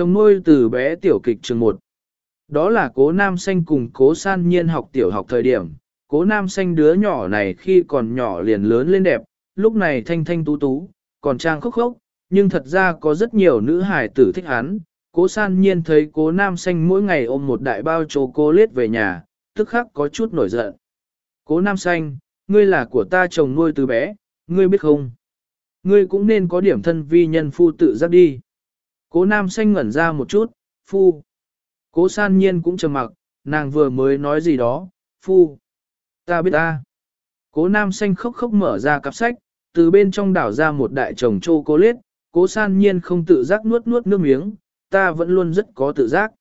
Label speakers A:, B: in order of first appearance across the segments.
A: Chồng nuôi từ bé tiểu kịch trường 1. Đó là cố nam xanh cùng cố san nhiên học tiểu học thời điểm. Cố nam xanh đứa nhỏ này khi còn nhỏ liền lớn lên đẹp, lúc này thanh thanh tú tú, còn trang khốc khốc, nhưng thật ra có rất nhiều nữ hài tử thích hắn. Cố san nhiên thấy cố nam xanh mỗi ngày ôm một đại bao chô cô lết về nhà, tức khắc có chút nổi giận. Cố nam xanh, ngươi là của ta chồng nuôi từ bé, ngươi biết không? Ngươi cũng nên có điểm thân vi nhân phu tự giác đi. Cố nam xanh ngẩn ra một chút, phu. Cố san nhiên cũng trầm mặc, nàng vừa mới nói gì đó, phu. Ta biết ta. Cố nam xanh khóc khóc mở ra cặp sách, từ bên trong đảo ra một đại chồng chô cô liết, cố san nhiên không tự giác nuốt nuốt nước miếng, ta vẫn luôn rất có tự giác.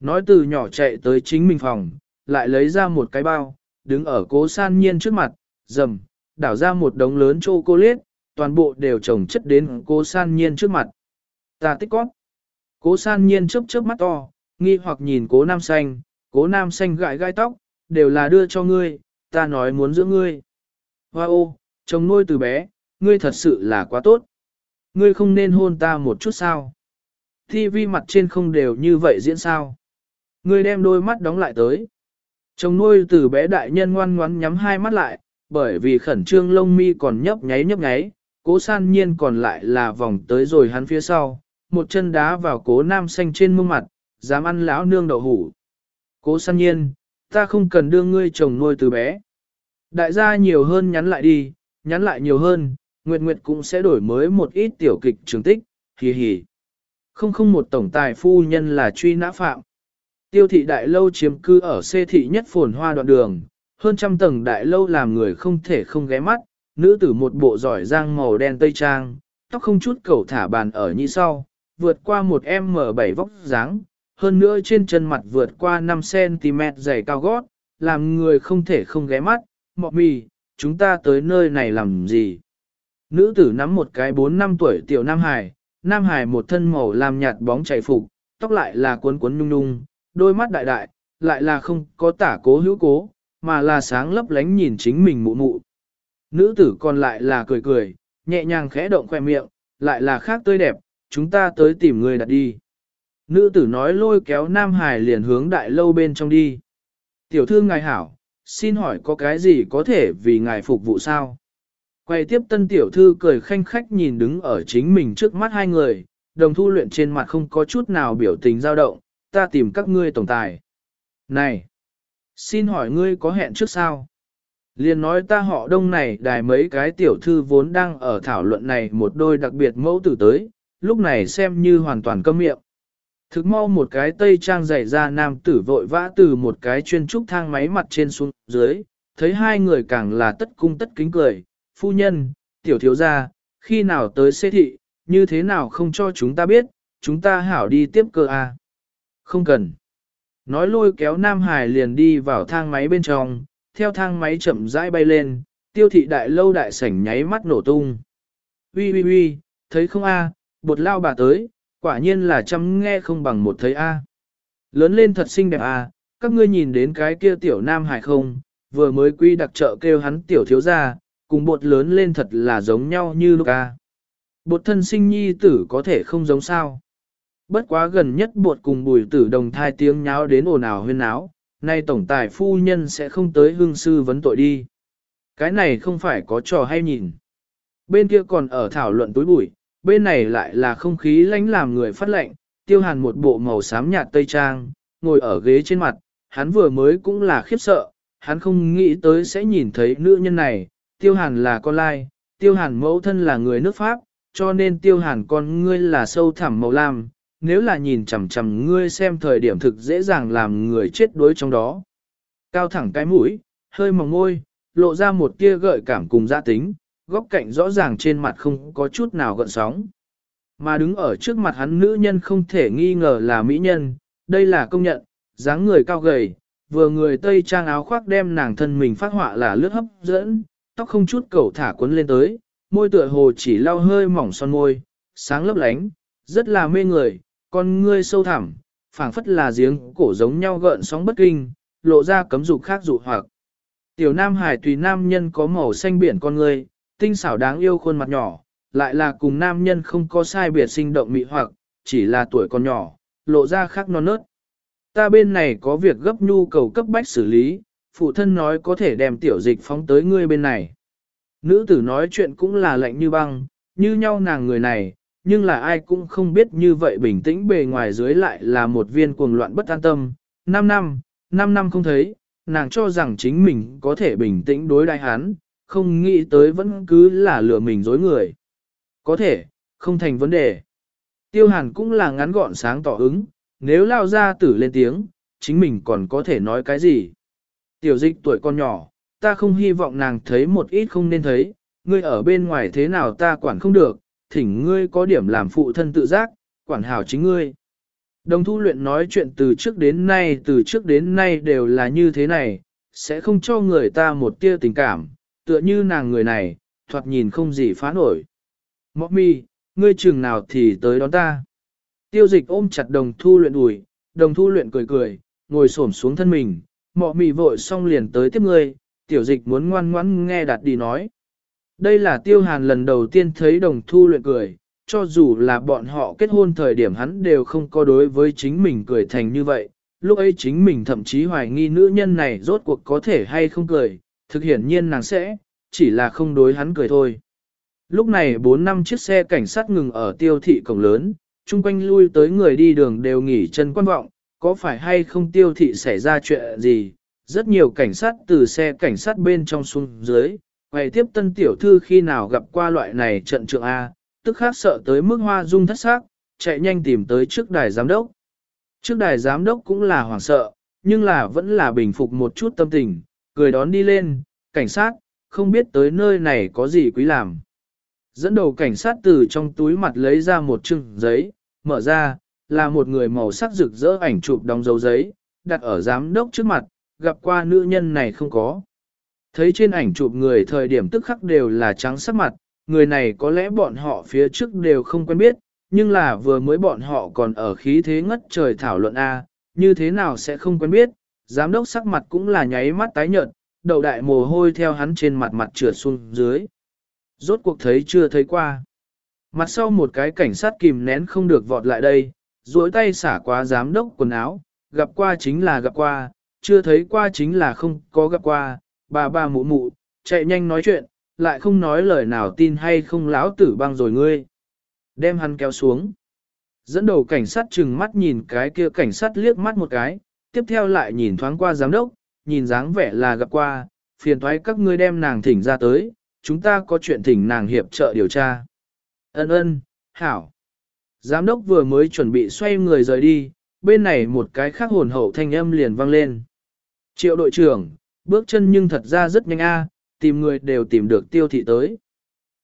A: Nói từ nhỏ chạy tới chính mình phòng, lại lấy ra một cái bao, đứng ở cố san nhiên trước mặt, dầm, đảo ra một đống lớn chô cô liết, toàn bộ đều trồng chất đến cố san nhiên trước mặt. Ta tích cóp. Cố san nhiên chớp chớp mắt to, nghi hoặc nhìn cố nam xanh, cố nam xanh gãi gai tóc, đều là đưa cho ngươi, ta nói muốn giữ ngươi. Hoa ô, chồng nuôi từ bé, ngươi thật sự là quá tốt. Ngươi không nên hôn ta một chút sao. Thi vi mặt trên không đều như vậy diễn sao. Ngươi đem đôi mắt đóng lại tới. Chồng nuôi từ bé đại nhân ngoan ngoắn nhắm hai mắt lại, bởi vì khẩn trương lông mi còn nhấp nháy nhấp nháy, cố san nhiên còn lại là vòng tới rồi hắn phía sau, một chân đá vào cố nam xanh trên mông mặt, dám ăn lão nương đậu hủ. Cố san nhiên, ta không cần đưa ngươi chồng nuôi từ bé. Đại gia nhiều hơn nhắn lại đi, nhắn lại nhiều hơn, Nguyệt Nguyệt cũng sẽ đổi mới một ít tiểu kịch trường tích, hì hì. Không không một tổng tài phu nhân là truy nã phạm. Tiêu thị đại lâu chiếm cư ở xê thị nhất phồn hoa đoạn đường, hơn trăm tầng đại lâu làm người không thể không ghé mắt, nữ tử một bộ giỏi giang màu đen tây trang, tóc không chút cầu thả bàn ở như sau, vượt qua một M7 vóc dáng, hơn nữa trên chân mặt vượt qua 5cm dày cao gót, làm người không thể không ghé mắt, mọ mì, chúng ta tới nơi này làm gì? Nữ tử nắm một cái 4 năm tuổi tiểu Nam Hải, Nam Hải một thân màu làm nhạt bóng chảy phục, tóc lại là cuốn cuốn nhung nhung, đôi mắt đại đại, lại là không có tả cố hữu cố, mà là sáng lấp lánh nhìn chính mình mụ mụ. Nữ tử còn lại là cười cười, nhẹ nhàng khẽ động khoe miệng, lại là khác tươi đẹp, chúng ta tới tìm người đặt đi. Nữ tử nói lôi kéo Nam Hải liền hướng đại lâu bên trong đi. Tiểu thư ngài hảo, xin hỏi có cái gì có thể vì ngài phục vụ sao? Quay tiếp tân tiểu thư cười khanh khách nhìn đứng ở chính mình trước mắt hai người, đồng thu luyện trên mặt không có chút nào biểu tình dao động, ta tìm các ngươi tổng tài. Này! Xin hỏi ngươi có hẹn trước sao? Liên nói ta họ đông này đài mấy cái tiểu thư vốn đang ở thảo luận này một đôi đặc biệt mẫu tử tới, lúc này xem như hoàn toàn câm miệng. Thực mau một cái tây trang dày ra nam tử vội vã từ một cái chuyên trúc thang máy mặt trên xuống dưới, thấy hai người càng là tất cung tất kính cười, phu nhân, tiểu thiếu gia, khi nào tới xê thị, như thế nào không cho chúng ta biết, chúng ta hảo đi tiếp cơ à. Không cần. Nói lôi kéo Nam Hải liền đi vào thang máy bên trong, theo thang máy chậm rãi bay lên, tiêu thị đại lâu đại sảnh nháy mắt nổ tung. Ui ui ui, thấy không a, bột lao bà tới, quả nhiên là chăm nghe không bằng một thấy a. Lớn lên thật xinh đẹp a, các ngươi nhìn đến cái kia tiểu Nam Hải không, vừa mới quy đặc trợ kêu hắn tiểu thiếu gia, cùng bột lớn lên thật là giống nhau như lúc a. Bột thân sinh nhi tử có thể không giống sao. Bất quá gần nhất bột cùng bùi tử đồng thai tiếng nháo đến ồn ào huyên náo, nay tổng tài phu nhân sẽ không tới hương sư vấn tội đi. Cái này không phải có trò hay nhìn. Bên kia còn ở thảo luận túi bụi, bên này lại là không khí lánh làm người phát lệnh, tiêu hàn một bộ màu xám nhạt tây trang, ngồi ở ghế trên mặt, hắn vừa mới cũng là khiếp sợ, hắn không nghĩ tới sẽ nhìn thấy nữ nhân này, tiêu hàn là con lai, tiêu hàn mẫu thân là người nước Pháp, cho nên tiêu hàn con ngươi là sâu thẳm màu lam, nếu là nhìn chằm chằm ngươi xem thời điểm thực dễ dàng làm người chết đuối trong đó. Cao thẳng cái mũi, hơi mỏng môi, lộ ra một tia gợi cảm cùng gia tính, góc cạnh rõ ràng trên mặt không có chút nào gợn sóng. Mà đứng ở trước mặt hắn nữ nhân không thể nghi ngờ là mỹ nhân, đây là công nhận, dáng người cao gầy, vừa người tây trang áo khoác đem nàng thân mình phát họa là lướt hấp dẫn, tóc không chút cầu thả cuốn lên tới, môi tựa hồ chỉ lau hơi mỏng son môi, sáng lấp lánh, rất là mê người, con ngươi sâu thẳm, phảng phất là giếng cổ giống nhau gợn sóng bất kinh, lộ ra cấm dục khác dụ hoặc. Tiểu Nam Hải tùy nam nhân có màu xanh biển con ngươi, tinh xảo đáng yêu khuôn mặt nhỏ, lại là cùng nam nhân không có sai biệt sinh động mị hoặc, chỉ là tuổi còn nhỏ, lộ ra khác non nớt. Ta bên này có việc gấp nhu cầu cấp bách xử lý, phụ thân nói có thể đem tiểu dịch phóng tới ngươi bên này. Nữ tử nói chuyện cũng là lạnh như băng, như nhau nàng người này, nhưng là ai cũng không biết như vậy bình tĩnh bề ngoài dưới lại là một viên cuồng loạn bất an tâm. 5 năm, 5 năm không thấy, nàng cho rằng chính mình có thể bình tĩnh đối đại hắn, không nghĩ tới vẫn cứ là lừa mình dối người. Có thể, không thành vấn đề. Tiêu hàn cũng là ngắn gọn sáng tỏ ứng, nếu lao ra tử lên tiếng, chính mình còn có thể nói cái gì. Tiểu dịch tuổi con nhỏ, ta không hy vọng nàng thấy một ít không nên thấy, ngươi ở bên ngoài thế nào ta quản không được, thỉnh ngươi có điểm làm phụ thân tự giác, quản hảo chính ngươi. Đồng thu luyện nói chuyện từ trước đến nay từ trước đến nay đều là như thế này, sẽ không cho người ta một tia tình cảm, tựa như nàng người này, thoạt nhìn không gì phá nổi. Mọc mi, ngươi chừng nào thì tới đón ta. Tiêu dịch ôm chặt đồng thu luyện đùi, đồng thu luyện cười cười, ngồi xổm xuống thân mình, mọ mị vội xong liền tới tiếp ngươi, tiểu dịch muốn ngoan ngoãn nghe đạt đi nói. Đây là tiêu hàn lần đầu tiên thấy đồng thu luyện cười, cho dù là bọn họ kết hôn thời điểm hắn đều không có đối với chính mình cười thành như vậy, lúc ấy chính mình thậm chí hoài nghi nữ nhân này rốt cuộc có thể hay không cười, thực hiển nhiên nàng sẽ, chỉ là không đối hắn cười thôi. Lúc này 4 năm chiếc xe cảnh sát ngừng ở tiêu thị cổng lớn, chung quanh lui tới người đi đường đều nghỉ chân quan vọng, có phải hay không tiêu thị xảy ra chuyện gì, rất nhiều cảnh sát từ xe cảnh sát bên trong xuống dưới, quay tiếp tân tiểu thư khi nào gặp qua loại này trận trượng A, tức khác sợ tới mức hoa dung thất xác, chạy nhanh tìm tới trước đài giám đốc. Trước đài giám đốc cũng là hoảng sợ, nhưng là vẫn là bình phục một chút tâm tình, cười đón đi lên, cảnh sát, không biết tới nơi này có gì quý làm. Dẫn đầu cảnh sát từ trong túi mặt lấy ra một chừng giấy, mở ra, là một người màu sắc rực rỡ ảnh chụp đóng dấu giấy, đặt ở giám đốc trước mặt, gặp qua nữ nhân này không có. Thấy trên ảnh chụp người thời điểm tức khắc đều là trắng sắc mặt, người này có lẽ bọn họ phía trước đều không quen biết, nhưng là vừa mới bọn họ còn ở khí thế ngất trời thảo luận A, như thế nào sẽ không quen biết, giám đốc sắc mặt cũng là nháy mắt tái nhợt, đầu đại mồ hôi theo hắn trên mặt mặt trượt xuống dưới. Rốt cuộc thấy chưa thấy qua. Mặt sau một cái cảnh sát kìm nén không được vọt lại đây, duỗi tay xả qua giám đốc quần áo, gặp qua chính là gặp qua, chưa thấy qua chính là không có gặp qua, bà bà mụ mụ, chạy nhanh nói chuyện, lại không nói lời nào tin hay không láo tử băng rồi ngươi. Đem hắn kéo xuống. Dẫn đầu cảnh sát chừng mắt nhìn cái kia cảnh sát liếc mắt một cái, tiếp theo lại nhìn thoáng qua giám đốc, nhìn dáng vẻ là gặp qua, phiền thoái các ngươi đem nàng thỉnh ra tới, chúng ta có chuyện thỉnh nàng hiệp trợ điều tra. Ân ân, hảo. Giám đốc vừa mới chuẩn bị xoay người rời đi, bên này một cái khác hồn hậu thanh âm liền vang lên. Triệu đội trưởng, bước chân nhưng thật ra rất nhanh a, tìm người đều tìm được tiêu thị tới.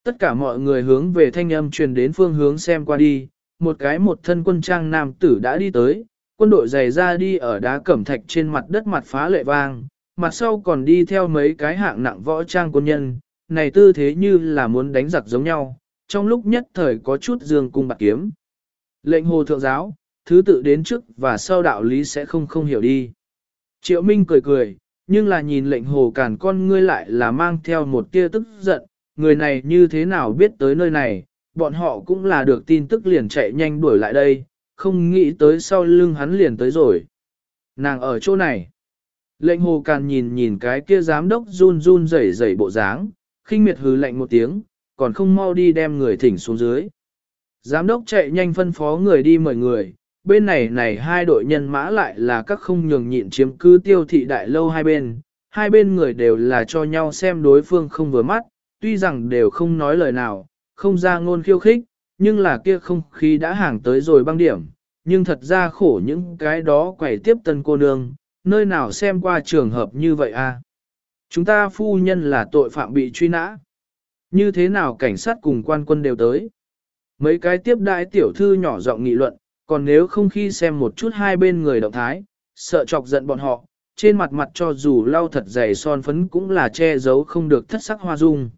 A: Tất cả mọi người hướng về thanh âm truyền đến phương hướng xem qua đi, một cái một thân quân trang nam tử đã đi tới, quân đội giày ra đi ở đá cẩm thạch trên mặt đất mặt phá lệ vang, mặt sau còn đi theo mấy cái hạng nặng võ trang quân nhân, này tư thế như là muốn đánh giặc giống nhau, trong lúc nhất thời có chút dương cung bạc kiếm. Lệnh hồ thượng giáo, thứ tự đến trước và sau đạo lý sẽ không không hiểu đi. Triệu Minh cười cười, nhưng là nhìn lệnh hồ cản con ngươi lại là mang theo một tia tức giận, người này như thế nào biết tới nơi này, bọn họ cũng là được tin tức liền chạy nhanh đuổi lại đây, không nghĩ tới sau lưng hắn liền tới rồi. Nàng ở chỗ này. Lệnh hồ càn nhìn nhìn cái kia giám đốc run run rẩy rẩy bộ dáng, khinh miệt hừ lạnh một tiếng, còn không mau đi đem người thỉnh xuống dưới. Giám đốc chạy nhanh phân phó người đi mời người, bên này này hai đội nhân mã lại là các không nhường nhịn chiếm cứ tiêu thị đại lâu hai bên, hai bên người đều là cho nhau xem đối phương không vừa mắt, tuy rằng đều không nói lời nào, không ra ngôn khiêu khích, nhưng là kia không khí đã hàng tới rồi băng điểm, nhưng thật ra khổ những cái đó quẩy tiếp tân cô nương, nơi nào xem qua trường hợp như vậy a? À? Chúng ta phu nhân là tội phạm bị truy nã. Như thế nào cảnh sát cùng quan quân đều tới? Mấy cái tiếp đại tiểu thư nhỏ giọng nghị luận, còn nếu không khi xem một chút hai bên người động thái, sợ chọc giận bọn họ, trên mặt mặt cho dù lau thật dày son phấn cũng là che giấu không được thất sắc hoa dung.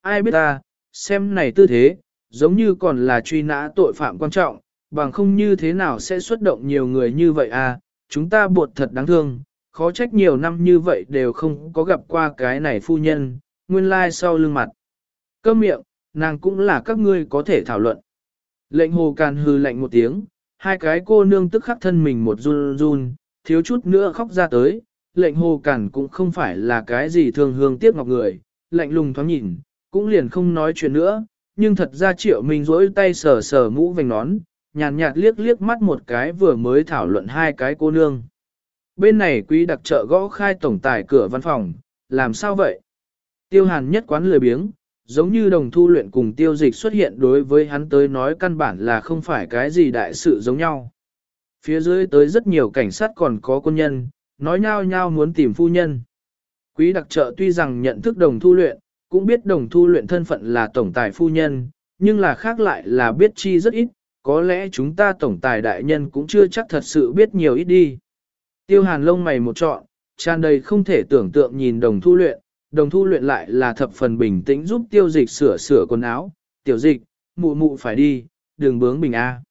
A: Ai biết ta, xem này tư thế, giống như còn là truy nã tội phạm quan trọng, bằng không như thế nào sẽ xuất động nhiều người như vậy à, chúng ta buộc thật đáng thương, khó trách nhiều năm như vậy đều không có gặp qua cái này phu nhân, nguyên lai like sau lưng mặt. Câm miệng, nàng cũng là các ngươi có thể thảo luận. Lệnh hồ càn hư lạnh một tiếng, hai cái cô nương tức khắc thân mình một run run, thiếu chút nữa khóc ra tới, lệnh hồ càn cũng không phải là cái gì thường hương tiếc ngọc người, lạnh lùng thoáng nhìn, cũng liền không nói chuyện nữa, nhưng thật ra triệu mình rỗi tay sờ sờ mũ vành nón, nhàn nhạt, liếc liếc mắt một cái vừa mới thảo luận hai cái cô nương. Bên này quý đặc trợ gõ khai tổng tài cửa văn phòng, làm sao vậy? Tiêu hàn nhất quán lười biếng, giống như đồng thu luyện cùng tiêu dịch xuất hiện đối với hắn tới nói căn bản là không phải cái gì đại sự giống nhau. Phía dưới tới rất nhiều cảnh sát còn có quân nhân, nói nhau nhau muốn tìm phu nhân. Quý đặc trợ tuy rằng nhận thức đồng thu luyện, cũng biết đồng thu luyện thân phận là tổng tài phu nhân, nhưng là khác lại là biết chi rất ít, có lẽ chúng ta tổng tài đại nhân cũng chưa chắc thật sự biết nhiều ít đi. Tiêu hàn lông mày một trọn, tràn đầy không thể tưởng tượng nhìn đồng thu luyện, đồng thu luyện lại là thập phần bình tĩnh giúp tiêu dịch sửa sửa quần áo, tiểu dịch, mụ mụ phải đi, đường bướng bình A.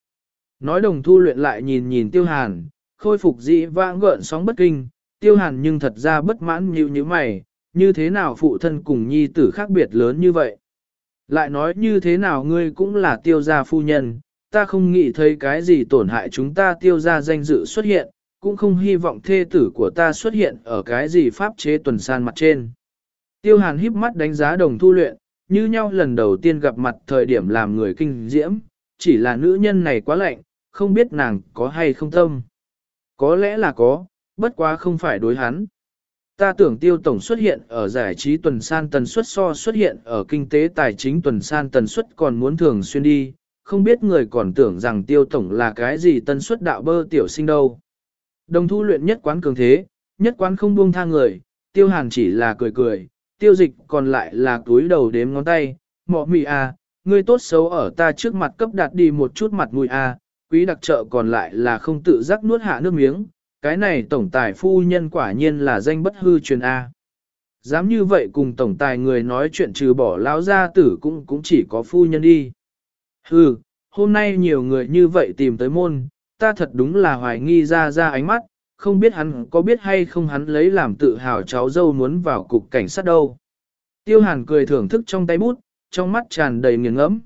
A: Nói đồng thu luyện lại nhìn nhìn tiêu hàn, khôi phục dị vãng gợn sóng bất kinh, tiêu hàn nhưng thật ra bất mãn như như mày, như thế nào phụ thân cùng nhi tử khác biệt lớn như vậy. Lại nói như thế nào ngươi cũng là tiêu gia phu nhân, ta không nghĩ thấy cái gì tổn hại chúng ta tiêu gia danh dự xuất hiện, cũng không hy vọng thê tử của ta xuất hiện ở cái gì pháp chế tuần san mặt trên. Tiêu hàn híp mắt đánh giá đồng thu luyện, như nhau lần đầu tiên gặp mặt thời điểm làm người kinh diễm, chỉ là nữ nhân này quá lạnh, không biết nàng có hay không tâm. Có lẽ là có, bất quá không phải đối hắn. Ta tưởng tiêu tổng xuất hiện ở giải trí tuần san tần suất so xuất hiện ở kinh tế tài chính tuần san tần suất còn muốn thường xuyên đi, không biết người còn tưởng rằng tiêu tổng là cái gì tần suất đạo bơ tiểu sinh đâu. Đồng thu luyện nhất quán cường thế, nhất quán không buông tha người, tiêu hàn chỉ là cười cười, tiêu dịch còn lại là túi đầu đếm ngón tay, mọ mị à, ngươi tốt xấu ở ta trước mặt cấp đạt đi một chút mặt mũi à, quý đặc trợ còn lại là không tự giác nuốt hạ nước miếng, cái này tổng tài phu nhân quả nhiên là danh bất hư truyền A. Dám như vậy cùng tổng tài người nói chuyện trừ bỏ lão gia tử cũng cũng chỉ có phu nhân đi. Hừ, hôm nay nhiều người như vậy tìm tới môn, ta thật đúng là hoài nghi ra ra ánh mắt, không biết hắn có biết hay không hắn lấy làm tự hào cháu dâu muốn vào cục cảnh sát đâu. Tiêu hàn cười thưởng thức trong tay bút, trong mắt tràn đầy nghiền ngẫm.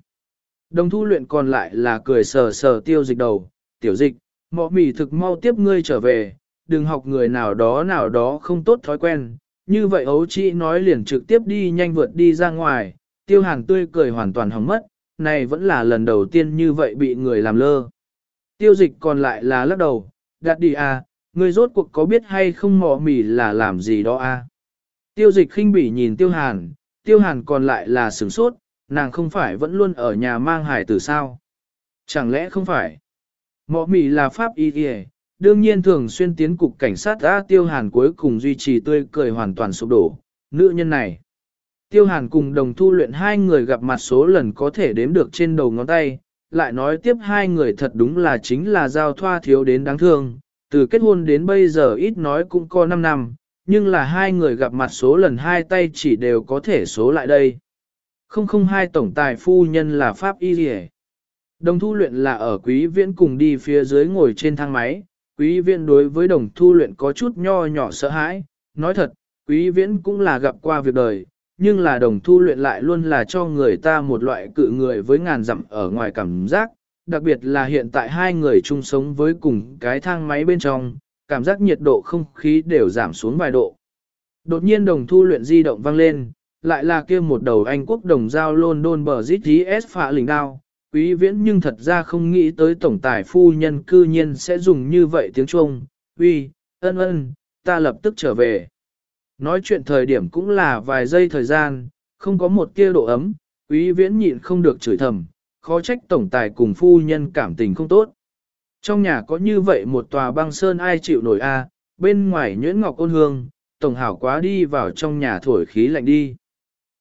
A: Đồng thu luyện còn lại là cười sờ sờ tiêu dịch đầu, tiểu dịch, mọ Mỉ thực mau tiếp ngươi trở về, đừng học người nào đó nào đó không tốt thói quen. Như vậy ấu chị nói liền trực tiếp đi nhanh vượt đi ra ngoài, tiêu hàn tươi cười hoàn toàn hỏng mất, này vẫn là lần đầu tiên như vậy bị người làm lơ. Tiêu dịch còn lại là lắc đầu, đạt đi à, ngươi rốt cuộc có biết hay không mọ Mỉ là làm gì đó à. Tiêu dịch khinh bỉ nhìn tiêu hàn, tiêu hàn còn lại là sửng sốt, nàng không phải vẫn luôn ở nhà mang hải tử sao. Chẳng lẽ không phải? Mọ Mị là pháp y kìa, đương nhiên thường xuyên tiến cục cảnh sát đã tiêu hàn cuối cùng duy trì tươi cười hoàn toàn sụp đổ, nữ nhân này. Tiêu hàn cùng đồng thu luyện hai người gặp mặt số lần có thể đếm được trên đầu ngón tay, lại nói tiếp hai người thật đúng là chính là giao thoa thiếu đến đáng thương, từ kết hôn đến bây giờ ít nói cũng có 5 năm, nhưng là hai người gặp mặt số lần hai tay chỉ đều có thể số lại đây. Không không hai tổng tài phu nhân là Pháp Y Dì Đồng thu luyện là ở quý viễn cùng đi phía dưới ngồi trên thang máy, quý viễn đối với đồng thu luyện có chút nho nhỏ sợ hãi, nói thật, quý viễn cũng là gặp qua việc đời, nhưng là đồng thu luyện lại luôn là cho người ta một loại cự người với ngàn dặm ở ngoài cảm giác, đặc biệt là hiện tại hai người chung sống với cùng cái thang máy bên trong, cảm giác nhiệt độ không khí đều giảm xuống vài độ. Đột nhiên đồng thu luyện di động vang lên, lại là kia một đầu Anh quốc đồng giao London bờ GTS phạ lình đao, quý viễn nhưng thật ra không nghĩ tới tổng tài phu nhân cư nhiên sẽ dùng như vậy tiếng Trung, uy, ân ân, ta lập tức trở về. Nói chuyện thời điểm cũng là vài giây thời gian, không có một kia độ ấm, quý viễn nhịn không được chửi thầm, khó trách tổng tài cùng phu nhân cảm tình không tốt. Trong nhà có như vậy một tòa băng sơn ai chịu nổi a bên ngoài nhuyễn ngọc ôn hương, tổng hảo quá đi vào trong nhà thổi khí lạnh đi.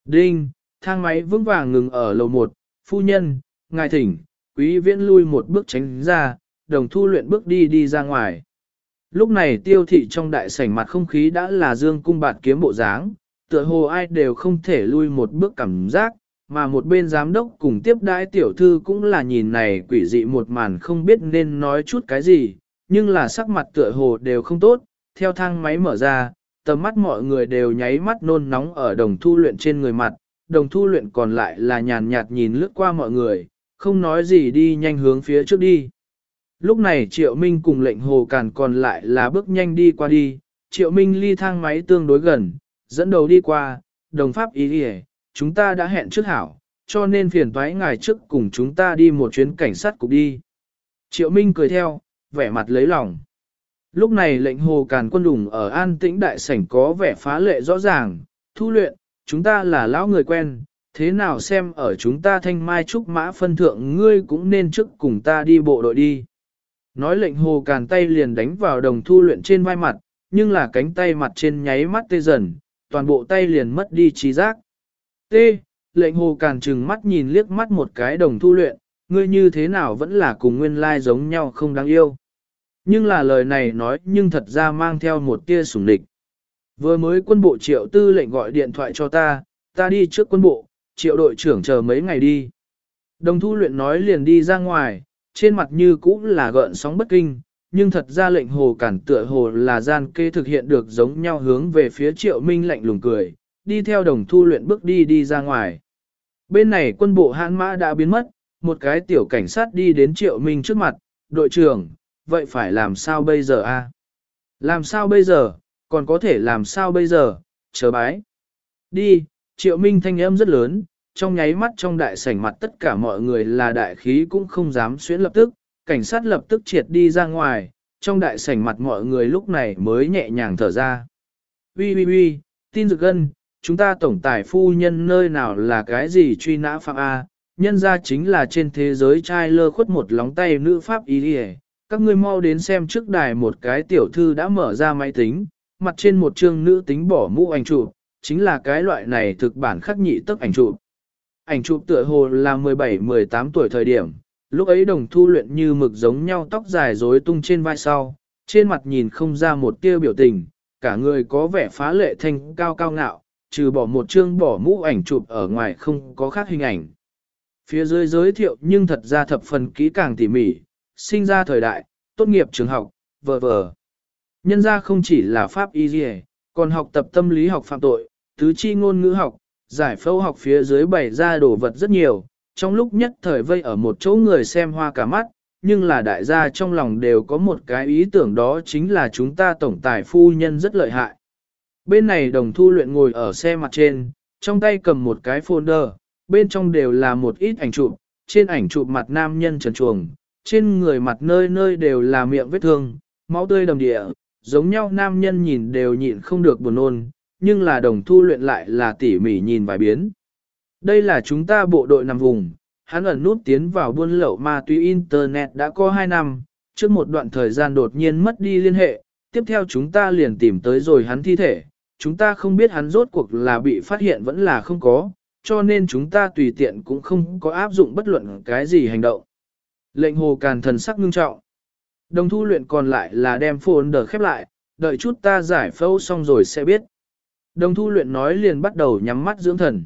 A: Đinh, thang máy vững vàng ngừng ở lầu 1, phu nhân, ngài thỉnh, quý viễn lui một bước tránh ra, đồng thu luyện bước đi đi ra ngoài. Lúc này tiêu thị trong đại sảnh mặt không khí đã là dương cung bạt kiếm bộ dáng, tựa hồ ai đều không thể lui một bước cảm giác, mà một bên giám đốc cùng tiếp đãi tiểu thư cũng là nhìn này quỷ dị một màn không biết nên nói chút cái gì, nhưng là sắc mặt tựa hồ đều không tốt, theo thang máy mở ra, tầm mắt mọi người đều nháy mắt nôn nóng ở đồng thu luyện trên người mặt, đồng thu luyện còn lại là nhàn nhạt nhìn lướt qua mọi người, không nói gì đi nhanh hướng phía trước đi. Lúc này Triệu Minh cùng lệnh hồ càn còn lại là bước nhanh đi qua đi, Triệu Minh ly thang máy tương đối gần, dẫn đầu đi qua, đồng pháp ý đi chúng ta đã hẹn trước hảo, cho nên phiền thoái ngài trước cùng chúng ta đi một chuyến cảnh sát cục đi. Triệu Minh cười theo, vẻ mặt lấy lòng. Lúc này lệnh hồ càn quân đủng ở an tĩnh đại sảnh có vẻ phá lệ rõ ràng, thu luyện, chúng ta là lão người quen, thế nào xem ở chúng ta thanh mai trúc mã phân thượng ngươi cũng nên trước cùng ta đi bộ đội đi. Nói lệnh hồ càn tay liền đánh vào đồng thu luyện trên vai mặt, nhưng là cánh tay mặt trên nháy mắt tê dần, toàn bộ tay liền mất đi trí giác. Tê, lệnh hồ càn trừng mắt nhìn liếc mắt một cái đồng thu luyện, ngươi như thế nào vẫn là cùng nguyên lai giống nhau không đáng yêu. Nhưng là lời này nói nhưng thật ra mang theo một tia sủng địch. Vừa mới quân bộ triệu tư lệnh gọi điện thoại cho ta, ta đi trước quân bộ, triệu đội trưởng chờ mấy ngày đi. Đồng thu luyện nói liền đi ra ngoài, trên mặt như cũ là gợn sóng bất kinh, nhưng thật ra lệnh hồ cản tựa hồ là gian kê thực hiện được giống nhau hướng về phía triệu minh lạnh lùng cười, đi theo đồng thu luyện bước đi đi ra ngoài. Bên này quân bộ hãn mã đã biến mất, một cái tiểu cảnh sát đi đến triệu minh trước mặt, đội trưởng, vậy phải làm sao bây giờ a? Làm sao bây giờ, còn có thể làm sao bây giờ, chờ bái. Đi, triệu minh thanh âm rất lớn, trong nháy mắt trong đại sảnh mặt tất cả mọi người là đại khí cũng không dám xuyến lập tức, cảnh sát lập tức triệt đi ra ngoài, trong đại sảnh mặt mọi người lúc này mới nhẹ nhàng thở ra. Ui ui ui, tin dược gân, chúng ta tổng tài phu nhân nơi nào là cái gì truy nã phạm A, nhân ra chính là trên thế giới trai lơ khuất một lóng tay nữ pháp ý đi các ngươi mau đến xem trước đài một cái tiểu thư đã mở ra máy tính, mặt trên một chương nữ tính bỏ mũ ảnh chụp, chính là cái loại này thực bản khắc nhị tức ảnh chụp. Ảnh chụp tựa hồ là 17-18 tuổi thời điểm, lúc ấy đồng thu luyện như mực giống nhau tóc dài rối tung trên vai sau, trên mặt nhìn không ra một tia biểu tình, cả người có vẻ phá lệ thanh cao cao ngạo, trừ bỏ một chương bỏ mũ ảnh chụp ở ngoài không có khác hình ảnh. Phía dưới giới thiệu nhưng thật ra thập phần kỹ càng tỉ mỉ, sinh ra thời đại, tốt nghiệp trường học, vờ vờ. Nhân ra không chỉ là pháp y còn học tập tâm lý học phạm tội, tứ chi ngôn ngữ học, giải phẫu học phía dưới bày ra đồ vật rất nhiều, trong lúc nhất thời vây ở một chỗ người xem hoa cả mắt, nhưng là đại gia trong lòng đều có một cái ý tưởng đó chính là chúng ta tổng tài phu nhân rất lợi hại. Bên này đồng thu luyện ngồi ở xe mặt trên, trong tay cầm một cái folder, bên trong đều là một ít ảnh chụp, trên ảnh chụp mặt nam nhân trần chuồng, trên người mặt nơi nơi đều là miệng vết thương, máu tươi đầm địa, giống nhau nam nhân nhìn đều nhịn không được buồn nôn, nhưng là đồng thu luyện lại là tỉ mỉ nhìn vài biến. Đây là chúng ta bộ đội nằm vùng, hắn ẩn nút tiến vào buôn lậu ma túy Internet đã có 2 năm, trước một đoạn thời gian đột nhiên mất đi liên hệ, tiếp theo chúng ta liền tìm tới rồi hắn thi thể, chúng ta không biết hắn rốt cuộc là bị phát hiện vẫn là không có, cho nên chúng ta tùy tiện cũng không có áp dụng bất luận cái gì hành động. Lệnh hồ càn thần sắc ngưng trọng. Đồng thu luyện còn lại là đem phồn đờ khép lại, đợi chút ta giải phẫu xong rồi sẽ biết. Đồng thu luyện nói liền bắt đầu nhắm mắt dưỡng thần.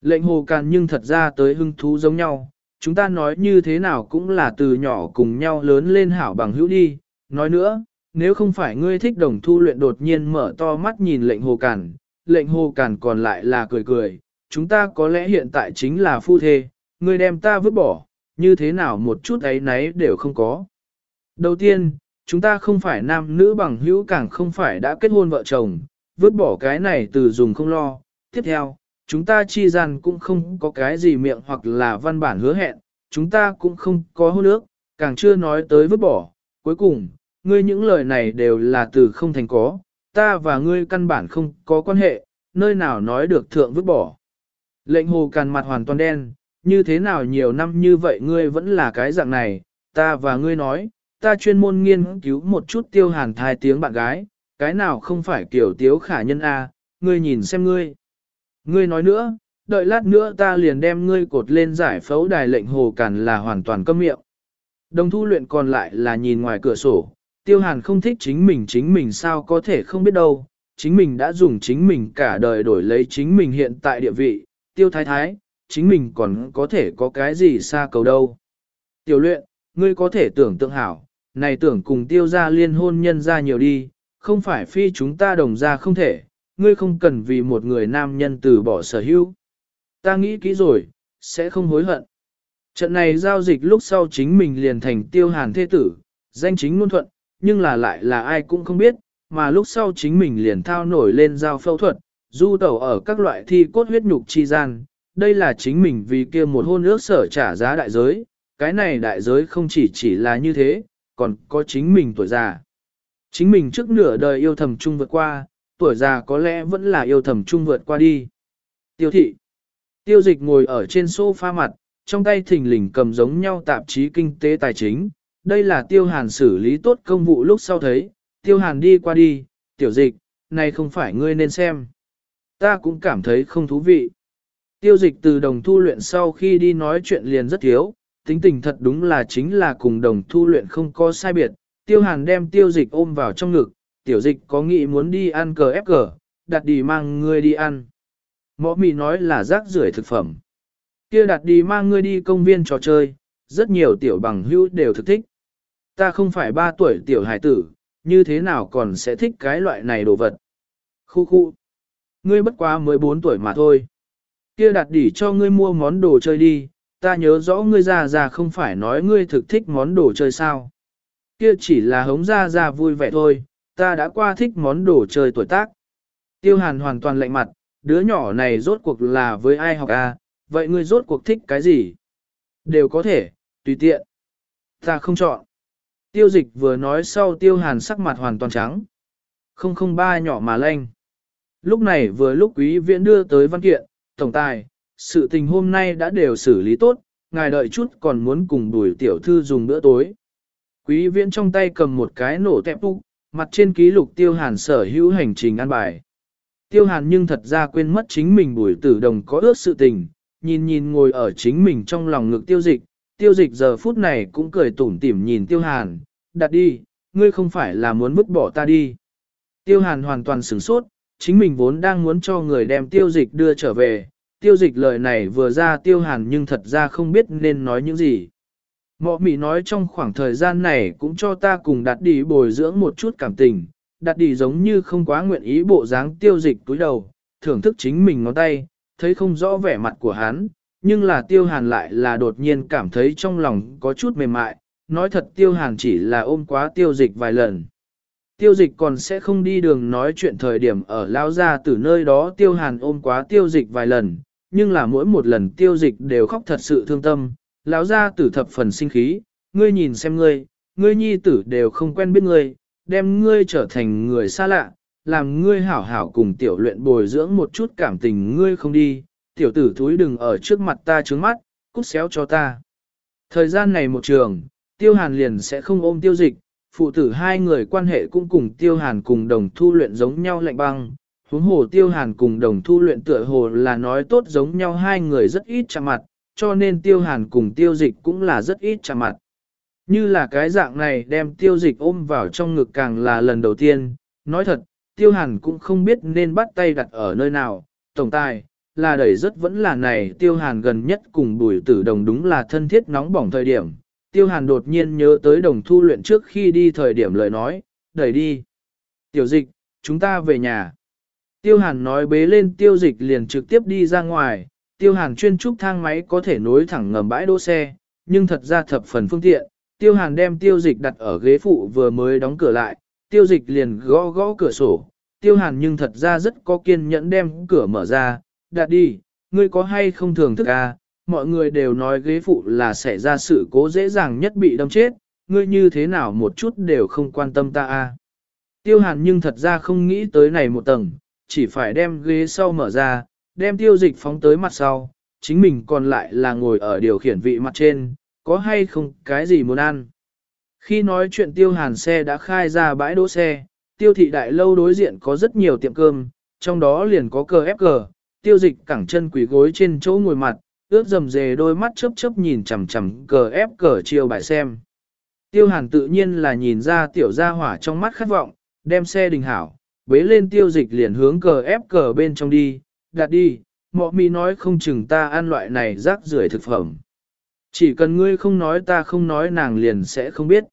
A: Lệnh hồ càn nhưng thật ra tới hưng thú giống nhau, chúng ta nói như thế nào cũng là từ nhỏ cùng nhau lớn lên hảo bằng hữu đi. Nói nữa, nếu không phải ngươi thích đồng thu luyện đột nhiên mở to mắt nhìn lệnh hồ càn, lệnh hồ càn còn lại là cười cười, chúng ta có lẽ hiện tại chính là phu thê, ngươi đem ta vứt bỏ, như thế nào một chút ấy nấy đều không có. Đầu tiên, chúng ta không phải nam nữ bằng hữu càng không phải đã kết hôn vợ chồng, vứt bỏ cái này từ dùng không lo. Tiếp theo, chúng ta chi gian cũng không có cái gì miệng hoặc là văn bản hứa hẹn, chúng ta cũng không có hôn ước, càng chưa nói tới vứt bỏ. Cuối cùng, ngươi những lời này đều là từ không thành có, ta và ngươi căn bản không có quan hệ, nơi nào nói được thượng vứt bỏ. Lệnh hồ càn mặt hoàn toàn đen, như thế nào nhiều năm như vậy ngươi vẫn là cái dạng này, ta và ngươi nói, ta chuyên môn nghiên cứu một chút tiêu hàn thai tiếng bạn gái, cái nào không phải kiểu tiếu khả nhân a, ngươi nhìn xem ngươi. Ngươi nói nữa, đợi lát nữa ta liền đem ngươi cột lên giải phẫu đài lệnh hồ cản là hoàn toàn câm miệng. Đồng thu luyện còn lại là nhìn ngoài cửa sổ, tiêu hàn không thích chính mình chính mình sao có thể không biết đâu, chính mình đã dùng chính mình cả đời đổi lấy chính mình hiện tại địa vị, tiêu thái thái, chính mình còn có thể có cái gì xa cầu đâu. Tiểu luyện, ngươi có thể tưởng tượng hảo, này tưởng cùng tiêu ra liên hôn nhân ra nhiều đi, không phải phi chúng ta đồng ra không thể, ngươi không cần vì một người nam nhân từ bỏ sở hữu. Ta nghĩ kỹ rồi, sẽ không hối hận. Trận này giao dịch lúc sau chính mình liền thành tiêu hàn thế tử, danh chính ngôn thuận, nhưng là lại là ai cũng không biết, mà lúc sau chính mình liền thao nổi lên giao phẫu thuật, du tẩu ở các loại thi cốt huyết nhục chi gian. Đây là chính mình vì kia một hôn ước sở trả giá đại giới, cái này đại giới không chỉ chỉ là như thế, còn có chính mình tuổi già. Chính mình trước nửa đời yêu thầm chung vượt qua, tuổi già có lẽ vẫn là yêu thầm chung vượt qua đi. Tiêu thị. Tiêu dịch ngồi ở trên sofa mặt, trong tay thình lình cầm giống nhau tạp chí kinh tế tài chính. Đây là tiêu hàn xử lý tốt công vụ lúc sau thấy, tiêu hàn đi qua đi, tiểu dịch, này không phải ngươi nên xem. Ta cũng cảm thấy không thú vị. Tiêu dịch từ đồng thu luyện sau khi đi nói chuyện liền rất thiếu, tính tình thật đúng là chính là cùng đồng thu luyện không có sai biệt. Tiêu hàn đem tiêu dịch ôm vào trong ngực, tiểu dịch có nghĩ muốn đi ăn cờ ép cờ, đặt đi mang ngươi đi ăn. Mõ mì nói là rác rưởi thực phẩm. Kia đặt đi mang ngươi đi công viên trò chơi, rất nhiều tiểu bằng hữu đều thực thích. Ta không phải ba tuổi tiểu hải tử, như thế nào còn sẽ thích cái loại này đồ vật. Khu khu. Ngươi bất quá 14 tuổi mà thôi. Kia đặt đỉ cho ngươi mua món đồ chơi đi, ta nhớ rõ ngươi già già không phải nói ngươi thực thích món đồ chơi sao. Kia chỉ là hống ra ra vui vẻ thôi, ta đã qua thích món đồ chơi tuổi tác. Tiêu hàn hoàn toàn lạnh mặt, đứa nhỏ này rốt cuộc là với ai học à, vậy ngươi rốt cuộc thích cái gì? Đều có thể, tùy tiện. Ta không chọn. Tiêu dịch vừa nói sau tiêu hàn sắc mặt hoàn toàn trắng. Không không ba nhỏ mà lanh. Lúc này vừa lúc quý viện đưa tới văn kiện, tổng tài, sự tình hôm nay đã đều xử lý tốt, ngài đợi chút còn muốn cùng đuổi tiểu thư dùng bữa tối. Quý viễn trong tay cầm một cái nổ tẹp úc, mặt trên ký lục tiêu hàn sở hữu hành trình ăn bài. Tiêu hàn nhưng thật ra quên mất chính mình bùi tử đồng có ước sự tình, nhìn nhìn ngồi ở chính mình trong lòng ngực tiêu dịch, tiêu dịch giờ phút này cũng cười tủm tỉm nhìn tiêu hàn, đặt đi, ngươi không phải là muốn vứt bỏ ta đi. Tiêu hàn hoàn toàn sửng sốt, chính mình vốn đang muốn cho người đem tiêu dịch đưa trở về, tiêu dịch lời này vừa ra tiêu hàn nhưng thật ra không biết nên nói những gì. Mọ mị nói trong khoảng thời gian này cũng cho ta cùng đặt đi bồi dưỡng một chút cảm tình, đặt đi giống như không quá nguyện ý bộ dáng tiêu dịch túi đầu, thưởng thức chính mình ngón tay, thấy không rõ vẻ mặt của hắn, nhưng là tiêu hàn lại là đột nhiên cảm thấy trong lòng có chút mềm mại, nói thật tiêu hàn chỉ là ôm quá tiêu dịch vài lần. Tiêu dịch còn sẽ không đi đường nói chuyện thời điểm ở lao ra từ nơi đó tiêu hàn ôm quá tiêu dịch vài lần, nhưng là mỗi một lần tiêu dịch đều khóc thật sự thương tâm, lão gia tử thập phần sinh khí, ngươi nhìn xem ngươi, ngươi nhi tử đều không quen biết ngươi, đem ngươi trở thành người xa lạ, làm ngươi hảo hảo cùng tiểu luyện bồi dưỡng một chút cảm tình ngươi không đi, tiểu tử thúi đừng ở trước mặt ta trướng mắt, cút xéo cho ta. Thời gian này một trường, tiêu hàn liền sẽ không ôm tiêu dịch, phụ tử hai người quan hệ cũng cùng tiêu hàn cùng đồng thu luyện giống nhau lạnh băng. Huống hồ tiêu hàn cùng đồng thu luyện tựa hồ là nói tốt giống nhau hai người rất ít chạm mặt, cho nên tiêu hàn cùng tiêu dịch cũng là rất ít chạm mặt. Như là cái dạng này đem tiêu dịch ôm vào trong ngực càng là lần đầu tiên, nói thật, tiêu hàn cũng không biết nên bắt tay đặt ở nơi nào, tổng tài, là đẩy rất vẫn là này tiêu hàn gần nhất cùng bùi tử đồng đúng là thân thiết nóng bỏng thời điểm. Tiêu hàn đột nhiên nhớ tới đồng thu luyện trước khi đi thời điểm lời nói, đẩy đi. Tiểu dịch, chúng ta về nhà. Tiêu hàn nói bế lên tiêu dịch liền trực tiếp đi ra ngoài, tiêu hàn chuyên trúc thang máy có thể nối thẳng ngầm bãi đỗ xe, nhưng thật ra thập phần phương tiện. Tiêu hàn đem tiêu dịch đặt ở ghế phụ vừa mới đóng cửa lại, tiêu dịch liền gõ gõ cửa sổ. Tiêu hàn nhưng thật ra rất có kiên nhẫn đem cửa mở ra, đặt đi, ngươi có hay không thường thức à, mọi người đều nói ghế phụ là sẽ ra sự cố dễ dàng nhất bị đâm chết, ngươi như thế nào một chút đều không quan tâm ta à. Tiêu hàn nhưng thật ra không nghĩ tới này một tầng, chỉ phải đem ghế sau mở ra, đem tiêu dịch phóng tới mặt sau, chính mình còn lại là ngồi ở điều khiển vị mặt trên, có hay không cái gì muốn ăn. Khi nói chuyện tiêu hàn xe đã khai ra bãi đỗ xe, tiêu thị đại lâu đối diện có rất nhiều tiệm cơm, trong đó liền có cờ ép cờ, tiêu dịch cẳng chân quỷ gối trên chỗ ngồi mặt, ướt dầm dề đôi mắt chớp chớp nhìn chằm chằm cờ ép cờ chiều bài xem. Tiêu hàn tự nhiên là nhìn ra tiểu gia hỏa trong mắt khát vọng, đem xe đình hảo, bế lên tiêu dịch liền hướng cờ ép cờ bên trong đi, đặt đi, mọ mì nói không chừng ta ăn loại này rác rưởi thực phẩm. Chỉ cần ngươi không nói ta không nói nàng liền sẽ không biết.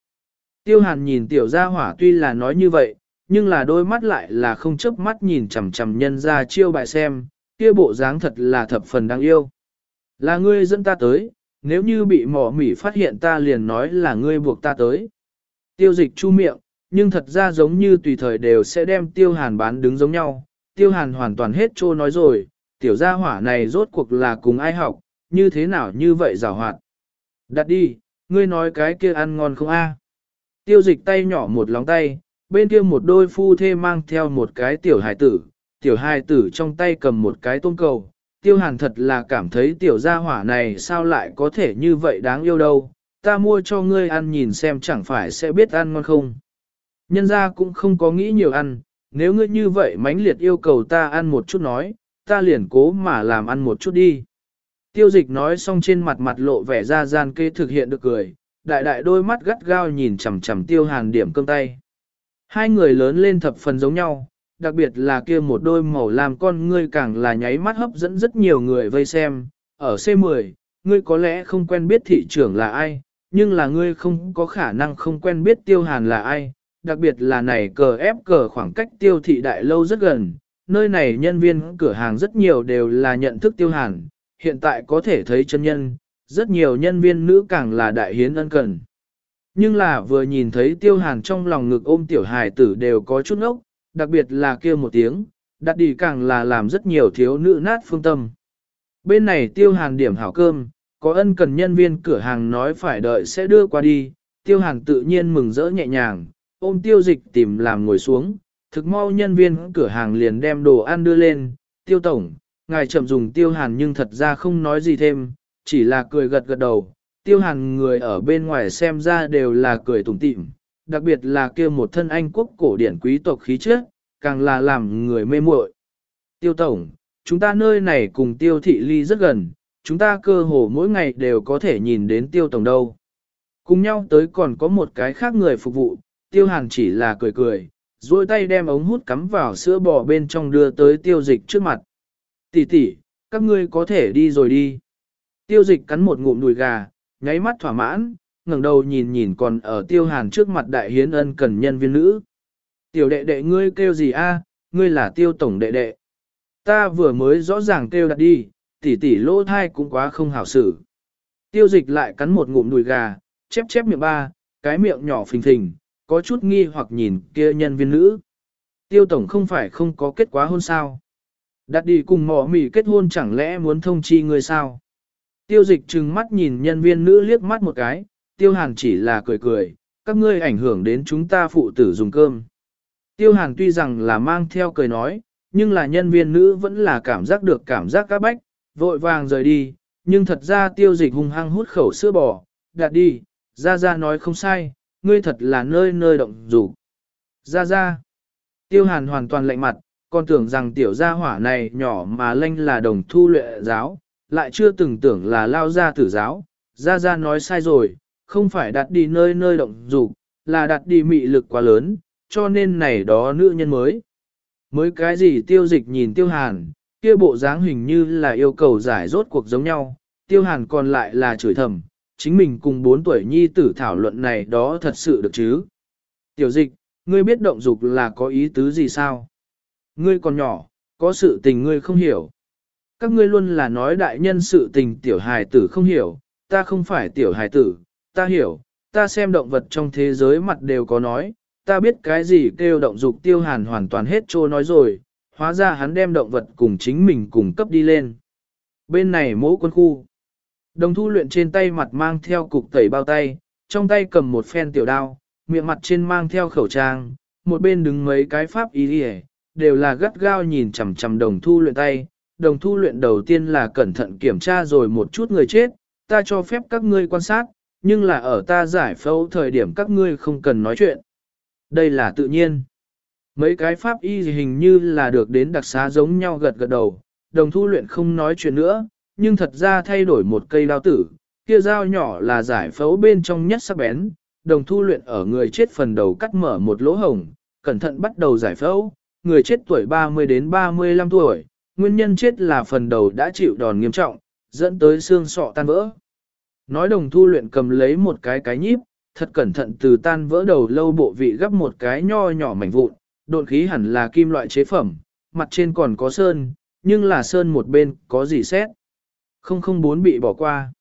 A: Tiêu hàn nhìn tiểu gia hỏa tuy là nói như vậy, nhưng là đôi mắt lại là không chớp mắt nhìn chằm chằm nhân ra chiêu bài xem, kia bộ dáng thật là thập phần đáng yêu. Là ngươi dẫn ta tới, nếu như bị mỏ mỉ phát hiện ta liền nói là ngươi buộc ta tới. Tiêu dịch chu miệng, nhưng thật ra giống như tùy thời đều sẽ đem tiêu hàn bán đứng giống nhau. Tiêu hàn hoàn toàn hết trô nói rồi, tiểu gia hỏa này rốt cuộc là cùng ai học, như thế nào như vậy rào hoạt. Đặt đi, ngươi nói cái kia ăn ngon không a? Tiêu dịch tay nhỏ một lóng tay, bên kia một đôi phu thê mang theo một cái tiểu hài tử, tiểu hài tử trong tay cầm một cái tôm cầu. Tiêu hàn thật là cảm thấy tiểu gia hỏa này sao lại có thể như vậy đáng yêu đâu, ta mua cho ngươi ăn nhìn xem chẳng phải sẽ biết ăn ngon không. Nhân ra cũng không có nghĩ nhiều ăn, nếu ngươi như vậy mãnh liệt yêu cầu ta ăn một chút nói, ta liền cố mà làm ăn một chút đi. Tiêu dịch nói xong trên mặt mặt lộ vẻ ra gian kê thực hiện được cười, đại đại đôi mắt gắt gao nhìn chằm chằm tiêu hàn điểm cơm tay. Hai người lớn lên thập phần giống nhau, đặc biệt là kia một đôi màu làm con ngươi càng là nháy mắt hấp dẫn rất nhiều người vây xem. Ở C10, ngươi có lẽ không quen biết thị trưởng là ai, nhưng là ngươi không có khả năng không quen biết tiêu hàn là ai, đặc biệt là này cờ ép cờ khoảng cách tiêu thị đại lâu rất gần, nơi này nhân viên cửa hàng rất nhiều đều là nhận thức tiêu hàn, hiện tại có thể thấy chân nhân, rất nhiều nhân viên nữ càng là đại hiến ân cần. Nhưng là vừa nhìn thấy tiêu hàn trong lòng ngực ôm tiểu hài tử đều có chút ốc, đặc biệt là kia một tiếng, đặt đi càng là làm rất nhiều thiếu nữ nát phương tâm. Bên này tiêu hàn điểm hảo cơm, có ân cần nhân viên cửa hàng nói phải đợi sẽ đưa qua đi, tiêu hàn tự nhiên mừng rỡ nhẹ nhàng, ôm tiêu dịch tìm làm ngồi xuống, thực mau nhân viên cửa hàng liền đem đồ ăn đưa lên, tiêu tổng, ngài chậm dùng tiêu hàn nhưng thật ra không nói gì thêm, chỉ là cười gật gật đầu, tiêu hàn người ở bên ngoài xem ra đều là cười tủm tỉm, đặc biệt là kia một thân anh quốc cổ điển quý tộc khí chất, càng là làm người mê muội. Tiêu tổng, chúng ta nơi này cùng tiêu thị ly rất gần, chúng ta cơ hồ mỗi ngày đều có thể nhìn đến tiêu tổng đâu. Cùng nhau tới còn có một cái khác người phục vụ, tiêu hàn chỉ là cười cười, duỗi tay đem ống hút cắm vào sữa bò bên trong đưa tới tiêu dịch trước mặt. Tỷ tỷ, các ngươi có thể đi rồi đi. Tiêu dịch cắn một ngụm đùi gà, nháy mắt thỏa mãn, ngẩng đầu nhìn nhìn còn ở tiêu hàn trước mặt đại hiến ân cần nhân viên nữ. Tiểu đệ đệ ngươi kêu gì a? ngươi là tiêu tổng đệ đệ. Ta vừa mới rõ ràng kêu đặt đi, tỷ tỷ lỗ thai cũng quá không hảo xử. Tiêu dịch lại cắn một ngụm đùi gà, chép chép miệng ba, cái miệng nhỏ phình phình, có chút nghi hoặc nhìn kia nhân viên nữ. Tiêu tổng không phải không có kết quả hôn sao. Đặt đi cùng mỏ mỉ kết hôn chẳng lẽ muốn thông chi người sao. Tiêu dịch trừng mắt nhìn nhân viên nữ liếc mắt một cái, tiêu hàn chỉ là cười cười, các ngươi ảnh hưởng đến chúng ta phụ tử dùng cơm. Tiêu hàn tuy rằng là mang theo cười nói, nhưng là nhân viên nữ vẫn là cảm giác được cảm giác các bách, vội vàng rời đi, nhưng thật ra tiêu dịch hung hăng hút khẩu sữa bò, đạt đi, ra ra nói không sai, ngươi thật là nơi nơi động dục. Ra ra, tiêu hàn hoàn toàn lạnh mặt, còn tưởng rằng tiểu gia hỏa này nhỏ mà lanh là đồng thu luyện giáo, lại chưa từng tưởng là lao ra tử giáo, ra ra nói sai rồi, không phải đặt đi nơi nơi động dục, là đặt đi mị lực quá lớn, cho nên này đó nữ nhân mới. Mới cái gì tiêu dịch nhìn tiêu hàn, kia bộ dáng hình như là yêu cầu giải rốt cuộc giống nhau, tiêu hàn còn lại là chửi thầm, chính mình cùng 4 tuổi nhi tử thảo luận này đó thật sự được chứ. Tiểu dịch, ngươi biết động dục là có ý tứ gì sao? Ngươi còn nhỏ, có sự tình ngươi không hiểu. Các ngươi luôn là nói đại nhân sự tình tiểu hài tử không hiểu, ta không phải tiểu hài tử, ta hiểu, ta xem động vật trong thế giới mặt đều có nói, ta biết cái gì kêu động dục tiêu hàn hoàn toàn hết trô nói rồi, hóa ra hắn đem động vật cùng chính mình cùng cấp đi lên. Bên này mỗ quân khu. Đồng thu luyện trên tay mặt mang theo cục tẩy bao tay, trong tay cầm một phen tiểu đao, miệng mặt trên mang theo khẩu trang, một bên đứng mấy cái pháp ý đi đều là gắt gao nhìn chằm chằm đồng thu luyện tay. Đồng thu luyện đầu tiên là cẩn thận kiểm tra rồi một chút người chết, ta cho phép các ngươi quan sát, nhưng là ở ta giải phẫu thời điểm các ngươi không cần nói chuyện. Đây là tự nhiên. Mấy cái pháp y hình như là được đến đặc xá giống nhau gật gật đầu, đồng thu luyện không nói chuyện nữa, nhưng thật ra thay đổi một cây đao tử, kia dao nhỏ là giải phẫu bên trong nhất sắc bén, đồng thu luyện ở người chết phần đầu cắt mở một lỗ hổng, cẩn thận bắt đầu giải phẫu, người chết tuổi 30 đến 35 tuổi, nguyên nhân chết là phần đầu đã chịu đòn nghiêm trọng, dẫn tới xương sọ tan vỡ. Nói đồng thu luyện cầm lấy một cái cái nhíp, thật cẩn thận từ tan vỡ đầu lâu bộ vị gấp một cái nho nhỏ mảnh vụn, độn khí hẳn là kim loại chế phẩm, mặt trên còn có sơn, nhưng là sơn một bên có gì xét. 004 bị bỏ qua.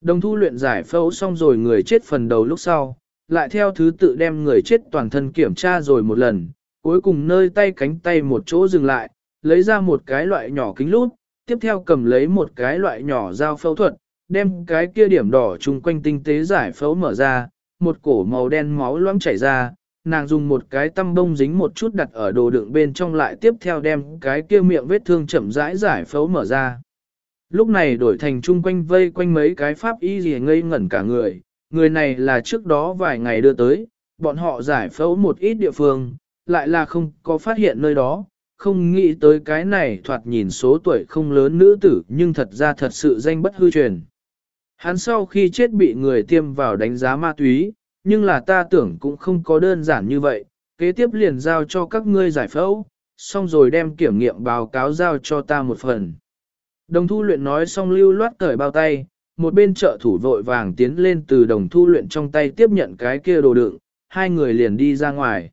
A: Đồng thu luyện giải phẫu xong rồi người chết phần đầu lúc sau, lại theo thứ tự đem người chết toàn thân kiểm tra rồi một lần, cuối cùng nơi tay cánh tay một chỗ dừng lại, lấy ra một cái loại nhỏ kính lút, tiếp theo cầm lấy một cái loại nhỏ dao phẫu thuật, đem cái kia điểm đỏ chung quanh tinh tế giải phẫu mở ra, một cổ màu đen máu loãng chảy ra, nàng dùng một cái tăm bông dính một chút đặt ở đồ đựng bên trong lại tiếp theo đem cái kia miệng vết thương chậm rãi giải phẫu mở ra. Lúc này đổi thành chung quanh vây quanh mấy cái pháp y gì ngây ngẩn cả người, người này là trước đó vài ngày đưa tới, bọn họ giải phẫu một ít địa phương, lại là không có phát hiện nơi đó, không nghĩ tới cái này thoạt nhìn số tuổi không lớn nữ tử nhưng thật ra thật sự danh bất hư truyền. Hắn sau khi chết bị người tiêm vào đánh giá ma túy, nhưng là ta tưởng cũng không có đơn giản như vậy, kế tiếp liền giao cho các ngươi giải phẫu, xong rồi đem kiểm nghiệm báo cáo giao cho ta một phần. Đồng thu luyện nói xong lưu loát cởi bao tay, một bên trợ thủ vội vàng tiến lên từ đồng thu luyện trong tay tiếp nhận cái kia đồ đựng, hai người liền đi ra ngoài.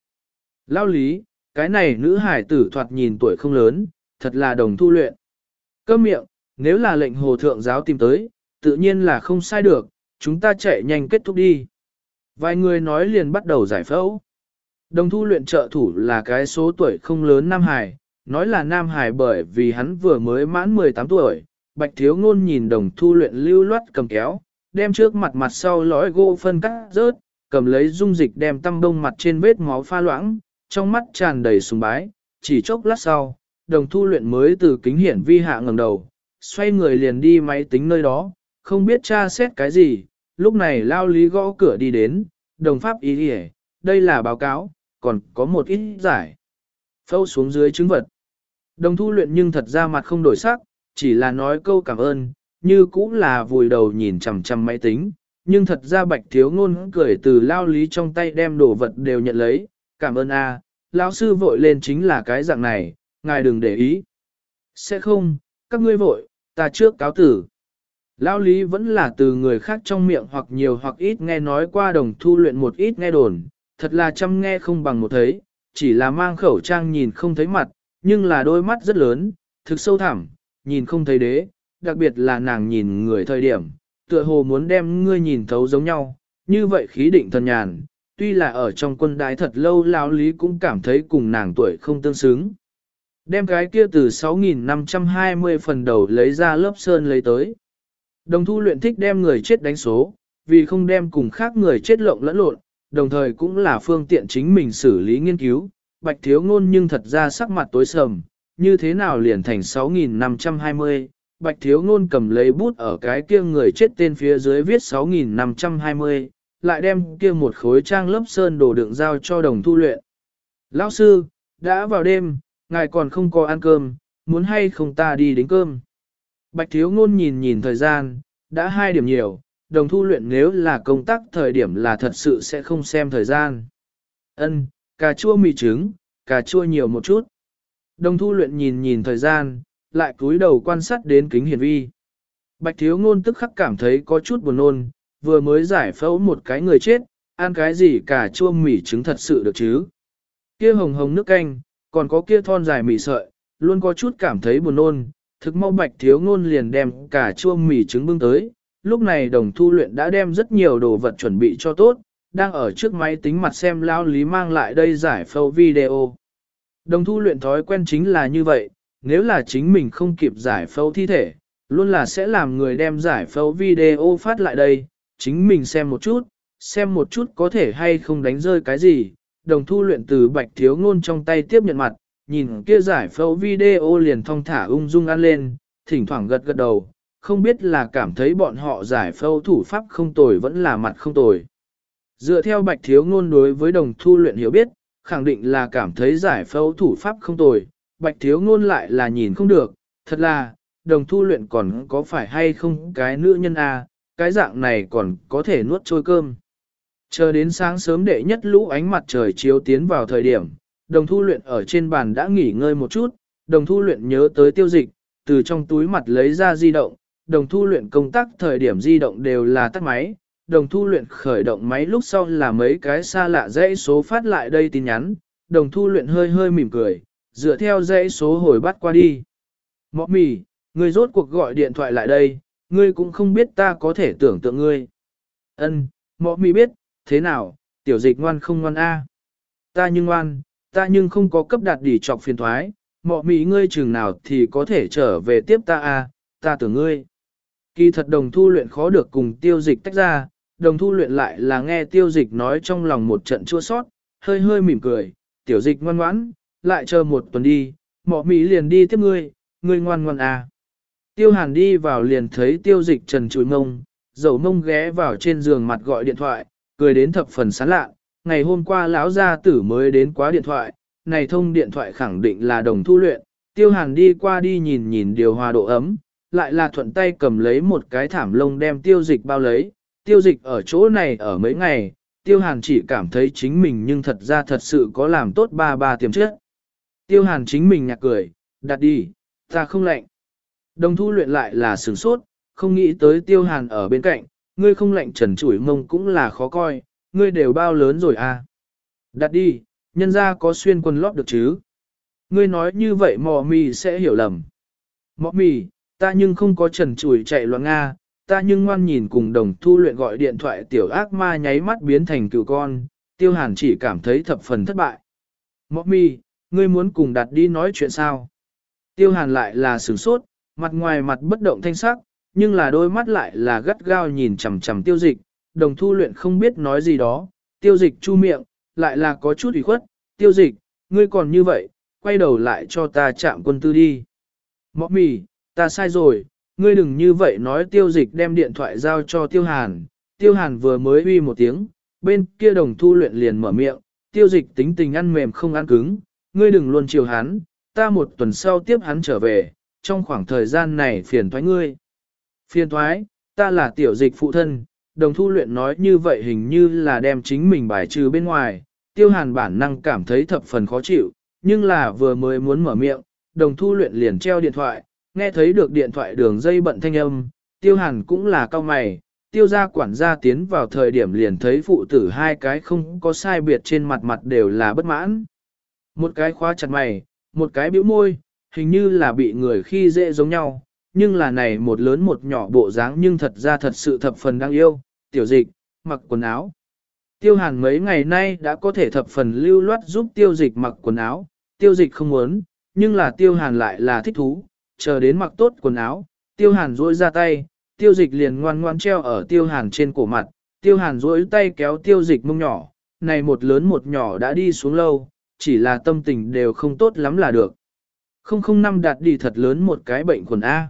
A: Lao lý, cái này nữ hải tử thoạt nhìn tuổi không lớn, thật là đồng thu luyện. Cơm miệng, nếu là lệnh hồ thượng giáo tìm tới, tự nhiên là không sai được, chúng ta chạy nhanh kết thúc đi. Vài người nói liền bắt đầu giải phẫu. Đồng thu luyện trợ thủ là cái số tuổi không lớn Nam Hải, nói là Nam Hải bởi vì hắn vừa mới mãn 18 tuổi. Bạch thiếu ngôn nhìn đồng thu luyện lưu loát cầm kéo, đem trước mặt mặt sau lõi gỗ phân cắt rớt, cầm lấy dung dịch đem tăm bông mặt trên vết máu pha loãng, trong mắt tràn đầy sùng bái, chỉ chốc lát sau, đồng thu luyện mới từ kính hiển vi hạ ngẩng đầu, xoay người liền đi máy tính nơi đó, không biết tra xét cái gì, lúc này lao lý gõ cửa đi đến, đồng pháp ý đi đây là báo cáo, còn có một ít giải. Phâu xuống dưới chứng vật. Đồng thu luyện nhưng thật ra mặt không đổi sắc, chỉ là nói câu cảm ơn, như cũng là vùi đầu nhìn chằm chằm máy tính, nhưng thật ra bạch thiếu ngôn cười từ lao lý trong tay đem đồ vật đều nhận lấy, cảm ơn a, lão sư vội lên chính là cái dạng này, ngài đừng để ý. Sẽ không, các ngươi vội, ta trước cáo tử. lao lý vẫn là từ người khác trong miệng hoặc nhiều hoặc ít nghe nói qua đồng thu luyện một ít nghe đồn, thật là chăm nghe không bằng một thấy, chỉ là mang khẩu trang nhìn không thấy mặt, nhưng là đôi mắt rất lớn, thực sâu thẳm, nhìn không thấy đế, đặc biệt là nàng nhìn người thời điểm, tựa hồ muốn đem ngươi nhìn thấu giống nhau, như vậy khí định thần nhàn, tuy là ở trong quân đái thật lâu lão lý cũng cảm thấy cùng nàng tuổi không tương xứng. Đem cái kia từ 6.520 phần đầu lấy ra lớp sơn lấy tới. Đồng thu luyện thích đem người chết đánh số, vì không đem cùng khác người chết lộn lẫn lộn, đồng thời cũng là phương tiện chính mình xử lý nghiên cứu. Bạch thiếu ngôn nhưng thật ra sắc mặt tối sầm, như thế nào liền thành 6.520, Bạch thiếu ngôn cầm lấy bút ở cái kia người chết tên phía dưới viết 6.520, lại đem kia một khối trang lớp sơn đồ đựng giao cho đồng thu luyện. Lão sư, đã vào đêm, ngài còn không có ăn cơm, muốn hay không ta đi đến cơm. Bạch thiếu ngôn nhìn nhìn thời gian, đã hai điểm nhiều, đồng thu luyện nếu là công tác thời điểm là thật sự sẽ không xem thời gian. Ân, cà chua mì trứng, cà chua nhiều một chút. Đồng thu luyện nhìn nhìn thời gian, lại cúi đầu quan sát đến kính hiển vi. Bạch thiếu ngôn tức khắc cảm thấy có chút buồn nôn, vừa mới giải phẫu một cái người chết, ăn cái gì cà chua mì trứng thật sự được chứ. Kia hồng hồng nước canh, còn có kia thon dài mì sợi, luôn có chút cảm thấy buồn nôn, thực mau bạch thiếu ngôn liền đem cả chua mì trứng bưng tới, lúc này đồng thu luyện đã đem rất nhiều đồ vật chuẩn bị cho tốt, đang ở trước máy tính mặt xem lao lý mang lại đây giải phẫu video. Đồng thu luyện thói quen chính là như vậy, nếu là chính mình không kịp giải phẫu thi thể, luôn là sẽ làm người đem giải phẫu video phát lại đây, chính mình xem một chút, xem một chút có thể hay không đánh rơi cái gì. Đồng thu luyện từ bạch thiếu ngôn trong tay tiếp nhận mặt, nhìn kia giải phẫu video liền thong thả ung dung ăn lên, thỉnh thoảng gật gật đầu, không biết là cảm thấy bọn họ giải phẫu thủ pháp không tồi vẫn là mặt không tồi. Dựa theo bạch thiếu ngôn đối với đồng thu luyện hiểu biết, khẳng định là cảm thấy giải phẫu thủ pháp không tồi, bạch thiếu ngôn lại là nhìn không được, thật là, đồng thu luyện còn có phải hay không cái nữ nhân a à, cái dạng này còn có thể nuốt trôi cơm. Chờ đến sáng sớm đệ nhất lũ ánh mặt trời chiếu tiến vào thời điểm, đồng thu luyện ở trên bàn đã nghỉ ngơi một chút, đồng thu luyện nhớ tới tiêu dịch, từ trong túi mặt lấy ra di động, đồng thu luyện công tác thời điểm di động đều là tắt máy, đồng thu luyện khởi động máy lúc sau là mấy cái xa lạ dãy số phát lại đây tin nhắn, đồng thu luyện hơi hơi mỉm cười, dựa theo dãy số hồi bắt qua đi. Mọ mì, người rốt cuộc gọi điện thoại lại đây, ngươi cũng không biết ta có thể tưởng tượng ngươi. Ân, mọ mì biết, thế nào, tiểu dịch ngoan không ngoan a? Ta nhưng ngoan, ta nhưng không có cấp đạt đỉ trọc phiền thoái, mọ mì ngươi chừng nào thì có thể trở về tiếp ta a, ta tưởng ngươi. Kỳ thật đồng thu luyện khó được cùng tiêu dịch tách ra, đồng thu luyện lại là nghe tiêu dịch nói trong lòng một trận chua sót, hơi hơi mỉm cười, tiểu dịch ngoan ngoãn, lại chờ một tuần đi, mọ mỹ liền đi tiếp ngươi, ngươi ngoan ngoan à. Tiêu hàn đi vào liền thấy tiêu dịch trần trụi mông, dầu mông ghé vào trên giường mặt gọi điện thoại, cười đến thập phần sán lạ, ngày hôm qua lão gia tử mới đến quá điện thoại, này thông điện thoại khẳng định là đồng thu luyện, tiêu hàn đi qua đi nhìn nhìn điều hòa độ ấm, lại là thuận tay cầm lấy một cái thảm lông đem tiêu dịch bao lấy, tiêu dịch ở chỗ này ở mấy ngày, tiêu hàn chỉ cảm thấy chính mình nhưng thật ra thật sự có làm tốt ba ba tiềm chất. Tiêu hàn chính mình nhạc cười, đặt đi, ta không lạnh. Đồng thu luyện lại là sửng sốt, không nghĩ tới tiêu hàn ở bên cạnh, ngươi không lạnh trần chủi mông cũng là khó coi, ngươi đều bao lớn rồi à. Đặt đi, nhân ra có xuyên quần lót được chứ. Ngươi nói như vậy mò mì sẽ hiểu lầm. Mò mì, ta nhưng không có trần chủi chạy loạn Nga, ta nhưng ngoan nhìn cùng đồng thu luyện gọi điện thoại tiểu ác ma nháy mắt biến thành cựu con, tiêu hàn chỉ cảm thấy thập phần thất bại. Mọc mi, ngươi muốn cùng đặt đi nói chuyện sao? Tiêu hàn lại là sửng sốt, mặt ngoài mặt bất động thanh sắc, nhưng là đôi mắt lại là gắt gao nhìn chằm chằm tiêu dịch, đồng thu luyện không biết nói gì đó, tiêu dịch chu miệng, lại là có chút ủy khuất, tiêu dịch, ngươi còn như vậy, quay đầu lại cho ta chạm quân tư đi. Mọc mì, ta sai rồi, ngươi đừng như vậy nói tiêu dịch đem điện thoại giao cho tiêu hàn, tiêu hàn vừa mới uy một tiếng, bên kia đồng thu luyện liền mở miệng, tiêu dịch tính tình ăn mềm không ăn cứng, ngươi đừng luôn chiều hắn, ta một tuần sau tiếp hắn trở về, trong khoảng thời gian này phiền thoái ngươi. Phiền thoái, ta là tiểu dịch phụ thân, đồng thu luyện nói như vậy hình như là đem chính mình bài trừ bên ngoài, tiêu hàn bản năng cảm thấy thập phần khó chịu, nhưng là vừa mới muốn mở miệng, đồng thu luyện liền treo điện thoại, nghe thấy được điện thoại đường dây bận thanh âm, tiêu hàn cũng là cao mày, tiêu gia quản gia tiến vào thời điểm liền thấy phụ tử hai cái không có sai biệt trên mặt mặt đều là bất mãn. Một cái khóa chặt mày, một cái bĩu môi, hình như là bị người khi dễ giống nhau, nhưng là này một lớn một nhỏ bộ dáng nhưng thật ra thật sự thập phần đáng yêu, tiểu dịch, mặc quần áo. Tiêu hàn mấy ngày nay đã có thể thập phần lưu loát giúp tiêu dịch mặc quần áo, tiêu dịch không muốn, nhưng là tiêu hàn lại là thích thú, chờ đến mặc tốt quần áo, tiêu hàn duỗi ra tay, tiêu dịch liền ngoan ngoan treo ở tiêu hàn trên cổ mặt, tiêu hàn duỗi tay kéo tiêu dịch mông nhỏ, này một lớn một nhỏ đã đi xuống lâu, chỉ là tâm tình đều không tốt lắm là được. 005 đạt đi thật lớn một cái bệnh quần A.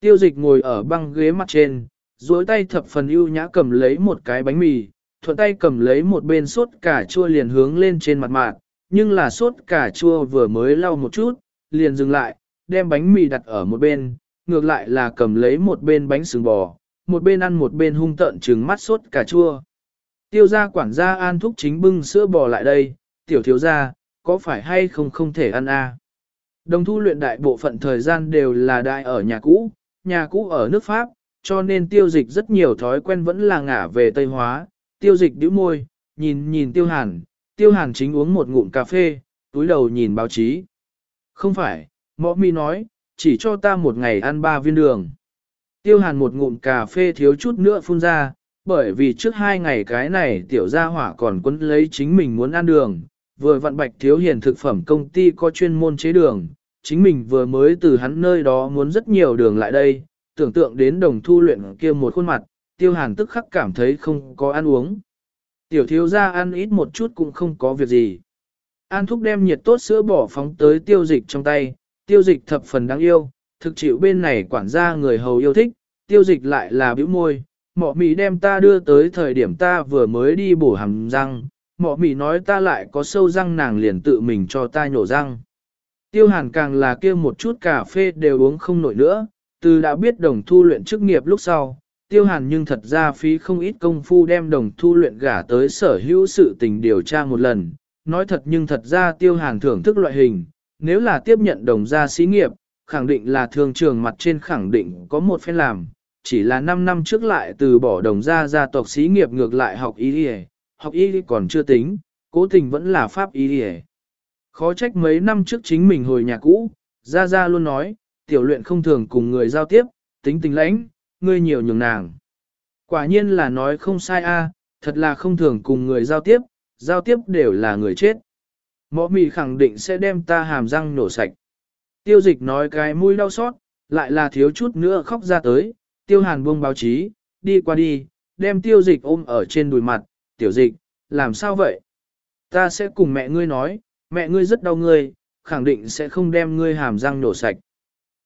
A: Tiêu dịch ngồi ở băng ghế mặt trên, duỗi tay thập phần ưu nhã cầm lấy một cái bánh mì, thuận tay cầm lấy một bên sốt cà chua liền hướng lên trên mặt mạng, nhưng là sốt cà chua vừa mới lau một chút, liền dừng lại, đem bánh mì đặt ở một bên, ngược lại là cầm lấy một bên bánh sừng bò, một bên ăn một bên hung tợn trừng mắt sốt cà chua. Tiêu gia quản gia an thúc chính bưng sữa bò lại đây, tiểu thiếu gia, có phải hay không không thể ăn a? Đồng thu luyện đại bộ phận thời gian đều là đại ở nhà cũ, nhà cũ ở nước Pháp, cho nên tiêu dịch rất nhiều thói quen vẫn là ngả về Tây Hóa. Tiêu dịch đĩu môi, nhìn nhìn tiêu hàn, tiêu hàn chính uống một ngụm cà phê, túi đầu nhìn báo chí. Không phải, mõ mi nói, chỉ cho ta một ngày ăn ba viên đường. Tiêu hàn một ngụm cà phê thiếu chút nữa phun ra, bởi vì trước hai ngày cái này tiểu gia hỏa còn quấn lấy chính mình muốn ăn đường, vừa vặn bạch thiếu hiền thực phẩm công ty có chuyên môn chế đường, chính mình vừa mới từ hắn nơi đó muốn rất nhiều đường lại đây, tưởng tượng đến đồng thu luyện kia một khuôn mặt, tiêu hàn tức khắc cảm thấy không có ăn uống. Tiểu thiếu gia ăn ít một chút cũng không có việc gì. An thúc đem nhiệt tốt sữa bỏ phóng tới tiêu dịch trong tay, tiêu dịch thập phần đáng yêu, thực chịu bên này quản gia người hầu yêu thích, tiêu dịch lại là bĩu môi, mọ mì đem ta đưa tới thời điểm ta vừa mới đi bổ hàm răng, mọ mì nói ta lại có sâu răng nàng liền tự mình cho ta nhổ răng. Tiêu hàn càng là kia một chút cà phê đều uống không nổi nữa, từ đã biết đồng thu luyện chức nghiệp lúc sau, tiêu hàn nhưng thật ra phí không ít công phu đem đồng thu luyện gả tới sở hữu sự tình điều tra một lần. Nói thật nhưng thật ra tiêu hàn thưởng thức loại hình, nếu là tiếp nhận đồng gia xí nghiệp, khẳng định là thường trường mặt trên khẳng định có một phen làm, chỉ là 5 năm trước lại từ bỏ đồng gia gia tộc xí nghiệp ngược lại học y học y còn chưa tính, cố tình vẫn là pháp y Khó trách mấy năm trước chính mình hồi nhà cũ, Gia Gia luôn nói, tiểu luyện không thường cùng người giao tiếp, tính tình lãnh, ngươi nhiều nhường nàng. Quả nhiên là nói không sai a, thật là không thường cùng người giao tiếp, giao tiếp đều là người chết. Mọ mì khẳng định sẽ đem ta hàm răng nổ sạch. Tiêu dịch nói cái mũi đau xót, lại là thiếu chút nữa khóc ra tới, tiêu hàn buông báo chí, đi qua đi, đem tiêu dịch ôm ở trên đùi mặt, tiểu dịch, làm sao vậy? Ta sẽ cùng mẹ ngươi nói, mẹ ngươi rất đau ngươi, khẳng định sẽ không đem ngươi hàm răng nổ sạch.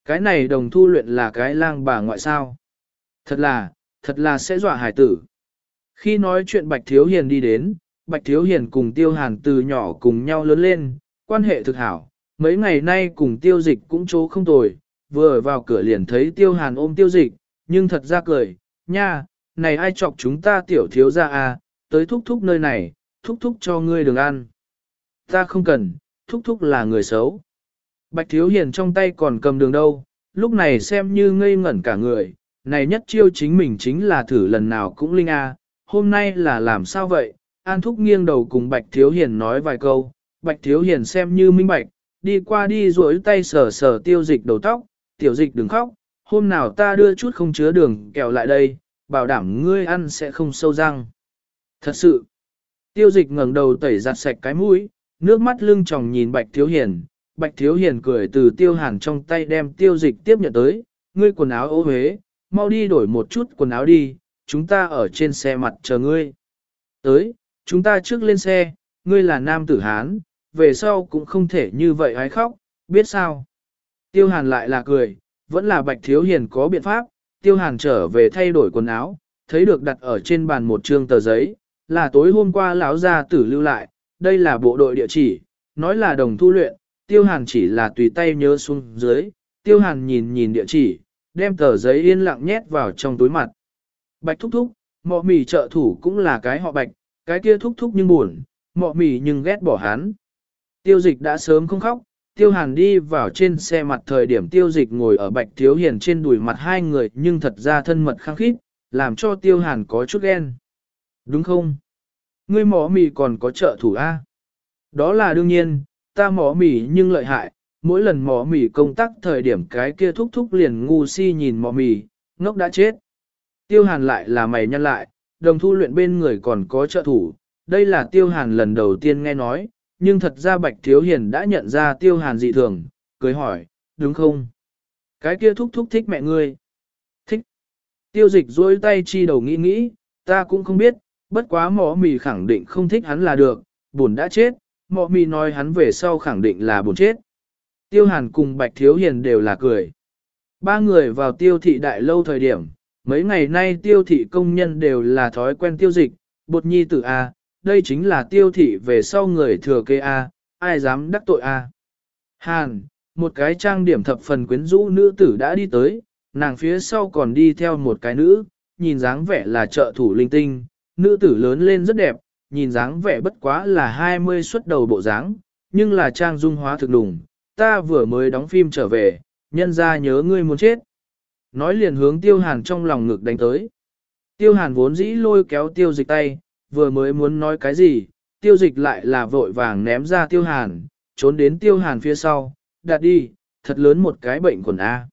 A: Cái này đồng thu luyện là cái lang bà ngoại sao. Thật là, thật là sẽ dọa hải tử. Khi nói chuyện Bạch Thiếu Hiền đi đến, Bạch Thiếu Hiền cùng Tiêu Hàn từ nhỏ cùng nhau lớn lên, quan hệ thực hảo. Mấy ngày nay cùng Tiêu Dịch cũng chỗ không tồi, vừa vào cửa liền thấy Tiêu Hàn ôm Tiêu Dịch, nhưng thật ra cười, nha, này ai chọc chúng ta tiểu thiếu ra à, tới thúc thúc nơi này, thúc thúc cho ngươi đường ăn. Ta không cần, thúc thúc là người xấu. Bạch Thiếu Hiền trong tay còn cầm đường đâu, lúc này xem như ngây ngẩn cả người, này nhất chiêu chính mình chính là thử lần nào cũng linh a. hôm nay là làm sao vậy? An Thúc nghiêng đầu cùng Bạch Thiếu Hiền nói vài câu, Bạch Thiếu Hiền xem như minh bạch, đi qua đi duỗi tay sờ sờ tiêu dịch đầu tóc, tiểu dịch đừng khóc, hôm nào ta đưa chút không chứa đường kẹo lại đây, bảo đảm ngươi ăn sẽ không sâu răng. Thật sự, tiêu dịch ngẩng đầu tẩy giặt sạch cái mũi, nước mắt lưng tròng nhìn Bạch Thiếu Hiền, Bạch Thiếu Hiền cười từ tiêu hàn trong tay đem tiêu dịch tiếp nhận tới, ngươi quần áo ô huế, mau đi đổi một chút quần áo đi, chúng ta ở trên xe mặt chờ ngươi. Tới, chúng ta trước lên xe, ngươi là nam tử Hán, về sau cũng không thể như vậy hái khóc, biết sao. Tiêu hàn lại là cười, vẫn là Bạch Thiếu Hiền có biện pháp, tiêu hàn trở về thay đổi quần áo, thấy được đặt ở trên bàn một trương tờ giấy, là tối hôm qua lão gia tử lưu lại, đây là bộ đội địa chỉ, nói là đồng thu luyện, tiêu hàn chỉ là tùy tay nhớ xuống dưới, tiêu hàn nhìn nhìn địa chỉ, đem tờ giấy yên lặng nhét vào trong túi mặt. Bạch thúc thúc, mọ mì trợ thủ cũng là cái họ bạch, cái kia thúc thúc nhưng buồn, mọ mỉ nhưng ghét bỏ hắn. Tiêu dịch đã sớm không khóc, tiêu hàn đi vào trên xe mặt thời điểm tiêu dịch ngồi ở bạch thiếu hiền trên đùi mặt hai người nhưng thật ra thân mật khăng khít, làm cho tiêu hàn có chút ghen. Đúng không? Ngươi mỏ mì còn có trợ thủ A. Đó là đương nhiên, ta mỏ mì nhưng lợi hại, mỗi lần mỏ mì công tác thời điểm cái kia thúc thúc liền ngu si nhìn mỏ mì, ngốc đã chết. Tiêu hàn lại là mày nhăn lại, đồng thu luyện bên người còn có trợ thủ, đây là tiêu hàn lần đầu tiên nghe nói, nhưng thật ra bạch thiếu hiền đã nhận ra tiêu hàn dị thường, cười hỏi, đúng không? Cái kia thúc thúc thích mẹ ngươi. Thích. Tiêu dịch dối tay chi đầu nghĩ nghĩ, ta cũng không biết, bất quá mỏ mì khẳng định không thích hắn là được, buồn đã chết, mỏ mì nói hắn về sau khẳng định là buồn chết. Tiêu hàn cùng Bạch Thiếu Hiền đều là cười. Ba người vào tiêu thị đại lâu thời điểm, mấy ngày nay tiêu thị công nhân đều là thói quen tiêu dịch, bột nhi tử A, đây chính là tiêu thị về sau người thừa kế A, ai dám đắc tội A. Hàn, một cái trang điểm thập phần quyến rũ nữ tử đã đi tới, nàng phía sau còn đi theo một cái nữ, nhìn dáng vẻ là trợ thủ linh tinh, nữ tử lớn lên rất đẹp, nhìn dáng vẻ bất quá là 20 xuất đầu bộ dáng, nhưng là trang dung hóa thực đủng, ta vừa mới đóng phim trở về, nhân ra nhớ ngươi muốn chết. Nói liền hướng tiêu hàn trong lòng ngực đánh tới. Tiêu hàn vốn dĩ lôi kéo tiêu dịch tay, vừa mới muốn nói cái gì, tiêu dịch lại là vội vàng ném ra tiêu hàn, trốn đến tiêu hàn phía sau, đặt đi, thật lớn một cái bệnh quần A.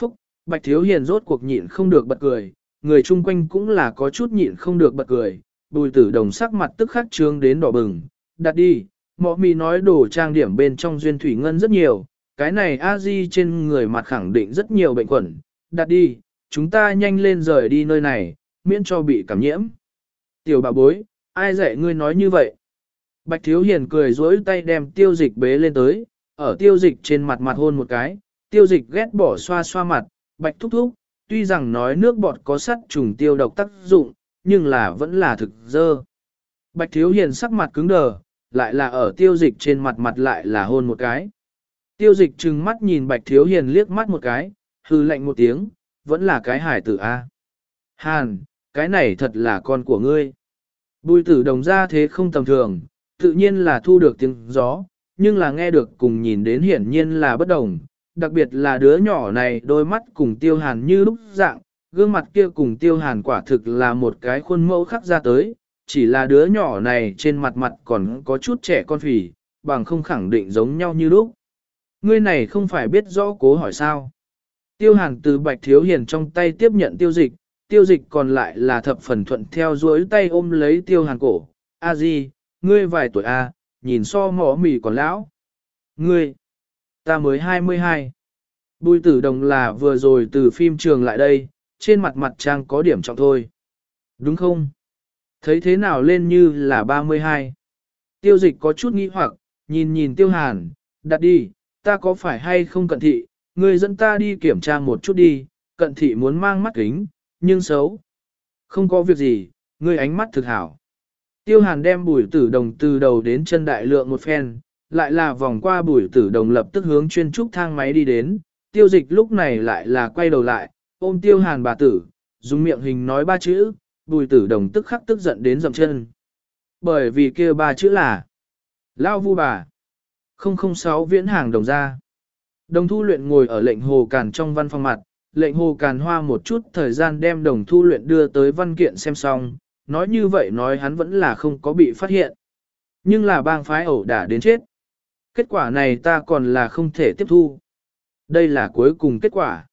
A: Phúc, bạch thiếu hiền rốt cuộc nhịn không được bật cười, người chung quanh cũng là có chút nhịn không được bật cười, bùi tử đồng sắc mặt tức khắc trương đến đỏ bừng, đặt đi, Mọ mì nói đồ trang điểm bên trong duyên thủy ngân rất nhiều, cái này a di trên người mặt khẳng định rất nhiều bệnh khuẩn, đặt đi, chúng ta nhanh lên rời đi nơi này, miễn cho bị cảm nhiễm. Tiểu bà bối, ai dạy ngươi nói như vậy? Bạch Thiếu Hiền cười dối tay đem tiêu dịch bế lên tới, ở tiêu dịch trên mặt mặt hôn một cái, tiêu dịch ghét bỏ xoa xoa mặt, bạch thúc thúc, tuy rằng nói nước bọt có sắt trùng tiêu độc tác dụng, nhưng là vẫn là thực dơ. Bạch Thiếu Hiền sắc mặt cứng đờ, lại là ở tiêu dịch trên mặt mặt lại là hôn một cái. Tiêu dịch trừng mắt nhìn bạch thiếu hiền liếc mắt một cái, hư lạnh một tiếng, vẫn là cái hải tử A. Hàn, cái này thật là con của ngươi. Bùi tử đồng ra thế không tầm thường, tự nhiên là thu được tiếng gió, nhưng là nghe được cùng nhìn đến hiển nhiên là bất đồng, đặc biệt là đứa nhỏ này đôi mắt cùng tiêu hàn như lúc dạng, gương mặt kia cùng tiêu hàn quả thực là một cái khuôn mẫu khắc ra tới, chỉ là đứa nhỏ này trên mặt mặt còn có chút trẻ con phì, bằng không khẳng định giống nhau như lúc. Ngươi này không phải biết rõ cố hỏi sao. Tiêu hàn từ bạch thiếu hiền trong tay tiếp nhận tiêu dịch, tiêu dịch còn lại là thập phần thuận theo duỗi tay ôm lấy tiêu hàn cổ. A di, ngươi vài tuổi A, nhìn so mỏ mì còn lão. Ngươi, ta mới 22. Bùi tử đồng là vừa rồi từ phim trường lại đây, trên mặt mặt trang có điểm trọng thôi. Đúng không? Thấy thế nào lên như là 32. Tiêu dịch có chút nghi hoặc, nhìn nhìn tiêu hàn, đặt đi, ta có phải hay không cận thị, ngươi dẫn ta đi kiểm tra một chút đi, cận thị muốn mang mắt kính, nhưng xấu. Không có việc gì, ngươi ánh mắt thực hảo. Tiêu hàn đem bùi tử đồng từ đầu đến chân đại lượng một phen, lại là vòng qua bùi tử đồng lập tức hướng chuyên trúc thang máy đi đến, tiêu dịch lúc này lại là quay đầu lại, ôm tiêu hàn bà tử, dùng miệng hình nói ba chữ, bùi tử đồng tức khắc tức giận đến dầm chân. Bởi vì kia ba chữ là Lao vu bà 006 viễn hàng đồng ra. Đồng thu luyện ngồi ở lệnh hồ càn trong văn phòng mặt, lệnh hồ càn hoa một chút thời gian đem đồng thu luyện đưa tới văn kiện xem xong, nói như vậy nói hắn vẫn là không có bị phát hiện. Nhưng là bang phái ẩu đả đến chết. Kết quả này ta còn là không thể tiếp thu. Đây là cuối cùng kết quả.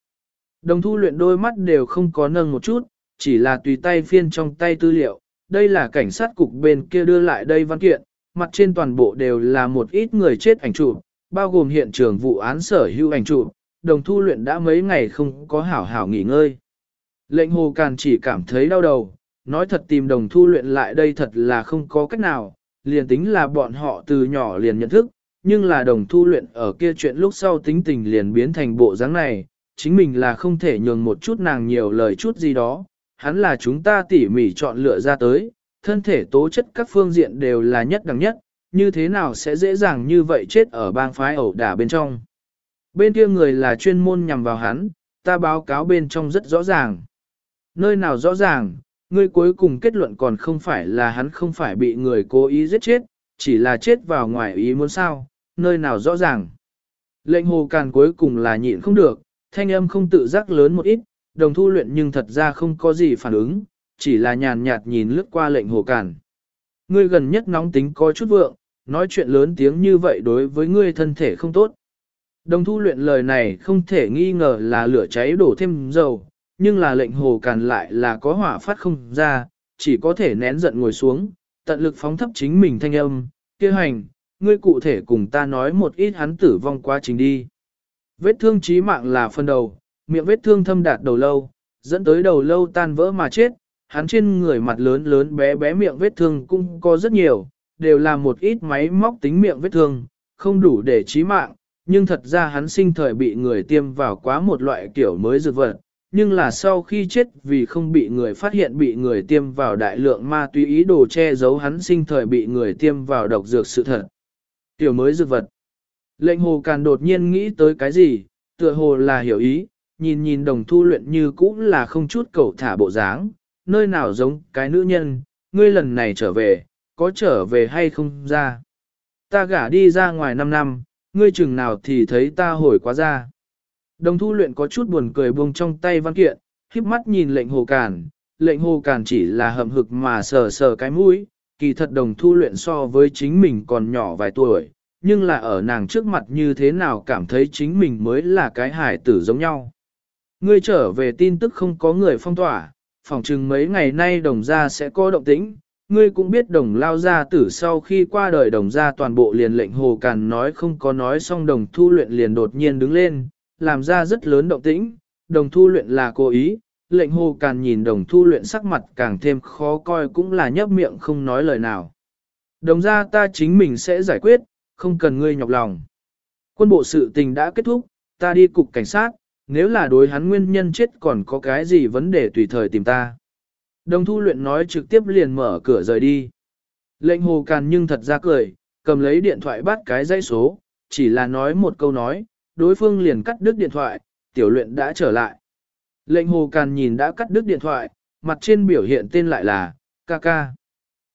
A: Đồng thu luyện đôi mắt đều không có nâng một chút, chỉ là tùy tay phiên trong tay tư liệu. Đây là cảnh sát cục bên kia đưa lại đây văn kiện, mặt trên toàn bộ đều là một ít người chết ảnh chụp, bao gồm hiện trường vụ án sở hữu ảnh chụp. Đồng thu luyện đã mấy ngày không có hảo hảo nghỉ ngơi. Lệnh hồ càn chỉ cảm thấy đau đầu, nói thật tìm đồng thu luyện lại đây thật là không có cách nào, liền tính là bọn họ từ nhỏ liền nhận thức, nhưng là đồng thu luyện ở kia chuyện lúc sau tính tình liền biến thành bộ dáng này, chính mình là không thể nhường một chút nàng nhiều lời chút gì đó, hắn là chúng ta tỉ mỉ chọn lựa ra tới, thân thể tố chất các phương diện đều là nhất đẳng nhất, như thế nào sẽ dễ dàng như vậy chết ở bang phái ẩu đả bên trong. Bên kia người là chuyên môn nhằm vào hắn, ta báo cáo bên trong rất rõ ràng. Nơi nào rõ ràng, ngươi cuối cùng kết luận còn không phải là hắn không phải bị người cố ý giết chết, chỉ là chết vào ngoài ý muốn sao, nơi nào rõ ràng. Lệnh hồ càn cuối cùng là nhịn không được, thanh âm không tự giác lớn một ít, đồng thu luyện nhưng thật ra không có gì phản ứng, chỉ là nhàn nhạt nhìn lướt qua lệnh hồ càn. Ngươi gần nhất nóng tính có chút vượng, nói chuyện lớn tiếng như vậy đối với ngươi thân thể không tốt. Đồng thu luyện lời này không thể nghi ngờ là lửa cháy đổ thêm dầu, nhưng là lệnh hồ càn lại là có hỏa phát không ra, chỉ có thể nén giận ngồi xuống, tận lực phóng thấp chính mình thanh âm, kia hành, ngươi cụ thể cùng ta nói một ít hắn tử vong quá trình đi. Vết thương chí mạng là phần đầu, miệng vết thương thâm đạt đầu lâu, dẫn tới đầu lâu tan vỡ mà chết, hắn trên người mặt lớn lớn bé bé miệng vết thương cũng có rất nhiều, đều là một ít máy móc tính miệng vết thương, không đủ để chí mạng, nhưng thật ra hắn sinh thời bị người tiêm vào quá một loại kiểu mới dược vật, nhưng là sau khi chết vì không bị người phát hiện bị người tiêm vào đại lượng ma túy ý đồ che giấu hắn sinh thời bị người tiêm vào độc dược sự thật. Tiểu mới dược vật. Lệnh hồ càn đột nhiên nghĩ tới cái gì, tựa hồ là hiểu ý, nhìn nhìn đồng thu luyện như cũng là không chút cầu thả bộ dáng, nơi nào giống cái nữ nhân, ngươi lần này trở về, có trở về hay không ra. Ta gả đi ra ngoài 5 năm, ngươi chừng nào thì thấy ta hồi quá ra. Đồng thu luyện có chút buồn cười buông trong tay văn kiện, híp mắt nhìn lệnh hồ càn, lệnh hồ càn chỉ là hậm hực mà sờ sờ cái mũi, kỳ thật đồng thu luyện so với chính mình còn nhỏ vài tuổi, nhưng là ở nàng trước mặt như thế nào cảm thấy chính mình mới là cái hải tử giống nhau. Ngươi trở về tin tức không có người phong tỏa, phòng chừng mấy ngày nay đồng gia sẽ có động tĩnh, ngươi cũng biết đồng lao gia tử sau khi qua đời đồng gia toàn bộ liền lệnh hồ càn nói không có nói xong đồng thu luyện liền đột nhiên đứng lên, làm ra rất lớn động tĩnh, đồng thu luyện là cố ý, lệnh hồ càn nhìn đồng thu luyện sắc mặt càng thêm khó coi cũng là nhấp miệng không nói lời nào. Đồng gia ta chính mình sẽ giải quyết, không cần ngươi nhọc lòng. Quân bộ sự tình đã kết thúc, ta đi cục cảnh sát, nếu là đối hắn nguyên nhân chết còn có cái gì vấn đề tùy thời tìm ta. Đồng thu luyện nói trực tiếp liền mở cửa rời đi. Lệnh hồ càn nhưng thật ra cười, cầm lấy điện thoại bắt cái dây số, chỉ là nói một câu nói, đối phương liền cắt đứt điện thoại, tiểu luyện đã trở lại. Lệnh hồ càn nhìn đã cắt đứt điện thoại, mặt trên biểu hiện tên lại là, ca ca.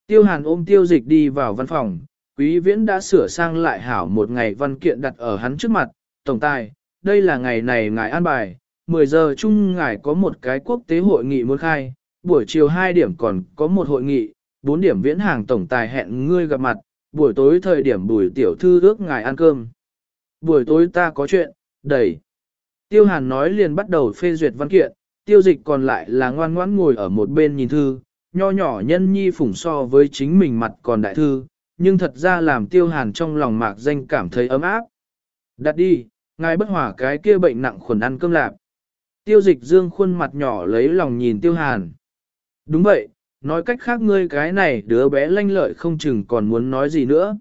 A: Tiêu hàn ôm tiêu dịch đi vào văn phòng, quý viễn đã sửa sang lại hảo một ngày văn kiện đặt ở hắn trước mặt, tổng tài, đây là ngày này ngài an bài, 10 giờ chung ngài có một cái quốc tế hội nghị muốn khai, buổi chiều 2 điểm còn có một hội nghị, 4 điểm viễn hàng tổng tài hẹn ngươi gặp mặt, buổi tối thời điểm buổi tiểu thư ước ngài ăn cơm buổi tối ta có chuyện, đẩy. Tiêu hàn nói liền bắt đầu phê duyệt văn kiện, tiêu dịch còn lại là ngoan ngoãn ngồi ở một bên nhìn thư, nho nhỏ nhân nhi phủng so với chính mình mặt còn đại thư, nhưng thật ra làm tiêu hàn trong lòng mạc danh cảm thấy ấm áp. Đặt đi, ngài bất hỏa cái kia bệnh nặng khuẩn ăn cơm lạp. Tiêu dịch dương khuôn mặt nhỏ lấy lòng nhìn tiêu hàn. Đúng vậy, nói cách khác ngươi cái này đứa bé lanh lợi không chừng còn muốn nói gì nữa.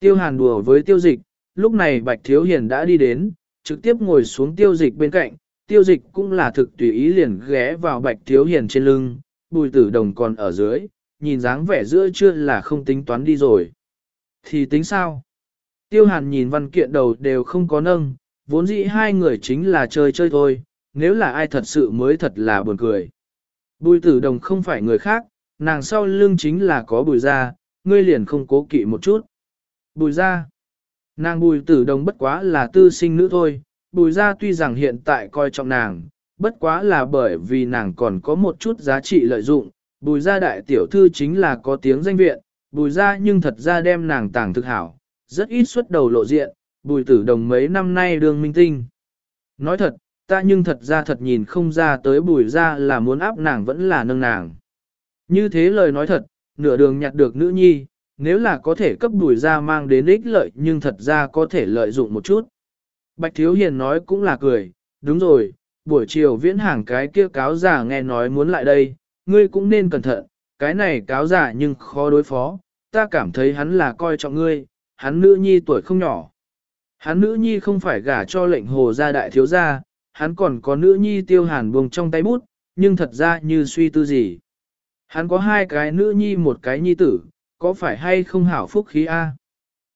A: Tiêu hàn đùa với tiêu dịch, lúc này bạch thiếu hiền đã đi đến, trực tiếp ngồi xuống tiêu dịch bên cạnh, tiêu dịch cũng là thực tùy ý liền ghé vào bạch thiếu hiền trên lưng, bùi tử đồng còn ở dưới, nhìn dáng vẻ giữa chưa là không tính toán đi rồi. Thì tính sao? Tiêu hàn nhìn văn kiện đầu đều không có nâng, vốn dĩ hai người chính là chơi chơi thôi, nếu là ai thật sự mới thật là buồn cười. Bùi tử đồng không phải người khác, nàng sau lưng chính là có bùi ra, ngươi liền không cố kỵ một chút. Bùi ra, nàng bùi tử đồng bất quá là tư sinh nữ thôi, bùi ra tuy rằng hiện tại coi trọng nàng, bất quá là bởi vì nàng còn có một chút giá trị lợi dụng, bùi ra đại tiểu thư chính là có tiếng danh viện, bùi ra nhưng thật ra đem nàng tàng thực hảo, rất ít xuất đầu lộ diện, bùi tử đồng mấy năm nay đường minh tinh. Nói thật, ta nhưng thật ra thật nhìn không ra tới bùi ra là muốn áp nàng vẫn là nâng nàng. Như thế lời nói thật, nửa đường nhặt được nữ nhi, nếu là có thể cấp bùi ra mang đến ích lợi nhưng thật ra có thể lợi dụng một chút. Bạch Thiếu Hiền nói cũng là cười, đúng rồi, buổi chiều viễn hàng cái kia cáo giả nghe nói muốn lại đây, ngươi cũng nên cẩn thận, cái này cáo giả nhưng khó đối phó, ta cảm thấy hắn là coi trọng ngươi, hắn nữ nhi tuổi không nhỏ. Hắn nữ nhi không phải gả cho lệnh hồ gia đại thiếu gia, hắn còn có nữ nhi tiêu hàn buông trong tay bút, nhưng thật ra như suy tư gì. Hắn có hai cái nữ nhi một cái nhi tử, có phải hay không hảo phúc khí a?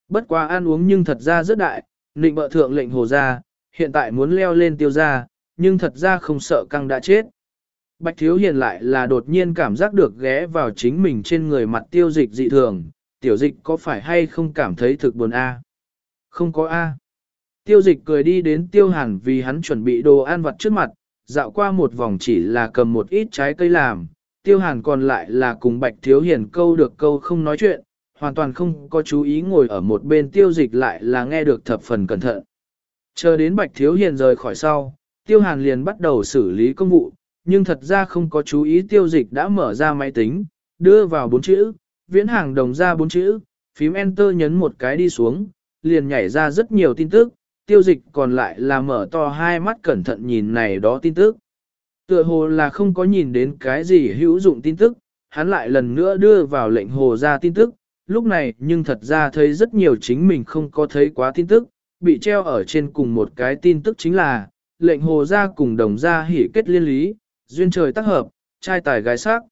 A: Bất quá ăn uống nhưng thật ra rất đại, nịnh bợ thượng lệnh hồ gia, hiện tại muốn leo lên tiêu gia, nhưng thật ra không sợ căng đã chết. Bạch Thiếu Hiền lại là đột nhiên cảm giác được ghé vào chính mình trên người mặt tiêu dịch dị thường, tiểu dịch có phải hay không cảm thấy thực buồn a? Không có a. Tiêu dịch cười đi đến tiêu hàn vì hắn chuẩn bị đồ ăn vặt trước mặt, dạo qua một vòng chỉ là cầm một ít trái cây làm, tiêu hàn còn lại là cùng bạch thiếu hiền câu được câu không nói chuyện, hoàn toàn không có chú ý ngồi ở một bên tiêu dịch lại là nghe được thập phần cẩn thận. Chờ đến bạch thiếu hiền rời khỏi sau, tiêu hàn liền bắt đầu xử lý công vụ, nhưng thật ra không có chú ý tiêu dịch đã mở ra máy tính, đưa vào bốn chữ, viễn hàng đồng ra bốn chữ, phím Enter nhấn một cái đi xuống, liền nhảy ra rất nhiều tin tức, tiêu dịch còn lại là mở to hai mắt cẩn thận nhìn này đó tin tức. Tựa hồ là không có nhìn đến cái gì hữu dụng tin tức, hắn lại lần nữa đưa vào lệnh hồ ra tin tức, lúc này nhưng thật ra thấy rất nhiều chính mình không có thấy quá tin tức, bị treo ở trên cùng một cái tin tức chính là, lệnh hồ ra cùng đồng ra hỉ kết liên lý, duyên trời tác hợp, trai tài gái sắc.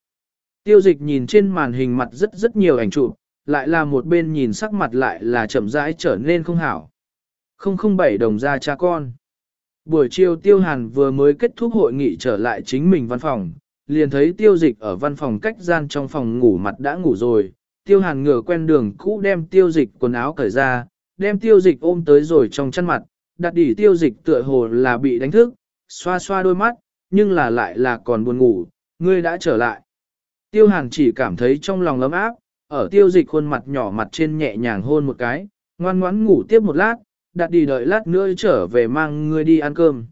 A: Tiêu dịch nhìn trên màn hình mặt rất rất nhiều ảnh chụp, lại là một bên nhìn sắc mặt lại là chậm rãi trở nên không hảo. 007 đồng ra cha con. Buổi chiều tiêu hàn vừa mới kết thúc hội nghị trở lại chính mình văn phòng, liền thấy tiêu dịch ở văn phòng cách gian trong phòng ngủ mặt đã ngủ rồi. Tiêu hàn ngửa quen đường cũ đem tiêu dịch quần áo cởi ra, đem tiêu dịch ôm tới rồi trong chăn mặt, đặt đỉ tiêu dịch tựa hồ là bị đánh thức, xoa xoa đôi mắt, nhưng là lại là còn buồn ngủ, ngươi đã trở lại. Tiêu hàn chỉ cảm thấy trong lòng ấm áp, ở tiêu dịch khuôn mặt nhỏ mặt trên nhẹ nhàng hôn một cái, ngoan ngoãn ngủ tiếp một lát, đặt đi đợi lát nữa trở về mang ngươi đi ăn cơm.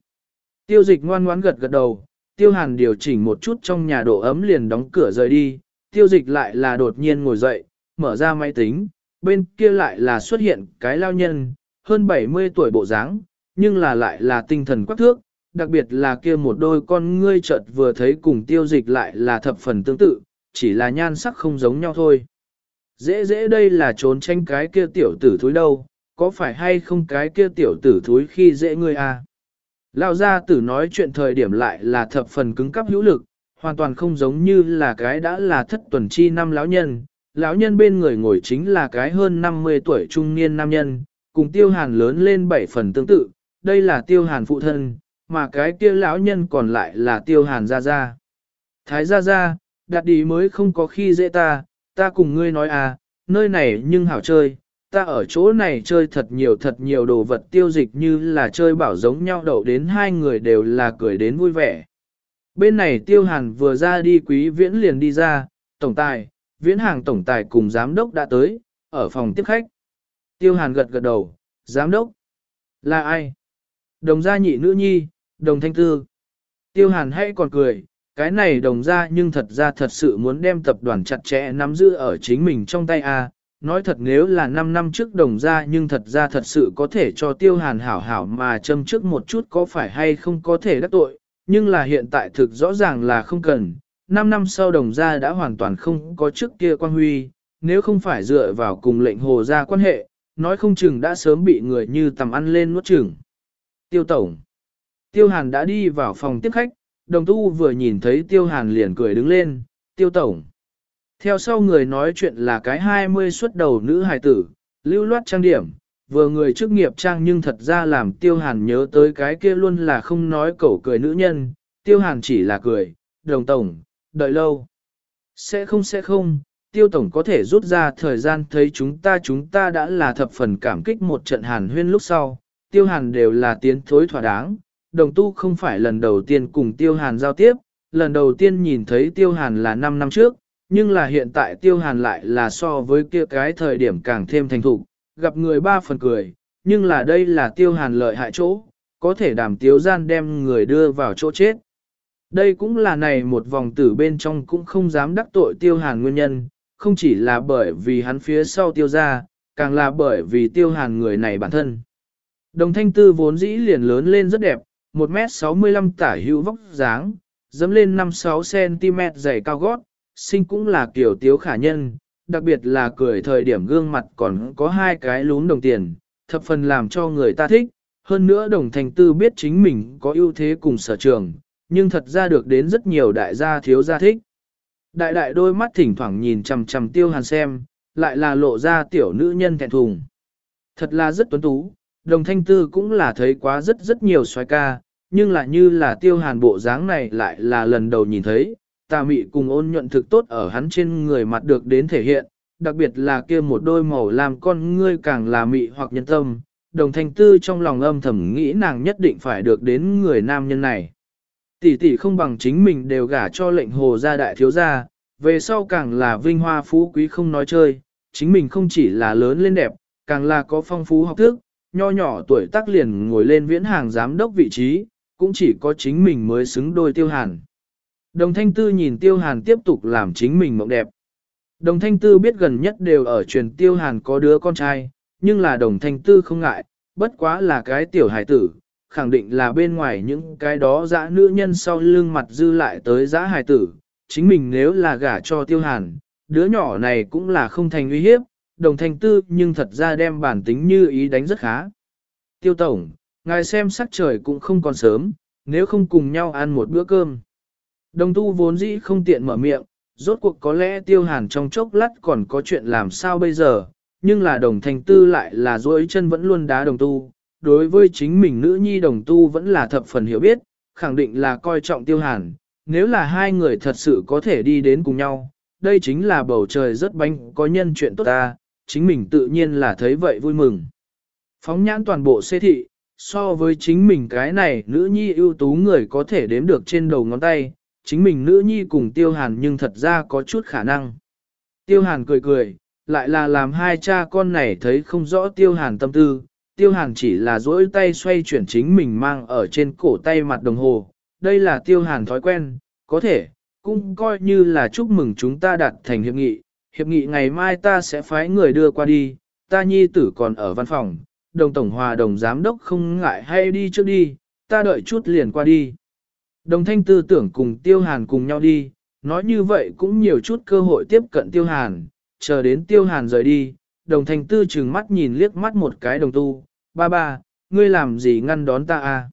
A: Tiêu dịch ngoan ngoãn gật gật đầu, tiêu hàn điều chỉnh một chút trong nhà độ ấm liền đóng cửa rời đi, tiêu dịch lại là đột nhiên ngồi dậy, mở ra máy tính, bên kia lại là xuất hiện cái lao nhân, hơn 70 tuổi bộ dáng, nhưng là lại là tinh thần quắc thước, đặc biệt là kia một đôi con ngươi chợt vừa thấy cùng tiêu dịch lại là thập phần tương tự, chỉ là nhan sắc không giống nhau thôi. Dễ dễ đây là trốn tranh cái kia tiểu tử thúi đâu, có phải hay không cái kia tiểu tử thúi khi dễ ngươi à? lao gia tử nói chuyện thời điểm lại là thập phần cứng cắp hữu lực, hoàn toàn không giống như là cái đã là thất tuần chi năm lão nhân. Lão nhân bên người ngồi chính là cái hơn 50 tuổi trung niên nam nhân, cùng tiêu hàn lớn lên 7 phần tương tự, đây là tiêu hàn phụ thân, mà cái kia lão nhân còn lại là tiêu hàn gia gia. Thái gia gia, đạt đi mới không có khi dễ ta, ta cùng ngươi nói à, nơi này nhưng hảo chơi, ta ở chỗ này chơi thật nhiều thật nhiều đồ vật tiêu dịch như là chơi bảo giống nhau đậu đến hai người đều là cười đến vui vẻ. Bên này tiêu hàn vừa ra đi quý viễn liền đi ra, tổng tài, viễn hàng tổng tài cùng giám đốc đã tới, ở phòng tiếp khách. Tiêu hàn gật gật đầu, giám đốc, là ai? Đồng gia nhị nữ nhi, đồng thanh tư. Tiêu hàn hay còn cười, cái này đồng ra nhưng thật ra thật sự muốn đem tập đoàn chặt chẽ nắm giữ ở chính mình trong tay a. Nói thật nếu là 5 năm trước đồng ra nhưng thật ra thật sự có thể cho tiêu hàn hảo hảo mà châm trước một chút có phải hay không có thể đắc tội, nhưng là hiện tại thực rõ ràng là không cần. 5 năm sau đồng gia đã hoàn toàn không có trước kia quan huy, nếu không phải dựa vào cùng lệnh hồ ra quan hệ, nói không chừng đã sớm bị người như tầm ăn lên nuốt chừng. Tiêu Tổng Tiêu Hàn đã đi vào phòng tiếp khách, đồng tu vừa nhìn thấy Tiêu Hàn liền cười đứng lên, Tiêu Tổng. Theo sau người nói chuyện là cái 20 xuất đầu nữ hài tử, lưu loát trang điểm, vừa người chức nghiệp trang nhưng thật ra làm Tiêu Hàn nhớ tới cái kia luôn là không nói cẩu cười nữ nhân, Tiêu Hàn chỉ là cười, đồng tổng, đợi lâu. Sẽ không sẽ không, Tiêu Tổng có thể rút ra thời gian thấy chúng ta chúng ta đã là thập phần cảm kích một trận hàn huyên lúc sau, Tiêu Hàn đều là tiến thối thỏa đáng, đồng tu không phải lần đầu tiên cùng Tiêu Hàn giao tiếp, lần đầu tiên nhìn thấy Tiêu Hàn là 5 năm trước, nhưng là hiện tại Tiêu Hàn lại là so với kia cái thời điểm càng thêm thành thục, gặp người ba phần cười, nhưng là đây là Tiêu Hàn lợi hại chỗ, có thể đảm tiếu gian đem người đưa vào chỗ chết. Đây cũng là này một vòng tử bên trong cũng không dám đắc tội Tiêu Hàn nguyên nhân, không chỉ là bởi vì hắn phía sau tiêu ra, càng là bởi vì tiêu hàn người này bản thân. Đồng thanh tư vốn dĩ liền lớn lên rất đẹp, 1m65 tả hữu vóc dáng, dẫm lên 5-6cm dày cao gót, sinh cũng là kiểu tiếu khả nhân, đặc biệt là cười thời điểm gương mặt còn có hai cái lún đồng tiền, thập phần làm cho người ta thích. Hơn nữa đồng thanh tư biết chính mình có ưu thế cùng sở trường, nhưng thật ra được đến rất nhiều đại gia thiếu gia thích. Đại đại đôi mắt thỉnh thoảng nhìn chằm chằm tiêu hàn xem, lại là lộ ra tiểu nữ nhân thẹn thùng. Thật là rất tuấn tú, đồng thanh tư cũng là thấy quá rất rất nhiều xoái ca, nhưng lại như là tiêu hàn bộ dáng này lại là lần đầu nhìn thấy, tà mị cùng ôn nhuận thực tốt ở hắn trên người mặt được đến thể hiện, đặc biệt là kia một đôi màu làm con ngươi càng là mị hoặc nhân tâm, đồng thanh tư trong lòng âm thầm nghĩ nàng nhất định phải được đến người nam nhân này. Tỷ tỷ không bằng chính mình đều gả cho lệnh hồ gia đại thiếu gia, về sau càng là vinh hoa phú quý không nói chơi, chính mình không chỉ là lớn lên đẹp, càng là có phong phú học thức, nho nhỏ tuổi tác liền ngồi lên viễn hàng giám đốc vị trí, cũng chỉ có chính mình mới xứng đôi tiêu hàn. Đồng thanh tư nhìn tiêu hàn tiếp tục làm chính mình mộng đẹp. Đồng thanh tư biết gần nhất đều ở truyền tiêu hàn có đứa con trai, nhưng là đồng thanh tư không ngại, bất quá là cái tiểu hải tử, khẳng định là bên ngoài những cái đó dã nữ nhân sau lưng mặt dư lại tới dã hải tử, chính mình nếu là gả cho tiêu hàn, đứa nhỏ này cũng là không thành uy hiếp, đồng thanh tư nhưng thật ra đem bản tính như ý đánh rất khá. Tiêu tổng, ngài xem sắc trời cũng không còn sớm, nếu không cùng nhau ăn một bữa cơm. Đồng tu vốn dĩ không tiện mở miệng, rốt cuộc có lẽ tiêu hàn trong chốc lát còn có chuyện làm sao bây giờ, nhưng là đồng thành tư lại là dối chân vẫn luôn đá đồng tu, đối với chính mình nữ nhi đồng tu vẫn là thập phần hiểu biết, khẳng định là coi trọng tiêu hàn, nếu là hai người thật sự có thể đi đến cùng nhau, đây chính là bầu trời rất bánh có nhân chuyện tốt ta, chính mình tự nhiên là thấy vậy vui mừng. Phóng nhãn toàn bộ xê thị, so với chính mình cái này nữ nhi ưu tú người có thể đếm được trên đầu ngón tay, chính mình nữ nhi cùng tiêu hàn nhưng thật ra có chút khả năng. Tiêu hàn cười cười, lại là làm hai cha con này thấy không rõ tiêu hàn tâm tư, tiêu hàn chỉ là duỗi tay xoay chuyển chính mình mang ở trên cổ tay mặt đồng hồ. Đây là tiêu hàn thói quen, có thể, cũng coi như là chúc mừng chúng ta đạt thành hiệp nghị. Hiệp nghị ngày mai ta sẽ phái người đưa qua đi, ta nhi tử còn ở văn phòng, đồng tổng hòa đồng giám đốc không ngại hay đi trước đi, ta đợi chút liền qua đi. Đồng thanh tư tưởng cùng tiêu hàn cùng nhau đi, nói như vậy cũng nhiều chút cơ hội tiếp cận tiêu hàn, chờ đến tiêu hàn rời đi, đồng thanh tư chừng mắt nhìn liếc mắt một cái đồng tu, ba ba, ngươi làm gì ngăn đón ta à?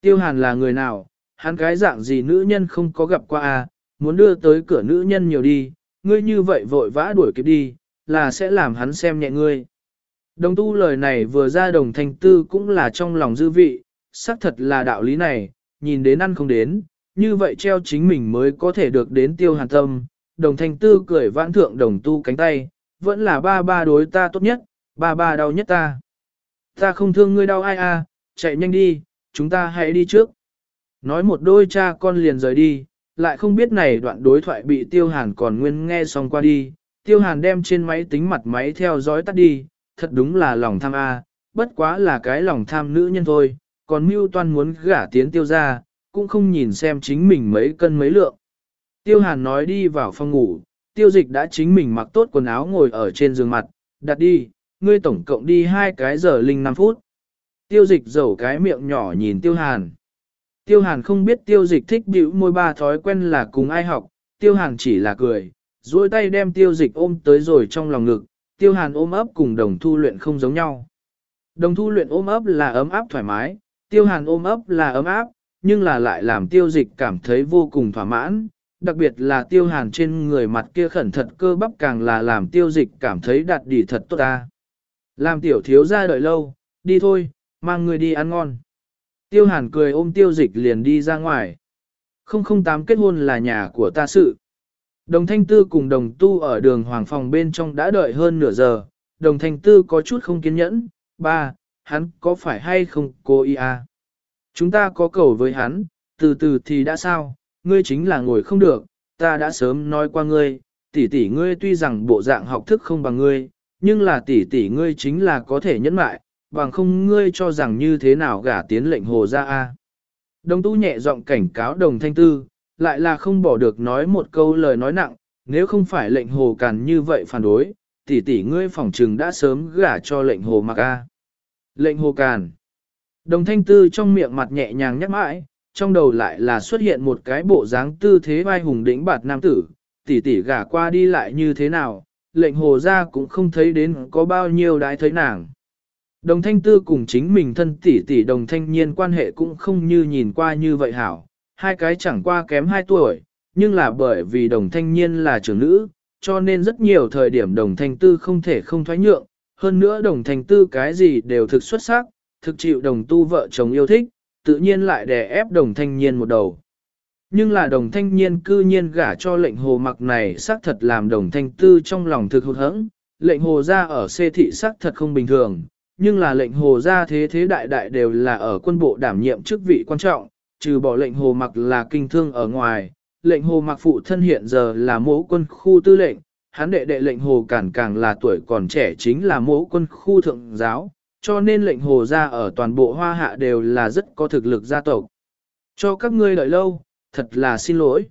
A: Tiêu hàn là người nào, hắn cái dạng gì nữ nhân không có gặp qua à, muốn đưa tới cửa nữ nhân nhiều đi, ngươi như vậy vội vã đuổi kịp đi, là sẽ làm hắn xem nhẹ ngươi. Đồng tu lời này vừa ra đồng thanh tư cũng là trong lòng dư vị, xác thật là đạo lý này, nhìn đến ăn không đến, như vậy treo chính mình mới có thể được đến tiêu hàn tâm. Đồng thanh tư cười vãn thượng đồng tu cánh tay, vẫn là ba ba đối ta tốt nhất, ba ba đau nhất ta. Ta không thương ngươi đau ai à, chạy nhanh đi, chúng ta hãy đi trước. Nói một đôi cha con liền rời đi, lại không biết này đoạn đối thoại bị tiêu hàn còn nguyên nghe xong qua đi. Tiêu hàn đem trên máy tính mặt máy theo dõi tắt đi, thật đúng là lòng tham a, bất quá là cái lòng tham nữ nhân thôi, còn mưu toan muốn gả tiến tiêu ra, cũng không nhìn xem chính mình mấy cân mấy lượng. Tiêu hàn nói đi vào phòng ngủ, tiêu dịch đã chính mình mặc tốt quần áo ngồi ở trên giường mặt, đặt đi, ngươi tổng cộng đi hai cái giờ linh 5 phút. Tiêu dịch dầu cái miệng nhỏ nhìn tiêu hàn. Tiêu hàn không biết tiêu dịch thích bĩu môi ba thói quen là cùng ai học, tiêu hàn chỉ là cười, duỗi tay đem tiêu dịch ôm tới rồi trong lòng ngực, tiêu hàn ôm ấp cùng đồng thu luyện không giống nhau. Đồng thu luyện ôm ấp là ấm áp thoải mái, tiêu hàn ôm ấp là ấm áp, nhưng là lại làm tiêu dịch cảm thấy vô cùng thỏa mãn, đặc biệt là tiêu hàn trên người mặt kia khẩn thật cơ bắp càng là làm tiêu dịch cảm thấy đạt đỉ thật tốt ta. Làm tiểu thiếu ra đợi lâu, đi thôi, mang người đi ăn ngon. Tiêu hàn cười ôm tiêu dịch liền đi ra ngoài. 008 kết hôn là nhà của ta sự. Đồng thanh tư cùng đồng tu ở đường hoàng phòng bên trong đã đợi hơn nửa giờ, đồng thanh tư có chút không kiên nhẫn, ba, hắn có phải hay không cô y à? Chúng ta có cầu với hắn, từ từ thì đã sao, ngươi chính là ngồi không được, ta đã sớm nói qua ngươi, tỷ tỷ ngươi tuy rằng bộ dạng học thức không bằng ngươi, nhưng là tỷ tỷ ngươi chính là có thể nhẫn mại, bằng không ngươi cho rằng như thế nào gả tiến lệnh hồ ra a. Đồng tu nhẹ giọng cảnh cáo đồng thanh tư, lại là không bỏ được nói một câu lời nói nặng, nếu không phải lệnh hồ càn như vậy phản đối, tỷ tỷ ngươi phỏng trừng đã sớm gả cho lệnh hồ mặc a. Lệnh hồ càn. Đồng thanh tư trong miệng mặt nhẹ nhàng nhắc mãi, trong đầu lại là xuất hiện một cái bộ dáng tư thế vai hùng đỉnh bạt nam tử, tỷ tỷ gả qua đi lại như thế nào, lệnh hồ ra cũng không thấy đến có bao nhiêu đái thấy nàng. Đồng thanh tư cùng chính mình thân tỷ tỷ đồng thanh nhiên quan hệ cũng không như nhìn qua như vậy hảo, hai cái chẳng qua kém hai tuổi, nhưng là bởi vì đồng thanh nhiên là trưởng nữ, cho nên rất nhiều thời điểm đồng thanh tư không thể không thoái nhượng, hơn nữa đồng thanh tư cái gì đều thực xuất sắc, thực chịu đồng tu vợ chồng yêu thích, tự nhiên lại đè ép đồng thanh nhiên một đầu. Nhưng là đồng thanh nhiên cư nhiên gả cho lệnh hồ mặc này xác thật làm đồng thanh tư trong lòng thực hụt hẫng, lệnh hồ ra ở xê thị xác thật không bình thường, nhưng là lệnh hồ ra thế thế đại đại đều là ở quân bộ đảm nhiệm chức vị quan trọng, trừ bỏ lệnh hồ mặc là kinh thương ở ngoài, lệnh hồ mặc phụ thân hiện giờ là mẫu quân khu tư lệnh, hắn đệ đệ lệnh hồ cản càng là tuổi còn trẻ chính là mẫu quân khu thượng giáo, cho nên lệnh hồ ra ở toàn bộ hoa hạ đều là rất có thực lực gia tộc. Cho các ngươi đợi lâu, thật là xin lỗi.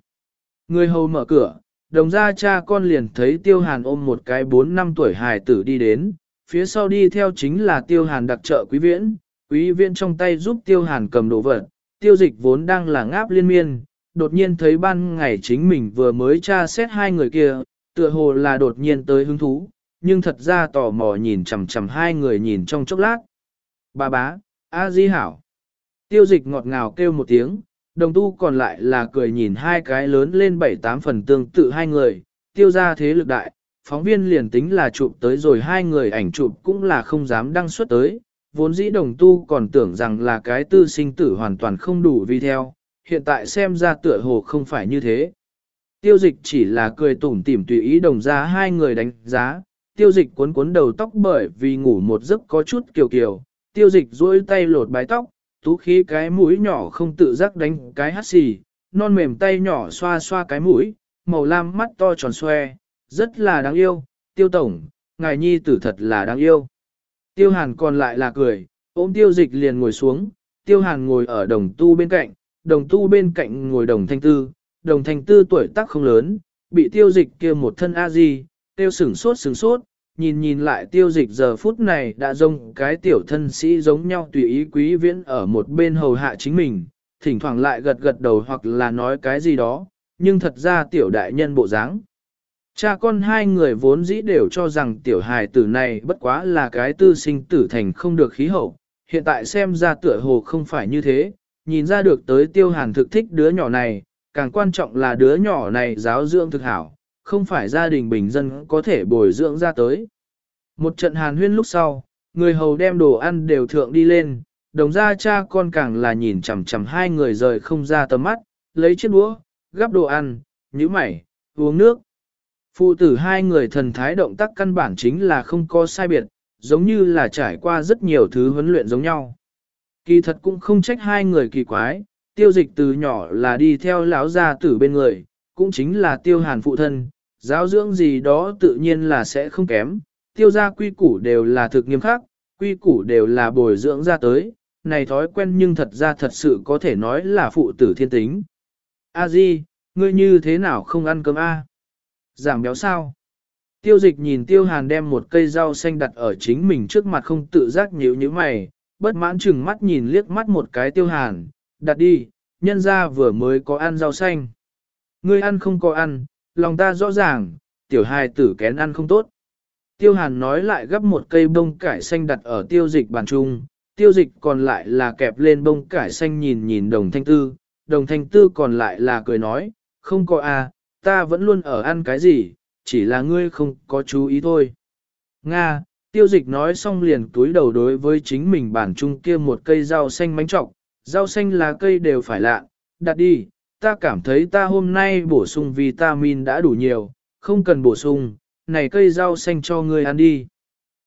A: Người hầu mở cửa, đồng gia cha con liền thấy tiêu hàn ôm một cái 4 năm tuổi hài tử đi đến, phía sau đi theo chính là tiêu hàn đặc trợ quý viễn, quý viễn trong tay giúp tiêu hàn cầm đồ vật, tiêu dịch vốn đang là ngáp liên miên, đột nhiên thấy ban ngày chính mình vừa mới tra xét hai người kia, tựa hồ là đột nhiên tới hứng thú, nhưng thật ra tò mò nhìn chằm chằm hai người nhìn trong chốc lát. Bà bá, A Di Hảo. Tiêu dịch ngọt ngào kêu một tiếng, đồng tu còn lại là cười nhìn hai cái lớn lên bảy tám phần tương tự hai người, tiêu ra thế lực đại, phóng viên liền tính là chụp tới rồi hai người ảnh chụp cũng là không dám đăng xuất tới, vốn dĩ đồng tu còn tưởng rằng là cái tư sinh tử hoàn toàn không đủ vi theo, hiện tại xem ra tựa hồ không phải như thế. Tiêu dịch chỉ là cười tủm tỉm tùy ý đồng ra hai người đánh giá, tiêu dịch cuốn cuốn đầu tóc bởi vì ngủ một giấc có chút kiều kiều, tiêu dịch duỗi tay lột bái tóc, tú khí cái mũi nhỏ không tự giác đánh cái hắt xì, non mềm tay nhỏ xoa xoa cái mũi, màu lam mắt to tròn xoe, rất là đáng yêu, tiêu tổng, ngài nhi tử thật là đáng yêu. Tiêu hàn còn lại là cười, ôm tiêu dịch liền ngồi xuống, tiêu hàn ngồi ở đồng tu bên cạnh, đồng tu bên cạnh ngồi đồng thanh tư, đồng thanh tư tuổi tác không lớn, bị tiêu dịch kia một thân a di, tiêu sửng sốt sửng sốt, nhìn nhìn lại tiêu dịch giờ phút này đã rông cái tiểu thân sĩ giống nhau tùy ý quý viễn ở một bên hầu hạ chính mình, thỉnh thoảng lại gật gật đầu hoặc là nói cái gì đó, nhưng thật ra tiểu đại nhân bộ dáng. Cha con hai người vốn dĩ đều cho rằng tiểu hài tử này bất quá là cái tư sinh tử thành không được khí hậu, hiện tại xem ra tựa hồ không phải như thế, nhìn ra được tới tiêu hàn thực thích đứa nhỏ này, càng quan trọng là đứa nhỏ này giáo dưỡng thực hảo, không phải gia đình bình dân có thể bồi dưỡng ra tới. Một trận hàn huyên lúc sau, người hầu đem đồ ăn đều thượng đi lên, đồng ra cha con càng là nhìn chằm chằm hai người rời không ra tầm mắt, lấy chiếc đũa, gắp đồ ăn, nhíu mày, uống nước. Phụ tử hai người thần thái động tác căn bản chính là không có sai biệt, giống như là trải qua rất nhiều thứ huấn luyện giống nhau. Kỳ thật cũng không trách hai người kỳ quái, tiêu dịch từ nhỏ là đi theo lão gia tử bên người, cũng chính là tiêu hàn phụ thân, giáo dưỡng gì đó tự nhiên là sẽ không kém, tiêu gia quy củ đều là thực nghiêm khắc, quy củ đều là bồi dưỡng ra tới, này thói quen nhưng thật ra thật sự có thể nói là phụ tử thiên tính. A Di, ngươi như thế nào không ăn cơm A? Giảm béo sao? Tiêu dịch nhìn tiêu hàn đem một cây rau xanh đặt ở chính mình trước mặt không tự giác nhíu như mày, bất mãn chừng mắt nhìn liếc mắt một cái tiêu hàn, đặt đi, nhân ra vừa mới có ăn rau xanh. Ngươi ăn không có ăn, lòng ta rõ ràng, tiểu hài tử kén ăn không tốt. Tiêu hàn nói lại gấp một cây bông cải xanh đặt ở tiêu dịch bàn trung, tiêu dịch còn lại là kẹp lên bông cải xanh nhìn nhìn đồng thanh tư, đồng thanh tư còn lại là cười nói, không có à, ta vẫn luôn ở ăn cái gì, chỉ là ngươi không có chú ý thôi. Nga, tiêu dịch nói xong liền túi đầu đối với chính mình bản trung kia một cây rau xanh mánh trọc, rau xanh là cây đều phải lạ, đặt đi, ta cảm thấy ta hôm nay bổ sung vitamin đã đủ nhiều, không cần bổ sung, này cây rau xanh cho ngươi ăn đi.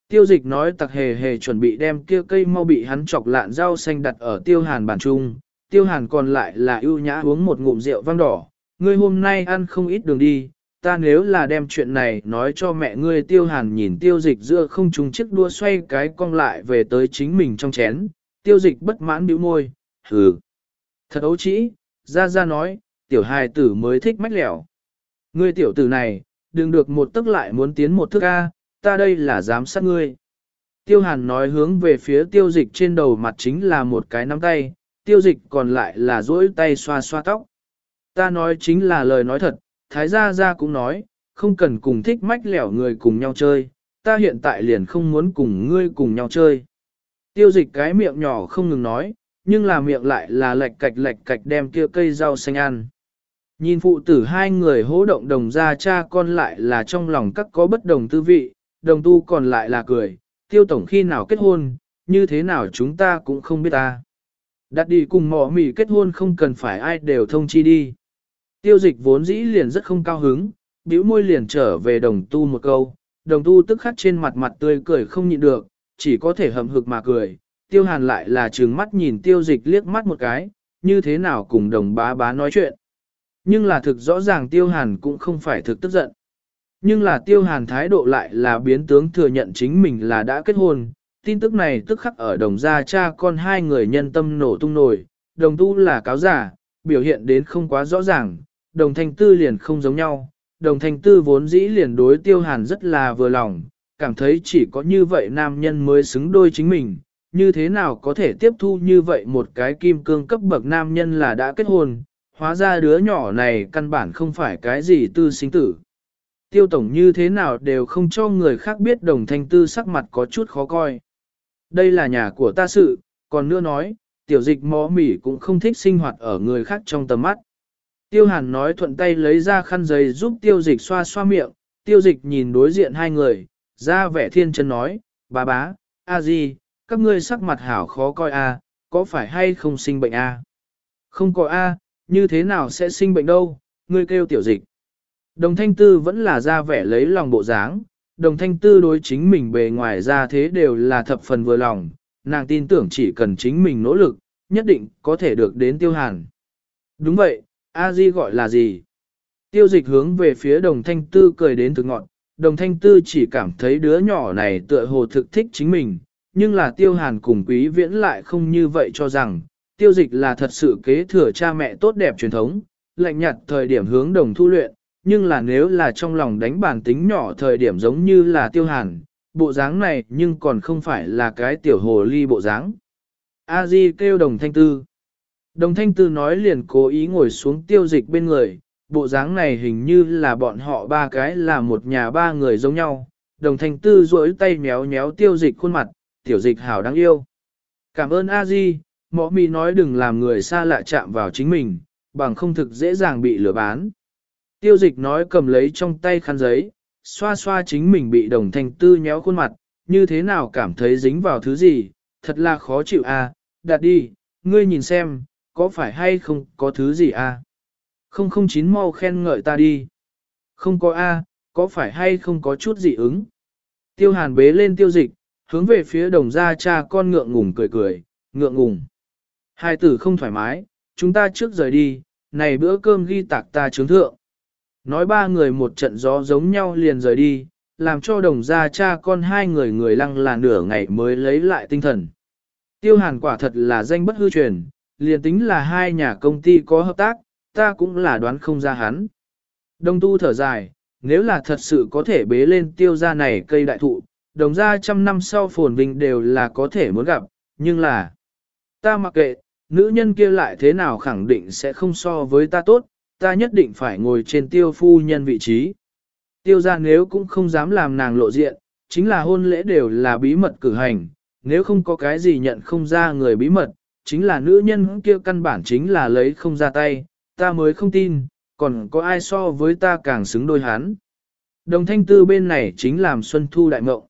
A: Tiêu dịch nói tặc hề hề chuẩn bị đem kia cây mau bị hắn chọc lạn rau xanh đặt ở tiêu hàn bàn trung, tiêu hàn còn lại là ưu nhã uống một ngụm rượu vang đỏ, ngươi hôm nay ăn không ít đường đi, ta nếu là đem chuyện này nói cho mẹ ngươi tiêu hàn nhìn tiêu dịch giữa không trùng chiếc đua xoay cái cong lại về tới chính mình trong chén, tiêu dịch bất mãn bĩu môi, hừ. Thật ấu trĩ, ra ra nói, tiểu hài tử mới thích mách lẻo. Ngươi tiểu tử này, đừng được một tức lại muốn tiến một thước A, ta đây là giám sát ngươi. Tiêu hàn nói hướng về phía tiêu dịch trên đầu mặt chính là một cái nắm tay, tiêu dịch còn lại là duỗi tay xoa xoa tóc. Ta nói chính là lời nói thật, Thái Gia Gia cũng nói, không cần cùng thích mách lẻo người cùng nhau chơi, ta hiện tại liền không muốn cùng ngươi cùng nhau chơi. Tiêu dịch cái miệng nhỏ không ngừng nói, nhưng là miệng lại là lệch cạch lệch cạch đem kia cây rau xanh ăn. Nhìn phụ tử hai người hỗ động đồng ra cha con lại là trong lòng các có bất đồng tư vị, đồng tu còn lại là cười, tiêu tổng khi nào kết hôn, như thế nào chúng ta cũng không biết ta. Đặt đi cùng mỏ mỉ kết hôn không cần phải ai đều thông chi đi. Tiêu dịch vốn dĩ liền rất không cao hứng, bĩu môi liền trở về đồng tu một câu, đồng tu tức khắc trên mặt mặt tươi cười không nhịn được, chỉ có thể hầm hực mà cười. Tiêu hàn lại là trừng mắt nhìn tiêu dịch liếc mắt một cái, như thế nào cùng đồng bá bá nói chuyện. Nhưng là thực rõ ràng tiêu hàn cũng không phải thực tức giận. Nhưng là tiêu hàn thái độ lại là biến tướng thừa nhận chính mình là đã kết hôn. Tin tức này tức khắc ở đồng gia cha con hai người nhân tâm nổ tung nổi, đồng tu là cáo giả, biểu hiện đến không quá rõ ràng, đồng thanh tư liền không giống nhau. Đồng thanh tư vốn dĩ liền đối tiêu hàn rất là vừa lòng, cảm thấy chỉ có như vậy nam nhân mới xứng đôi chính mình, như thế nào có thể tiếp thu như vậy một cái kim cương cấp bậc nam nhân là đã kết hôn, hóa ra đứa nhỏ này căn bản không phải cái gì tư sinh tử. Tiêu tổng như thế nào đều không cho người khác biết đồng thanh tư sắc mặt có chút khó coi. Đây là nhà của ta sự, còn nữa nói, tiểu dịch mó mỉ cũng không thích sinh hoạt ở người khác trong tầm mắt. Tiêu hàn nói thuận tay lấy ra khăn giấy giúp tiêu dịch xoa xoa miệng, tiêu dịch nhìn đối diện hai người, ra vẻ thiên chân nói, bà bá, a di, các ngươi sắc mặt hảo khó coi a, có phải hay không sinh bệnh a? Không có a, như thế nào sẽ sinh bệnh đâu, ngươi kêu tiểu dịch. Đồng thanh tư vẫn là ra vẻ lấy lòng bộ dáng, đồng thanh tư đối chính mình bề ngoài ra thế đều là thập phần vừa lòng, nàng tin tưởng chỉ cần chính mình nỗ lực, nhất định có thể được đến tiêu hàn. Đúng vậy, a di gọi là gì? Tiêu dịch hướng về phía đồng thanh tư cười đến thực ngọn, đồng thanh tư chỉ cảm thấy đứa nhỏ này tựa hồ thực thích chính mình, nhưng là tiêu hàn cùng quý viễn lại không như vậy cho rằng, tiêu dịch là thật sự kế thừa cha mẹ tốt đẹp truyền thống, lạnh nhạt thời điểm hướng đồng thu luyện, nhưng là nếu là trong lòng đánh bản tính nhỏ thời điểm giống như là tiêu hàn, bộ dáng này nhưng còn không phải là cái tiểu hồ ly bộ dáng. A Di kêu đồng thanh tư. Đồng thanh tư nói liền cố ý ngồi xuống tiêu dịch bên người, bộ dáng này hình như là bọn họ ba cái là một nhà ba người giống nhau. Đồng thanh tư duỗi tay méo méo tiêu dịch khuôn mặt, tiểu dịch hảo đáng yêu. Cảm ơn A Di, mõ mì nói đừng làm người xa lạ chạm vào chính mình, bằng không thực dễ dàng bị lừa bán. Tiêu dịch nói cầm lấy trong tay khăn giấy, xoa xoa chính mình bị đồng thanh tư nhéo khuôn mặt, như thế nào cảm thấy dính vào thứ gì, thật là khó chịu a. À, đặt đi, ngươi nhìn xem, có phải hay không có thứ gì a? À? Không không chín mau khen ngợi ta đi. Không có a, có phải hay không có chút gì ứng? Tiêu hàn bế lên tiêu dịch, hướng về phía đồng gia cha con ngượng ngùng cười cười, ngượng ngùng. Hai tử không thoải mái, chúng ta trước rời đi, này bữa cơm ghi tạc ta trướng thượng. Nói ba người một trận gió giống nhau liền rời đi, làm cho đồng gia cha con hai người người lăng là nửa ngày mới lấy lại tinh thần. Tiêu hàn quả thật là danh bất hư truyền, liền tính là hai nhà công ty có hợp tác, ta cũng là đoán không ra hắn. Đồng tu thở dài, nếu là thật sự có thể bế lên tiêu gia này cây đại thụ, đồng ra trăm năm sau phồn vinh đều là có thể muốn gặp, nhưng là, ta mặc kệ, nữ nhân kia lại thế nào khẳng định sẽ không so với ta tốt, ta nhất định phải ngồi trên tiêu phu nhân vị trí. Tiêu gia nếu cũng không dám làm nàng lộ diện, chính là hôn lễ đều là bí mật cử hành, nếu không có cái gì nhận không ra người bí mật, chính là nữ nhân kia căn bản chính là lấy không ra tay, ta mới không tin, còn có ai so với ta càng xứng đôi hắn. Đồng thanh tư bên này chính làm Xuân Thu đại mộng.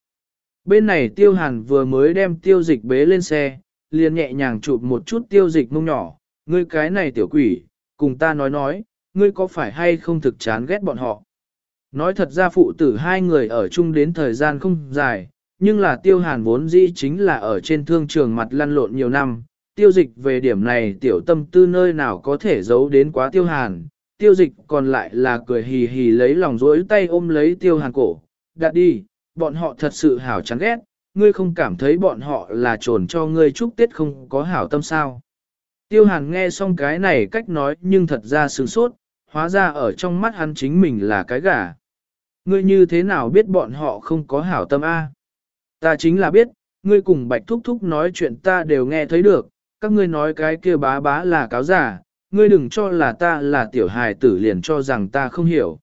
A: Bên này tiêu hàn vừa mới đem tiêu dịch bế lên xe, liền nhẹ nhàng chụp một chút tiêu dịch mông nhỏ, ngươi cái này tiểu quỷ, cùng ta nói nói, ngươi có phải hay không thực chán ghét bọn họ. Nói thật ra phụ tử hai người ở chung đến thời gian không dài, nhưng là tiêu hàn vốn dĩ chính là ở trên thương trường mặt lăn lộn nhiều năm. Tiêu dịch về điểm này tiểu tâm tư nơi nào có thể giấu đến quá tiêu hàn, tiêu dịch còn lại là cười hì hì lấy lòng rỗi tay ôm lấy tiêu hàn cổ. Đặt đi, bọn họ thật sự hảo chán ghét, ngươi không cảm thấy bọn họ là trồn cho ngươi chúc tết không có hảo tâm sao. Tiêu hàn nghe xong cái này cách nói nhưng thật ra sướng sốt, hóa ra ở trong mắt hắn chính mình là cái gà. Ngươi như thế nào biết bọn họ không có hảo tâm A? Ta chính là biết, ngươi cùng bạch thúc thúc nói chuyện ta đều nghe thấy được, các ngươi nói cái kia bá bá là cáo giả, ngươi đừng cho là ta là tiểu hài tử liền cho rằng ta không hiểu.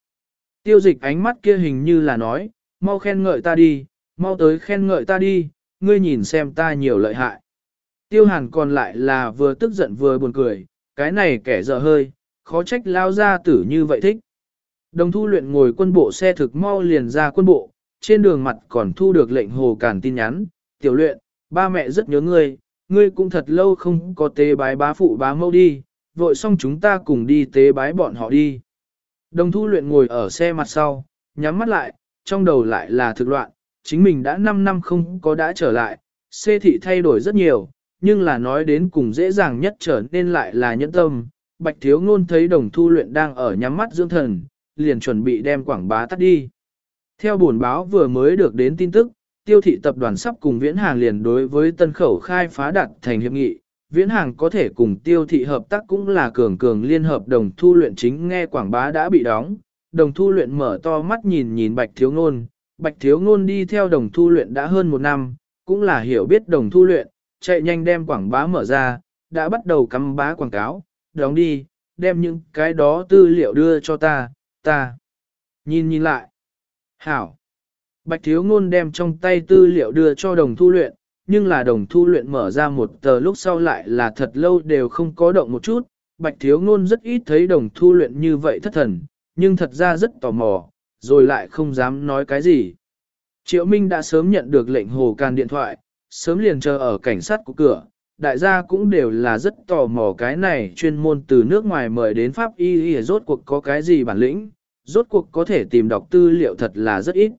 A: Tiêu dịch ánh mắt kia hình như là nói, mau khen ngợi ta đi, mau tới khen ngợi ta đi, ngươi nhìn xem ta nhiều lợi hại. Tiêu hàn còn lại là vừa tức giận vừa buồn cười, cái này kẻ dở hơi, khó trách lao ra tử như vậy thích. Đồng thu luyện ngồi quân bộ xe thực mau liền ra quân bộ, trên đường mặt còn thu được lệnh hồ cản tin nhắn, tiểu luyện, ba mẹ rất nhớ ngươi, ngươi cũng thật lâu không có tế bái bá phụ bá mẫu đi, vội xong chúng ta cùng đi tế bái bọn họ đi. Đồng thu luyện ngồi ở xe mặt sau, nhắm mắt lại, trong đầu lại là thực loạn, chính mình đã 5 năm không có đã trở lại, xê thị thay đổi rất nhiều, nhưng là nói đến cùng dễ dàng nhất trở nên lại là nhẫn tâm. Bạch thiếu ngôn thấy đồng thu luyện đang ở nhắm mắt dưỡng thần, liền chuẩn bị đem quảng bá tắt đi. Theo bổn báo vừa mới được đến tin tức, tiêu thị tập đoàn sắp cùng viễn hàng liền đối với tân khẩu khai phá đặt thành hiệp nghị. Viễn hàng có thể cùng tiêu thị hợp tác cũng là cường cường liên hợp đồng thu luyện chính nghe quảng bá đã bị đóng. Đồng thu luyện mở to mắt nhìn nhìn bạch thiếu ngôn, bạch thiếu ngôn đi theo đồng thu luyện đã hơn một năm, cũng là hiểu biết đồng thu luyện, chạy nhanh đem quảng bá mở ra, đã bắt đầu cắm bá quảng cáo, đóng đi, đem những cái đó tư liệu đưa cho ta, ta. Nhìn nhìn lại. Hảo. Bạch thiếu ngôn đem trong tay tư liệu đưa cho đồng thu luyện, nhưng là đồng thu luyện mở ra một tờ lúc sau lại là thật lâu đều không có động một chút. Bạch thiếu ngôn rất ít thấy đồng thu luyện như vậy thất thần, nhưng thật ra rất tò mò, rồi lại không dám nói cái gì. Triệu Minh đã sớm nhận được lệnh hồ can điện thoại, sớm liền chờ ở cảnh sát của cửa, đại gia cũng đều là rất tò mò cái này chuyên môn từ nước ngoài mời đến Pháp y y rốt cuộc có cái gì bản lĩnh, rốt cuộc có thể tìm đọc tư liệu thật là rất ít.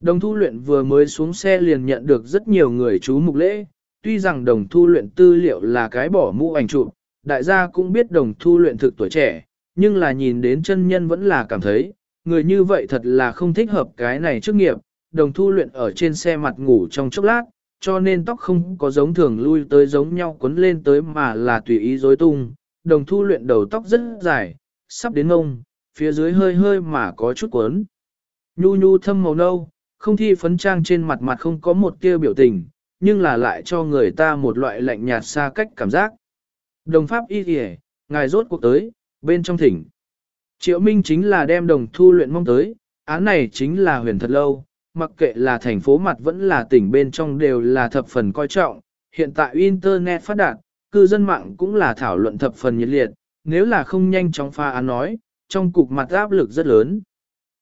A: Đồng thu luyện vừa mới xuống xe liền nhận được rất nhiều người chú mục lễ, tuy rằng đồng thu luyện tư liệu là cái bỏ mũ ảnh chụp, đại gia cũng biết đồng thu luyện thực tuổi trẻ, nhưng là nhìn đến chân nhân vẫn là cảm thấy, người như vậy thật là không thích hợp cái này chức nghiệp, đồng thu luyện ở trên xe mặt ngủ trong chốc lát, cho nên tóc không có giống thường lui tới giống nhau quấn lên tới mà là tùy ý rối tung, đồng thu luyện đầu tóc rất dài, sắp đến ngông, phía dưới hơi hơi mà có chút quấn. Nhu nhu thâm màu nâu, không thi phấn trang trên mặt mặt không có một tia biểu tình, nhưng là lại cho người ta một loại lạnh nhạt xa cách cảm giác. Đồng pháp y kìa, ngài rốt cuộc tới, bên trong thỉnh. Triệu Minh chính là đem đồng thu luyện mong tới, án này chính là huyền thật lâu, mặc kệ là thành phố mặt vẫn là tỉnh bên trong đều là thập phần coi trọng, hiện tại Internet phát đạt, cư dân mạng cũng là thảo luận thập phần nhiệt liệt, nếu là không nhanh chóng pha án nói, trong cục mặt áp lực rất lớn.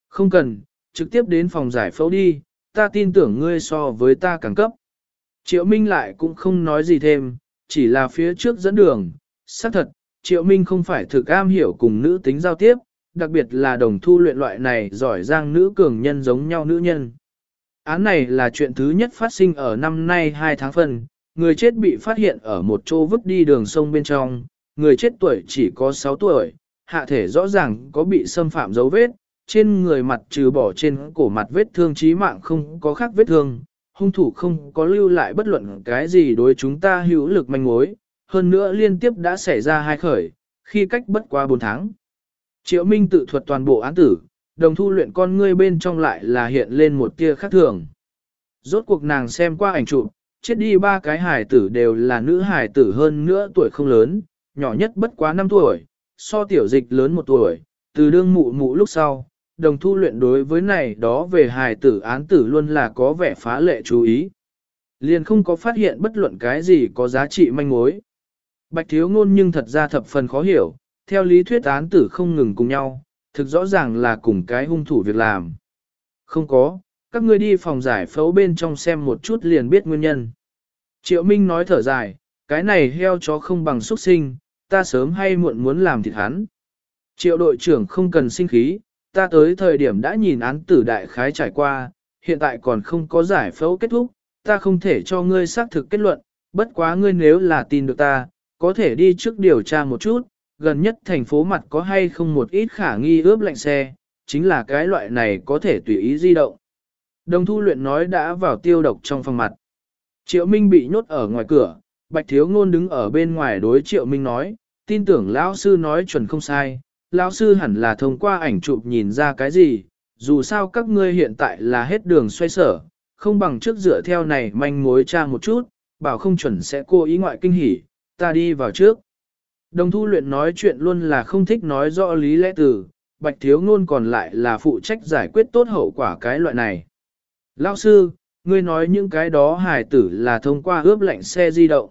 A: Không cần, trực tiếp đến phòng giải phẫu đi, ta tin tưởng ngươi so với ta càng cấp. Triệu Minh lại cũng không nói gì thêm, chỉ là phía trước dẫn đường, xác thật, Triệu Minh không phải thực am hiểu cùng nữ tính giao tiếp, đặc biệt là đồng thu luyện loại này giỏi giang nữ cường nhân giống nhau nữ nhân. Án này là chuyện thứ nhất phát sinh ở năm nay 2 tháng phần, người chết bị phát hiện ở một chỗ vứt đi đường sông bên trong, người chết tuổi chỉ có 6 tuổi, hạ thể rõ ràng có bị xâm phạm dấu vết, trên người mặt trừ bỏ trên cổ mặt vết thương chí mạng không có khác vết thương, hung thủ không có lưu lại bất luận cái gì đối chúng ta hữu lực manh mối, hơn nữa liên tiếp đã xảy ra hai khởi, khi cách bất qua 4 tháng. Triệu Minh tự thuật toàn bộ án tử, đồng thu luyện con ngươi bên trong lại là hiện lên một tia khác thường. Rốt cuộc nàng xem qua ảnh chụp, chết đi ba cái hài tử đều là nữ hài tử hơn nữa tuổi không lớn, nhỏ nhất bất quá 5 tuổi, so tiểu dịch lớn một tuổi, từ đương mụ mụ lúc sau, đồng thu luyện đối với này đó về hài tử án tử luôn là có vẻ phá lệ chú ý. Liền không có phát hiện bất luận cái gì có giá trị manh mối. Bạch thiếu ngôn nhưng thật ra thập phần khó hiểu, theo lý thuyết án tử không ngừng cùng nhau, thực rõ ràng là cùng cái hung thủ việc làm. Không có, các ngươi đi phòng giải phẫu bên trong xem một chút liền biết nguyên nhân. Triệu Minh nói thở dài, cái này heo chó không bằng xuất sinh, ta sớm hay muộn muốn làm thịt hắn. Triệu đội trưởng không cần sinh khí, ta tới thời điểm đã nhìn án tử đại khái trải qua, hiện tại còn không có giải phẫu kết thúc, ta không thể cho ngươi xác thực kết luận, bất quá ngươi nếu là tin được ta, có thể đi trước điều tra một chút, gần nhất thành phố mặt có hay không một ít khả nghi ướp lạnh xe, chính là cái loại này có thể tùy ý di động. Đồng thu luyện nói đã vào tiêu độc trong phòng mặt. Triệu Minh bị nhốt ở ngoài cửa, Bạch Thiếu Ngôn đứng ở bên ngoài đối Triệu Minh nói, tin tưởng lão sư nói chuẩn không sai, lão sư hẳn là thông qua ảnh chụp nhìn ra cái gì, dù sao các ngươi hiện tại là hết đường xoay sở, không bằng trước dựa theo này manh mối tra một chút, bảo không chuẩn sẽ cô ý ngoại kinh hỉ, ta đi vào trước. Đồng thu luyện nói chuyện luôn là không thích nói rõ lý lẽ từ, bạch thiếu ngôn còn lại là phụ trách giải quyết tốt hậu quả cái loại này. Lão sư, ngươi nói những cái đó hài tử là thông qua ướp lạnh xe di động.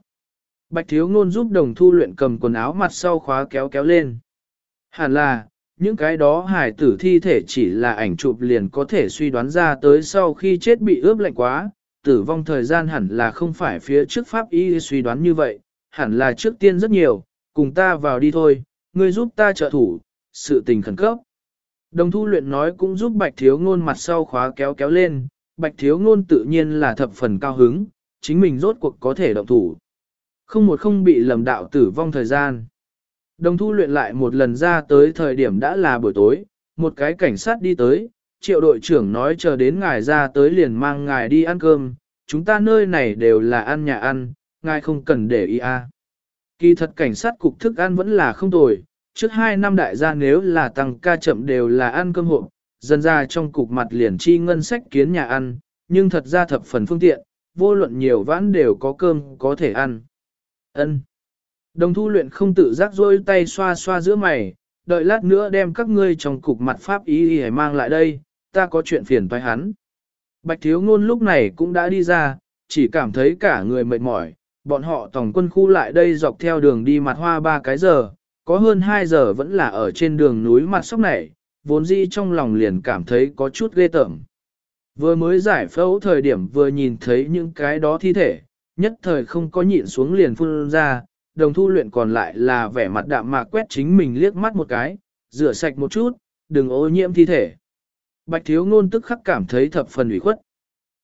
A: Bạch thiếu ngôn giúp đồng thu luyện cầm quần áo mặt sau khóa kéo kéo lên. Hẳn là, những cái đó hải tử thi thể chỉ là ảnh chụp liền có thể suy đoán ra tới sau khi chết bị ướp lạnh quá, tử vong thời gian hẳn là không phải phía trước pháp y suy đoán như vậy, hẳn là trước tiên rất nhiều, cùng ta vào đi thôi, ngươi giúp ta trợ thủ, sự tình khẩn cấp. Đồng thu luyện nói cũng giúp bạch thiếu ngôn mặt sau khóa kéo kéo lên, bạch thiếu ngôn tự nhiên là thập phần cao hứng, chính mình rốt cuộc có thể động thủ. Không một không bị lầm đạo tử vong thời gian. Đồng thu luyện lại một lần ra tới thời điểm đã là buổi tối, một cái cảnh sát đi tới, triệu đội trưởng nói chờ đến ngài ra tới liền mang ngài đi ăn cơm, chúng ta nơi này đều là ăn nhà ăn, ngài không cần để ý a. Kỳ thật cảnh sát cục thức ăn vẫn là không tồi, trước hai năm đại gia nếu là tăng ca chậm đều là ăn cơm hộp, dần ra trong cục mặt liền chi ngân sách kiến nhà ăn, nhưng thật ra thập phần phương tiện, vô luận nhiều vãn đều có cơm có thể ăn. Ân. Đồng thu luyện không tự giác rôi tay xoa xoa giữa mày, đợi lát nữa đem các ngươi trong cục mặt pháp ý y mang lại đây, ta có chuyện phiền toái hắn. Bạch thiếu ngôn lúc này cũng đã đi ra, chỉ cảm thấy cả người mệt mỏi, bọn họ tổng quân khu lại đây dọc theo đường đi mặt hoa ba cái giờ, có hơn 2 giờ vẫn là ở trên đường núi mặt sóc này, vốn dĩ trong lòng liền cảm thấy có chút ghê tởm. Vừa mới giải phẫu thời điểm vừa nhìn thấy những cái đó thi thể, nhất thời không có nhịn xuống liền phun ra, đồng thu luyện còn lại là vẻ mặt đạm mạc quét chính mình liếc mắt một cái, rửa sạch một chút, đừng ô nhiễm thi thể. Bạch thiếu ngôn tức khắc cảm thấy thập phần ủy khuất.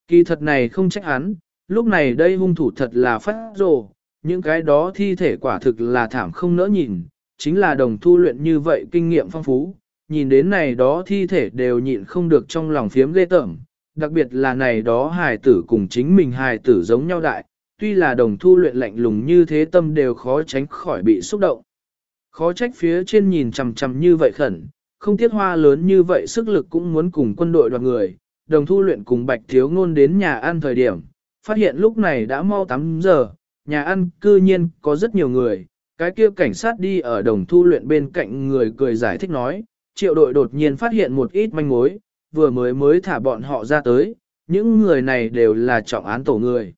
A: Kỳ thật này không trách hắn, lúc này đây hung thủ thật là phát rồ, những cái đó thi thể quả thực là thảm không nỡ nhìn, chính là đồng thu luyện như vậy kinh nghiệm phong phú, nhìn đến này đó thi thể đều nhịn không được trong lòng phiếm ghê tởm, đặc biệt là này đó hài tử cùng chính mình hài tử giống nhau đại, tuy là đồng thu luyện lạnh lùng như thế tâm đều khó tránh khỏi bị xúc động. Khó trách phía trên nhìn chằm chằm như vậy khẩn, không tiết hoa lớn như vậy sức lực cũng muốn cùng quân đội đoàn người, đồng thu luyện cùng bạch thiếu ngôn đến nhà ăn thời điểm, phát hiện lúc này đã mau 8 giờ, nhà ăn cư nhiên có rất nhiều người, cái kia cảnh sát đi ở đồng thu luyện bên cạnh người cười giải thích nói, triệu đội đột nhiên phát hiện một ít manh mối, vừa mới mới thả bọn họ ra tới, những người này đều là trọng án tổ người.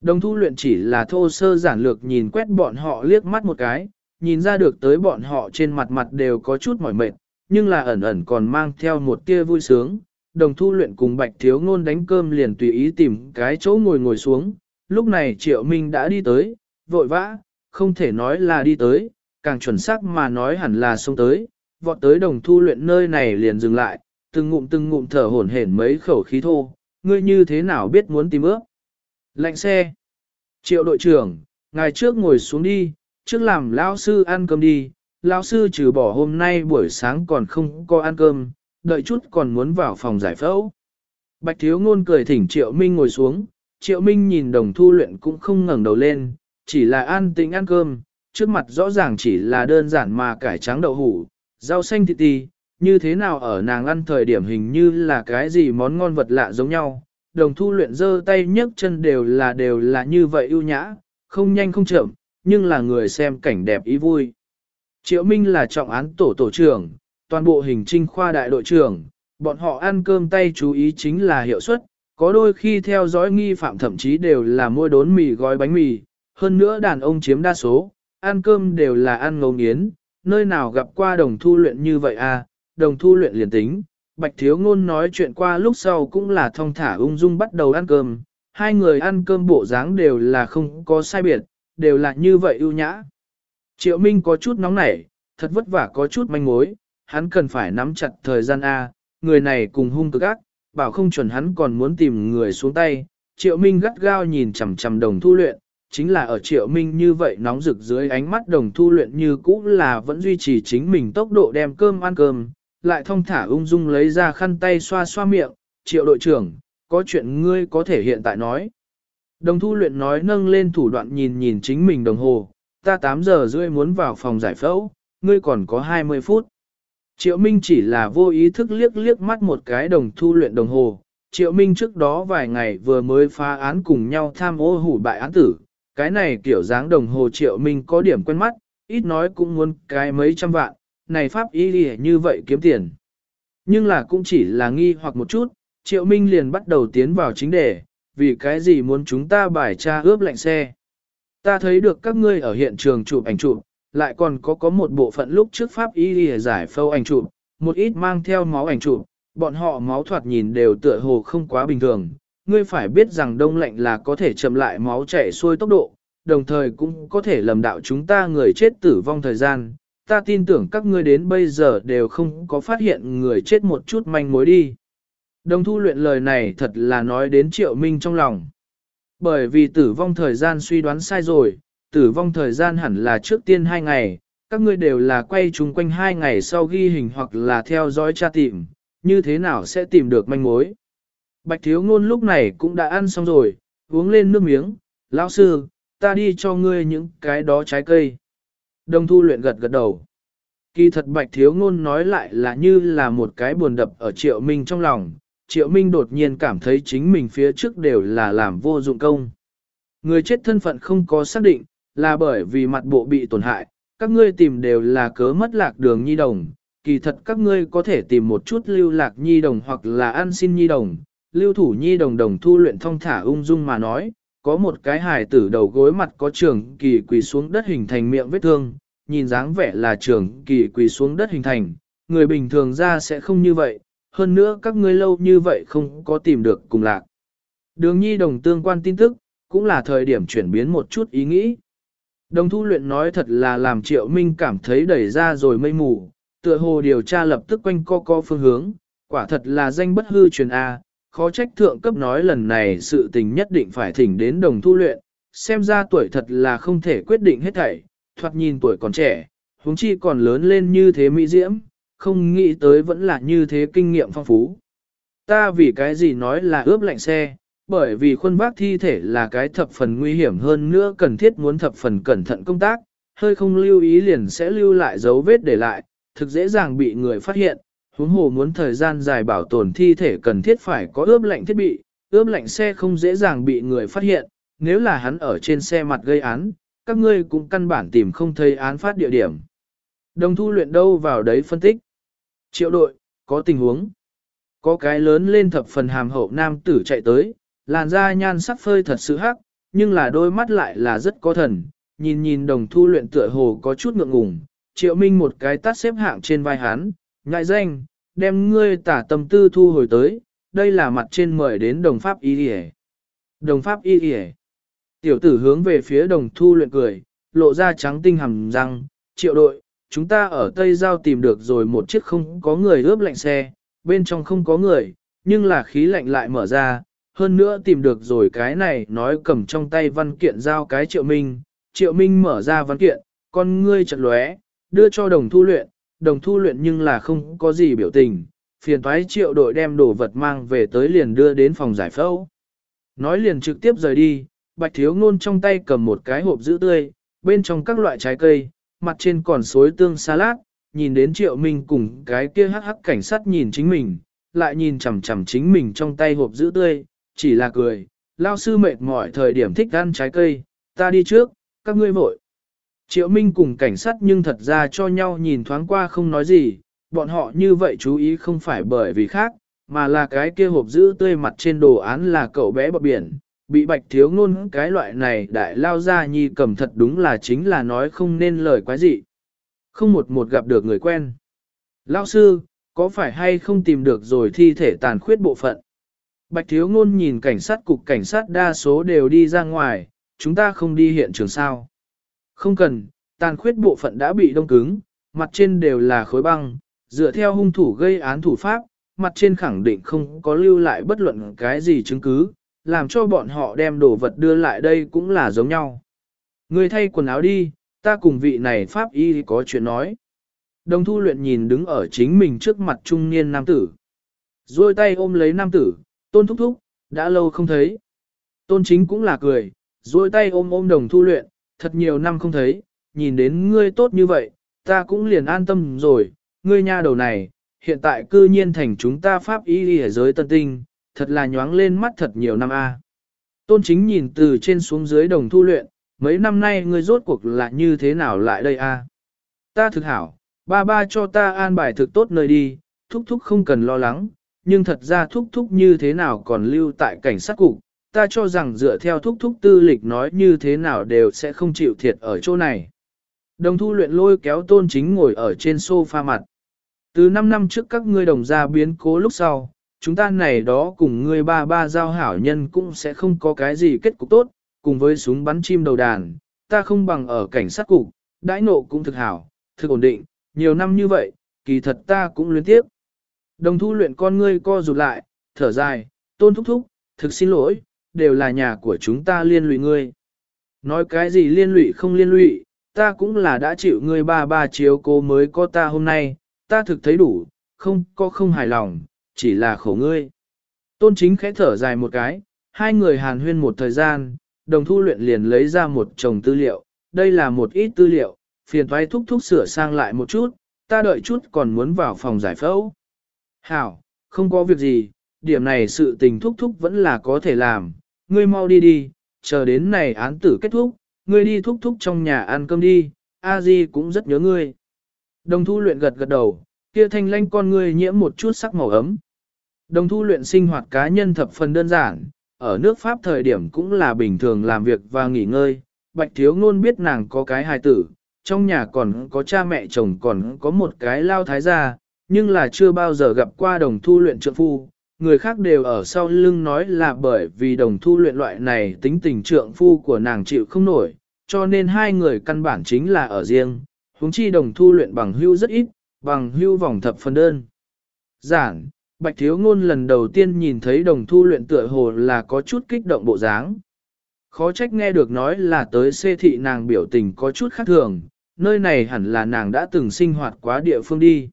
A: Đồng thu luyện chỉ là thô sơ giản lược nhìn quét bọn họ liếc mắt một cái, nhìn ra được tới bọn họ trên mặt mặt đều có chút mỏi mệt, nhưng là ẩn ẩn còn mang theo một tia vui sướng. Đồng thu luyện cùng bạch thiếu ngôn đánh cơm liền tùy ý tìm cái chỗ ngồi ngồi xuống, lúc này triệu minh đã đi tới, vội vã, không thể nói là đi tới, càng chuẩn xác mà nói hẳn là xông tới, vọt tới đồng thu luyện nơi này liền dừng lại, từng ngụm từng ngụm thở hổn hển mấy khẩu khí thô, ngươi như thế nào biết muốn tìm ước. Lạnh xe. Triệu đội trưởng, ngài trước ngồi xuống đi, trước làm lão sư ăn cơm đi, lão sư trừ bỏ hôm nay buổi sáng còn không có ăn cơm, đợi chút còn muốn vào phòng giải phẫu. Bạch thiếu ngôn cười thỉnh triệu minh ngồi xuống, triệu minh nhìn đồng thu luyện cũng không ngẩng đầu lên, chỉ là an tĩnh ăn cơm, trước mặt rõ ràng chỉ là đơn giản mà cải trắng đậu hủ, rau xanh thịt tì, như thế nào ở nàng ăn thời điểm hình như là cái gì món ngon vật lạ giống nhau. Đồng thu luyện giơ tay nhấc chân đều là đều là như vậy ưu nhã, không nhanh không chậm, nhưng là người xem cảnh đẹp ý vui. Triệu Minh là trọng án tổ tổ trưởng, toàn bộ hình trinh khoa đại đội trưởng, bọn họ ăn cơm tay chú ý chính là hiệu suất, có đôi khi theo dõi nghi phạm thậm chí đều là mua đốn mì gói bánh mì, hơn nữa đàn ông chiếm đa số, ăn cơm đều là ăn ngấu nghiến, nơi nào gặp qua đồng thu luyện như vậy à, đồng thu luyện liền tính. Bạch Thiếu Ngôn nói chuyện qua lúc sau cũng là thong thả ung dung bắt đầu ăn cơm, hai người ăn cơm bộ dáng đều là không có sai biệt, đều là như vậy ưu nhã. Triệu Minh có chút nóng nảy, thật vất vả có chút manh mối, hắn cần phải nắm chặt thời gian A, người này cùng hung cực ác, bảo không chuẩn hắn còn muốn tìm người xuống tay. Triệu Minh gắt gao nhìn chằm chằm đồng thu luyện, chính là ở Triệu Minh như vậy nóng rực dưới ánh mắt đồng thu luyện như cũ là vẫn duy trì chính mình tốc độ đem cơm ăn cơm, lại thong thả ung dung lấy ra khăn tay xoa xoa miệng, Triệu đội trưởng, có chuyện ngươi có thể hiện tại nói. Đồng thu luyện nói nâng lên thủ đoạn nhìn nhìn chính mình đồng hồ, ta 8 giờ rưỡi muốn vào phòng giải phẫu, ngươi còn có 20 phút. Triệu Minh chỉ là vô ý thức liếc liếc mắt một cái đồng thu luyện đồng hồ. Triệu Minh trước đó vài ngày vừa mới phá án cùng nhau tham ô hủ bại án tử. Cái này kiểu dáng đồng hồ Triệu Minh có điểm quen mắt, ít nói cũng muốn cái mấy trăm vạn, này pháp y đi như vậy kiếm tiền. Nhưng là cũng chỉ là nghi hoặc một chút, Triệu Minh liền bắt đầu tiến vào chính đề, vì cái gì muốn chúng ta bài tra ướp lạnh xe. Ta thấy được các ngươi ở hiện trường chụp ảnh chụp, lại còn có có một bộ phận lúc trước pháp y đi giải phâu ảnh chụp, một ít mang theo máu ảnh chụp, bọn họ máu thoạt nhìn đều tựa hồ không quá bình thường. Ngươi phải biết rằng đông lạnh là có thể chậm lại máu chảy xuôi tốc độ, đồng thời cũng có thể lầm đạo chúng ta người chết tử vong thời gian. Ta tin tưởng các ngươi đến bây giờ đều không có phát hiện người chết một chút manh mối đi. Đồng thu luyện lời này thật là nói đến triệu minh trong lòng. Bởi vì tử vong thời gian suy đoán sai rồi, tử vong thời gian hẳn là trước tiên hai ngày, các ngươi đều là quay chung quanh hai ngày sau ghi hình hoặc là theo dõi tra tìm, như thế nào sẽ tìm được manh mối. Bạch thiếu ngôn lúc này cũng đã ăn xong rồi, uống lên nước miếng, lão sư, ta đi cho ngươi những cái đó trái cây. Đồng thu luyện gật gật đầu. Kỳ thật bạch thiếu ngôn nói lại là như là một cái buồn đập ở triệu minh trong lòng, triệu minh đột nhiên cảm thấy chính mình phía trước đều là làm vô dụng công. Người chết thân phận không có xác định, là bởi vì mặt bộ bị tổn hại, các ngươi tìm đều là cớ mất lạc đường nhi đồng, kỳ thật các ngươi có thể tìm một chút lưu lạc nhi đồng hoặc là ăn xin nhi đồng, lưu thủ nhi đồng đồng thu luyện thông thả ung dung mà nói, có một cái hài tử đầu gối mặt có trường kỳ quỳ xuống đất hình thành miệng vết thương, nhìn dáng vẻ là trường kỳ quỳ xuống đất hình thành, người bình thường ra sẽ không như vậy, hơn nữa các ngươi lâu như vậy không có tìm được cùng lạc. Đường nhi đồng tương quan tin tức, cũng là thời điểm chuyển biến một chút ý nghĩ. Đồng thu luyện nói thật là làm triệu minh cảm thấy đẩy ra rồi mây mù, tựa hồ điều tra lập tức quanh co co phương hướng, quả thật là danh bất hư truyền A, khó trách thượng cấp nói lần này sự tình nhất định phải thỉnh đến đồng thu luyện, xem ra tuổi thật là không thể quyết định hết thảy, thoạt nhìn tuổi còn trẻ, huống chi còn lớn lên như thế mỹ diễm, không nghĩ tới vẫn là như thế kinh nghiệm phong phú. Ta vì cái gì nói là ướp lạnh xe, bởi vì khuôn vác thi thể là cái thập phần nguy hiểm hơn nữa cần thiết muốn thập phần cẩn thận công tác, hơi không lưu ý liền sẽ lưu lại dấu vết để lại, thực dễ dàng bị người phát hiện, huống hồ muốn thời gian dài bảo tồn thi thể cần thiết phải có ướp lạnh thiết bị, ướp lạnh xe không dễ dàng bị người phát hiện, nếu là hắn ở trên xe mặt gây án, các ngươi cũng căn bản tìm không thấy án phát địa điểm. Đồng thu luyện đâu vào đấy phân tích. Triệu đội, có tình huống. Có cái lớn lên thập phần hàm hậu nam tử chạy tới, làn da nhan sắc phơi thật sự hắc, nhưng là đôi mắt lại là rất có thần, nhìn nhìn đồng thu luyện tựa hồ có chút ngượng ngùng, triệu minh một cái tát xếp hạng trên vai hắn, ngại danh, đem ngươi tả tâm tư thu hồi tới, đây là mặt trên mời đến đồng pháp y hề. Đồng pháp y hề. Tiểu tử hướng về phía đồng thu luyện cười, lộ ra trắng tinh hầm răng, triệu đội, chúng ta ở Tây Giao tìm được rồi một chiếc không có người ướp lạnh xe, bên trong không có người, nhưng là khí lạnh lại mở ra, hơn nữa tìm được rồi cái này nói cầm trong tay văn kiện giao cái triệu minh, triệu minh mở ra văn kiện, con ngươi chật lóe, đưa cho đồng thu luyện, đồng thu luyện nhưng là không có gì biểu tình, phiền thoái triệu đội đem đồ vật mang về tới liền đưa đến phòng giải phẫu. Nói liền trực tiếp rời đi, bạch thiếu ngôn trong tay cầm một cái hộp giữ tươi, bên trong các loại trái cây, mặt trên còn xối tương salad, nhìn đến triệu minh cùng cái kia hắc hắc cảnh sát nhìn chính mình, lại nhìn chằm chằm chính mình trong tay hộp giữ tươi, chỉ là cười, lao sư mệt mỏi thời điểm thích ăn trái cây, ta đi trước, các ngươi vội. Triệu Minh cùng cảnh sát nhưng thật ra cho nhau nhìn thoáng qua không nói gì, bọn họ như vậy chú ý không phải bởi vì khác, mà là cái kia hộp giữ tươi mặt trên đồ án là cậu bé bọc biển, bị bạch thiếu ngôn cái loại này đại lao ra nhi cầm thật đúng là chính là nói không nên lời quái gì. Không một một gặp được người quen. Lao sư, có phải hay không tìm được rồi thi thể tàn khuyết bộ phận? Bạch thiếu ngôn nhìn cảnh sát cục cảnh sát đa số đều đi ra ngoài, chúng ta không đi hiện trường sao. Không cần, tàn khuyết bộ phận đã bị đông cứng, mặt trên đều là khối băng, dựa theo hung thủ gây án thủ pháp, mặt trên khẳng định không có lưu lại bất luận cái gì chứng cứ, làm cho bọn họ đem đồ vật đưa lại đây cũng là giống nhau. Người thay quần áo đi, ta cùng vị này pháp y có chuyện nói. Đồng thu luyện nhìn đứng ở chính mình trước mặt trung niên nam tử. Rồi tay ôm lấy nam tử, tôn thúc thúc, đã lâu không thấy. Tôn chính cũng là cười, rồi tay ôm ôm đồng thu luyện, thật nhiều năm không thấy, nhìn đến ngươi tốt như vậy, ta cũng liền an tâm rồi, ngươi nha đầu này, hiện tại cư nhiên thành chúng ta pháp y ở giới tân tinh, thật là nhoáng lên mắt thật nhiều năm a. Tôn chính nhìn từ trên xuống dưới đồng thu luyện, mấy năm nay ngươi rốt cuộc là như thế nào lại đây a? Ta thực hảo, ba ba cho ta an bài thực tốt nơi đi, thúc thúc không cần lo lắng, nhưng thật ra thúc thúc như thế nào còn lưu tại cảnh sát cục, ta cho rằng dựa theo thúc thúc tư lịch nói như thế nào đều sẽ không chịu thiệt ở chỗ này. Đồng thu luyện lôi kéo tôn chính ngồi ở trên sofa mặt. Từ 5 năm trước các ngươi đồng gia biến cố lúc sau, chúng ta này đó cùng ngươi ba ba giao hảo nhân cũng sẽ không có cái gì kết cục tốt, cùng với súng bắn chim đầu đàn, ta không bằng ở cảnh sát cục, đãi nộ cũng thực hảo, thực ổn định, nhiều năm như vậy, kỳ thật ta cũng luyến tiếp. Đồng thu luyện con ngươi co rụt lại, thở dài, tôn thúc thúc, thực xin lỗi, đều là nhà của chúng ta liên lụy ngươi. Nói cái gì liên lụy không liên lụy, ta cũng là đã chịu ngươi ba ba chiếu cô mới có ta hôm nay, ta thực thấy đủ, không có không hài lòng, chỉ là khổ ngươi. Tôn chính khẽ thở dài một cái, hai người hàn huyên một thời gian, đồng thu luyện liền lấy ra một chồng tư liệu, đây là một ít tư liệu, phiền thoái thúc thúc sửa sang lại một chút, ta đợi chút còn muốn vào phòng giải phẫu. Hảo, không có việc gì, điểm này sự tình thúc thúc vẫn là có thể làm, ngươi mau đi đi, chờ đến này án tử kết thúc, ngươi đi thúc thúc trong nhà ăn cơm đi, a di cũng rất nhớ ngươi. Đồng thu luyện gật gật đầu, kia thanh lanh con ngươi nhiễm một chút sắc màu ấm. Đồng thu luyện sinh hoạt cá nhân thập phần đơn giản, ở nước Pháp thời điểm cũng là bình thường làm việc và nghỉ ngơi. Bạch thiếu ngôn biết nàng có cái hài tử, trong nhà còn có cha mẹ chồng còn có một cái lao thái gia, nhưng là chưa bao giờ gặp qua đồng thu luyện trượng phu. Người khác đều ở sau lưng nói là bởi vì đồng thu luyện loại này tính tình trượng phu của nàng chịu không nổi, cho nên hai người căn bản chính là ở riêng, huống chi đồng thu luyện bằng hưu rất ít, bằng hưu vòng thập phần đơn. Giản, Bạch Thiếu Ngôn lần đầu tiên nhìn thấy đồng thu luyện tựa hồ là có chút kích động bộ dáng. Khó trách nghe được nói là tới xê thị nàng biểu tình có chút khác thường, nơi này hẳn là nàng đã từng sinh hoạt quá địa phương đi.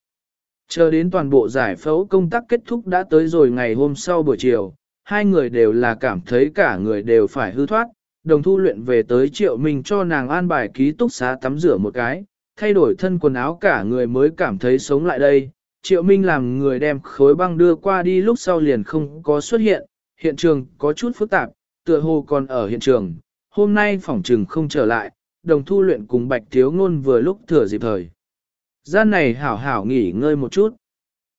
A: Chờ đến toàn bộ giải phẫu công tác kết thúc đã tới rồi ngày hôm sau buổi chiều, hai người đều là cảm thấy cả người đều phải hư thoát, đồng thu luyện về tới triệu mình cho nàng an bài ký túc xá tắm rửa một cái, thay đổi thân quần áo cả người mới cảm thấy sống lại đây. Triệu Minh làm người đem khối băng đưa qua đi lúc sau liền không có xuất hiện, hiện trường có chút phức tạp, tựa hồ còn ở hiện trường, hôm nay phỏng trừng không trở lại, đồng thu luyện cùng bạch thiếu ngôn vừa lúc thừa dịp thời. Gian này hảo hảo nghỉ ngơi một chút.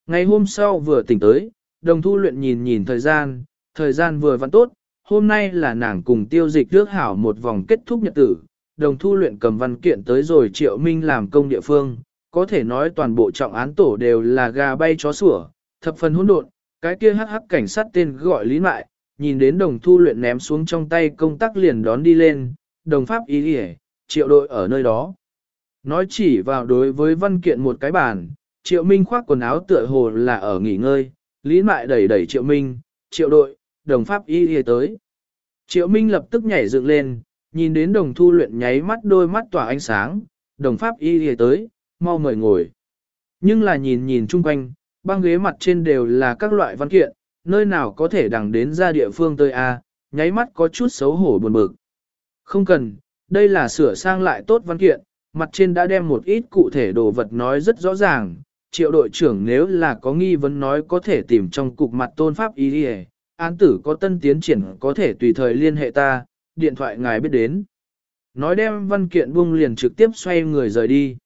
A: Ngày hôm sau vừa tỉnh tới, đồng thu luyện nhìn nhìn thời gian, thời gian vừa vặn tốt, hôm nay là nàng cùng tiêu dịch nước hảo một vòng kết thúc nhật tử, đồng thu luyện cầm văn kiện tới rồi triệu minh làm công địa phương, có thể nói toàn bộ trọng án tổ đều là gà bay chó sủa, thập phần hỗn độn, cái kia hắc hắc cảnh sát tên gọi lý mại, nhìn đến đồng thu luyện ném xuống trong tay công tác liền đón đi lên, đồng pháp ý đi triệu đội ở nơi đó. Nói chỉ vào đối với văn kiện một cái bàn, triệu minh khoác quần áo tựa hồ là ở nghỉ ngơi, lý mại đẩy đẩy triệu minh, triệu đội, đồng pháp y y tới. Triệu minh lập tức nhảy dựng lên, nhìn đến đồng thu luyện nháy mắt đôi mắt tỏa ánh sáng, đồng pháp y y tới, mau mời ngồi. Nhưng là nhìn nhìn chung quanh, băng ghế mặt trên đều là các loại văn kiện, nơi nào có thể đằng đến ra địa phương tới A, nháy mắt có chút xấu hổ buồn bực. Không cần, đây là sửa sang lại tốt văn kiện, mặt trên đã đem một ít cụ thể đồ vật nói rất rõ ràng, triệu đội trưởng nếu là có nghi vấn nói có thể tìm trong cục mặt tôn pháp ý đi án tử có tân tiến triển có thể tùy thời liên hệ ta, điện thoại ngài biết đến. Nói đem văn kiện buông liền trực tiếp xoay người rời đi.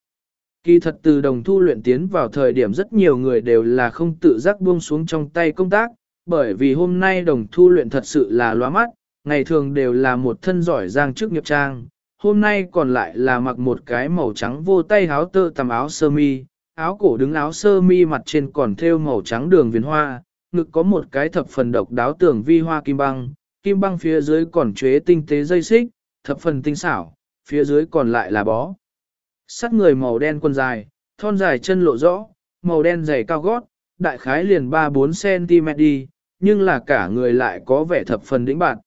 A: Kỳ thật từ đồng thu luyện tiến vào thời điểm rất nhiều người đều là không tự giác buông xuống trong tay công tác, bởi vì hôm nay đồng thu luyện thật sự là loa mắt, ngày thường đều là một thân giỏi giang trước nghiệp trang, hôm nay còn lại là mặc một cái màu trắng vô tay áo tơ tầm áo sơ mi, áo cổ đứng áo sơ mi mặt trên còn thêu màu trắng đường viền hoa, ngực có một cái thập phần độc đáo tưởng vi hoa kim băng, kim băng phía dưới còn chế tinh tế dây xích, thập phần tinh xảo, phía dưới còn lại là bó. Sắt người màu đen quần dài, thon dài chân lộ rõ, màu đen dày cao gót, đại khái liền 3-4cm đi, nhưng là cả người lại có vẻ thập phần đĩnh bạn.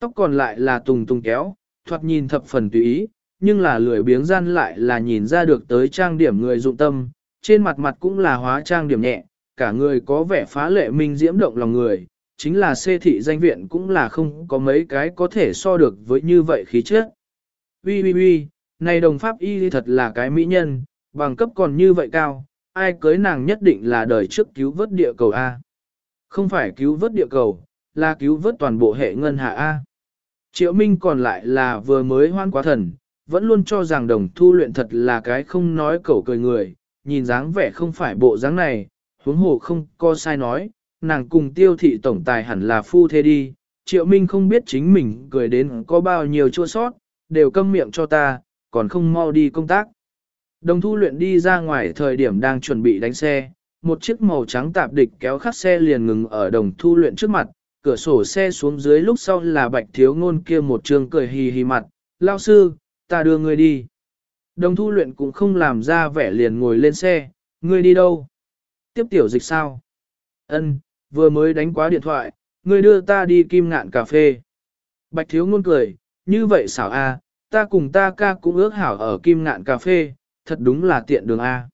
A: Tóc còn lại là tùng tùng kéo, thoạt nhìn thập phần tùy ý, nhưng là lười biếng gian lại là nhìn ra được tới trang điểm người dụng tâm, trên mặt mặt cũng là hóa trang điểm nhẹ, cả người có vẻ phá lệ minh diễm động lòng người, chính là xê thị danh viện cũng là không có mấy cái có thể so được với như vậy khí chất. Ui ui ui, này đồng pháp y thật là cái mỹ nhân, bằng cấp còn như vậy cao, ai cưới nàng nhất định là đời trước cứu vớt địa cầu A. Không phải cứu vớt địa cầu, là cứu vớt toàn bộ hệ ngân hạ A. Triệu Minh còn lại là vừa mới hoan quá thần, vẫn luôn cho rằng đồng thu luyện thật là cái không nói cẩu cười người, nhìn dáng vẻ không phải bộ dáng này, huống hồ không có sai nói, nàng cùng tiêu thị tổng tài hẳn là phu thế đi, triệu minh không biết chính mình cười đến có bao nhiêu chua sót, đều câm miệng cho ta, còn không mau đi công tác. Đồng thu luyện đi ra ngoài thời điểm đang chuẩn bị đánh xe, một chiếc màu trắng tạp địch kéo khắc xe liền ngừng ở đồng thu luyện trước mặt, cửa sổ xe xuống dưới lúc sau là bạch thiếu ngôn kia một trường cười hì hì mặt, lao sư, ta đưa ngươi đi. Đồng thu luyện cũng không làm ra vẻ liền ngồi lên xe, ngươi đi đâu? Tiếp tiểu dịch sao? Ân, vừa mới đánh quá điện thoại, ngươi đưa ta đi kim ngạn cà phê. Bạch thiếu ngôn cười, như vậy xảo a, ta cùng ta ca cũng ước hảo ở kim ngạn cà phê, thật đúng là tiện đường a.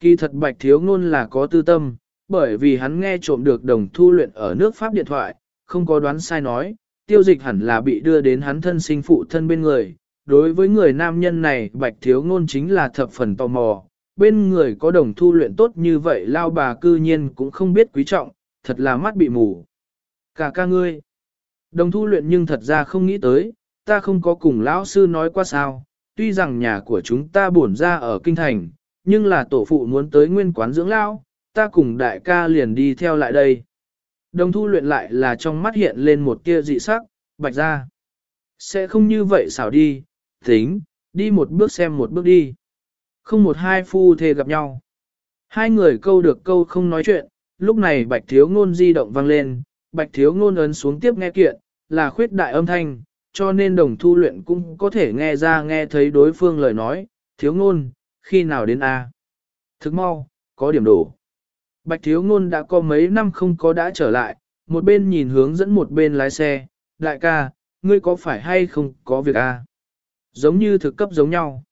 A: Kỳ thật bạch thiếu ngôn là có tư tâm, bởi vì hắn nghe trộm được đồng thu luyện ở nước Pháp điện thoại, không có đoán sai nói, tiêu dịch hẳn là bị đưa đến hắn thân sinh phụ thân bên người. Đối với người nam nhân này, bạch thiếu ngôn chính là thập phần tò mò, bên người có đồng thu luyện tốt như vậy lao bà cư nhiên cũng không biết quý trọng, thật là mắt bị mù. Cả ca ngươi, đồng thu luyện nhưng thật ra không nghĩ tới, ta không có cùng lão sư nói qua sao, tuy rằng nhà của chúng ta bổn ra ở kinh thành, nhưng là tổ phụ muốn tới nguyên quán dưỡng lão, ta cùng đại ca liền đi theo lại đây. Đồng thu luyện lại là trong mắt hiện lên một tia dị sắc, bạch ra. Sẽ không như vậy xảo đi, tính, đi một bước xem một bước đi. Không một hai phu thề gặp nhau. Hai người câu được câu không nói chuyện, lúc này bạch thiếu ngôn di động vang lên, bạch thiếu ngôn ấn xuống tiếp nghe kiện, là khuyết đại âm thanh, cho nên đồng thu luyện cũng có thể nghe ra nghe thấy đối phương lời nói, thiếu ngôn, khi nào đến A. Thức mau, có điểm đủ. Bạch thiếu ngôn đã có mấy năm không có đã trở lại, một bên nhìn hướng dẫn một bên lái xe, đại ca, ngươi có phải hay không có việc A. Giống như thực cấp giống nhau.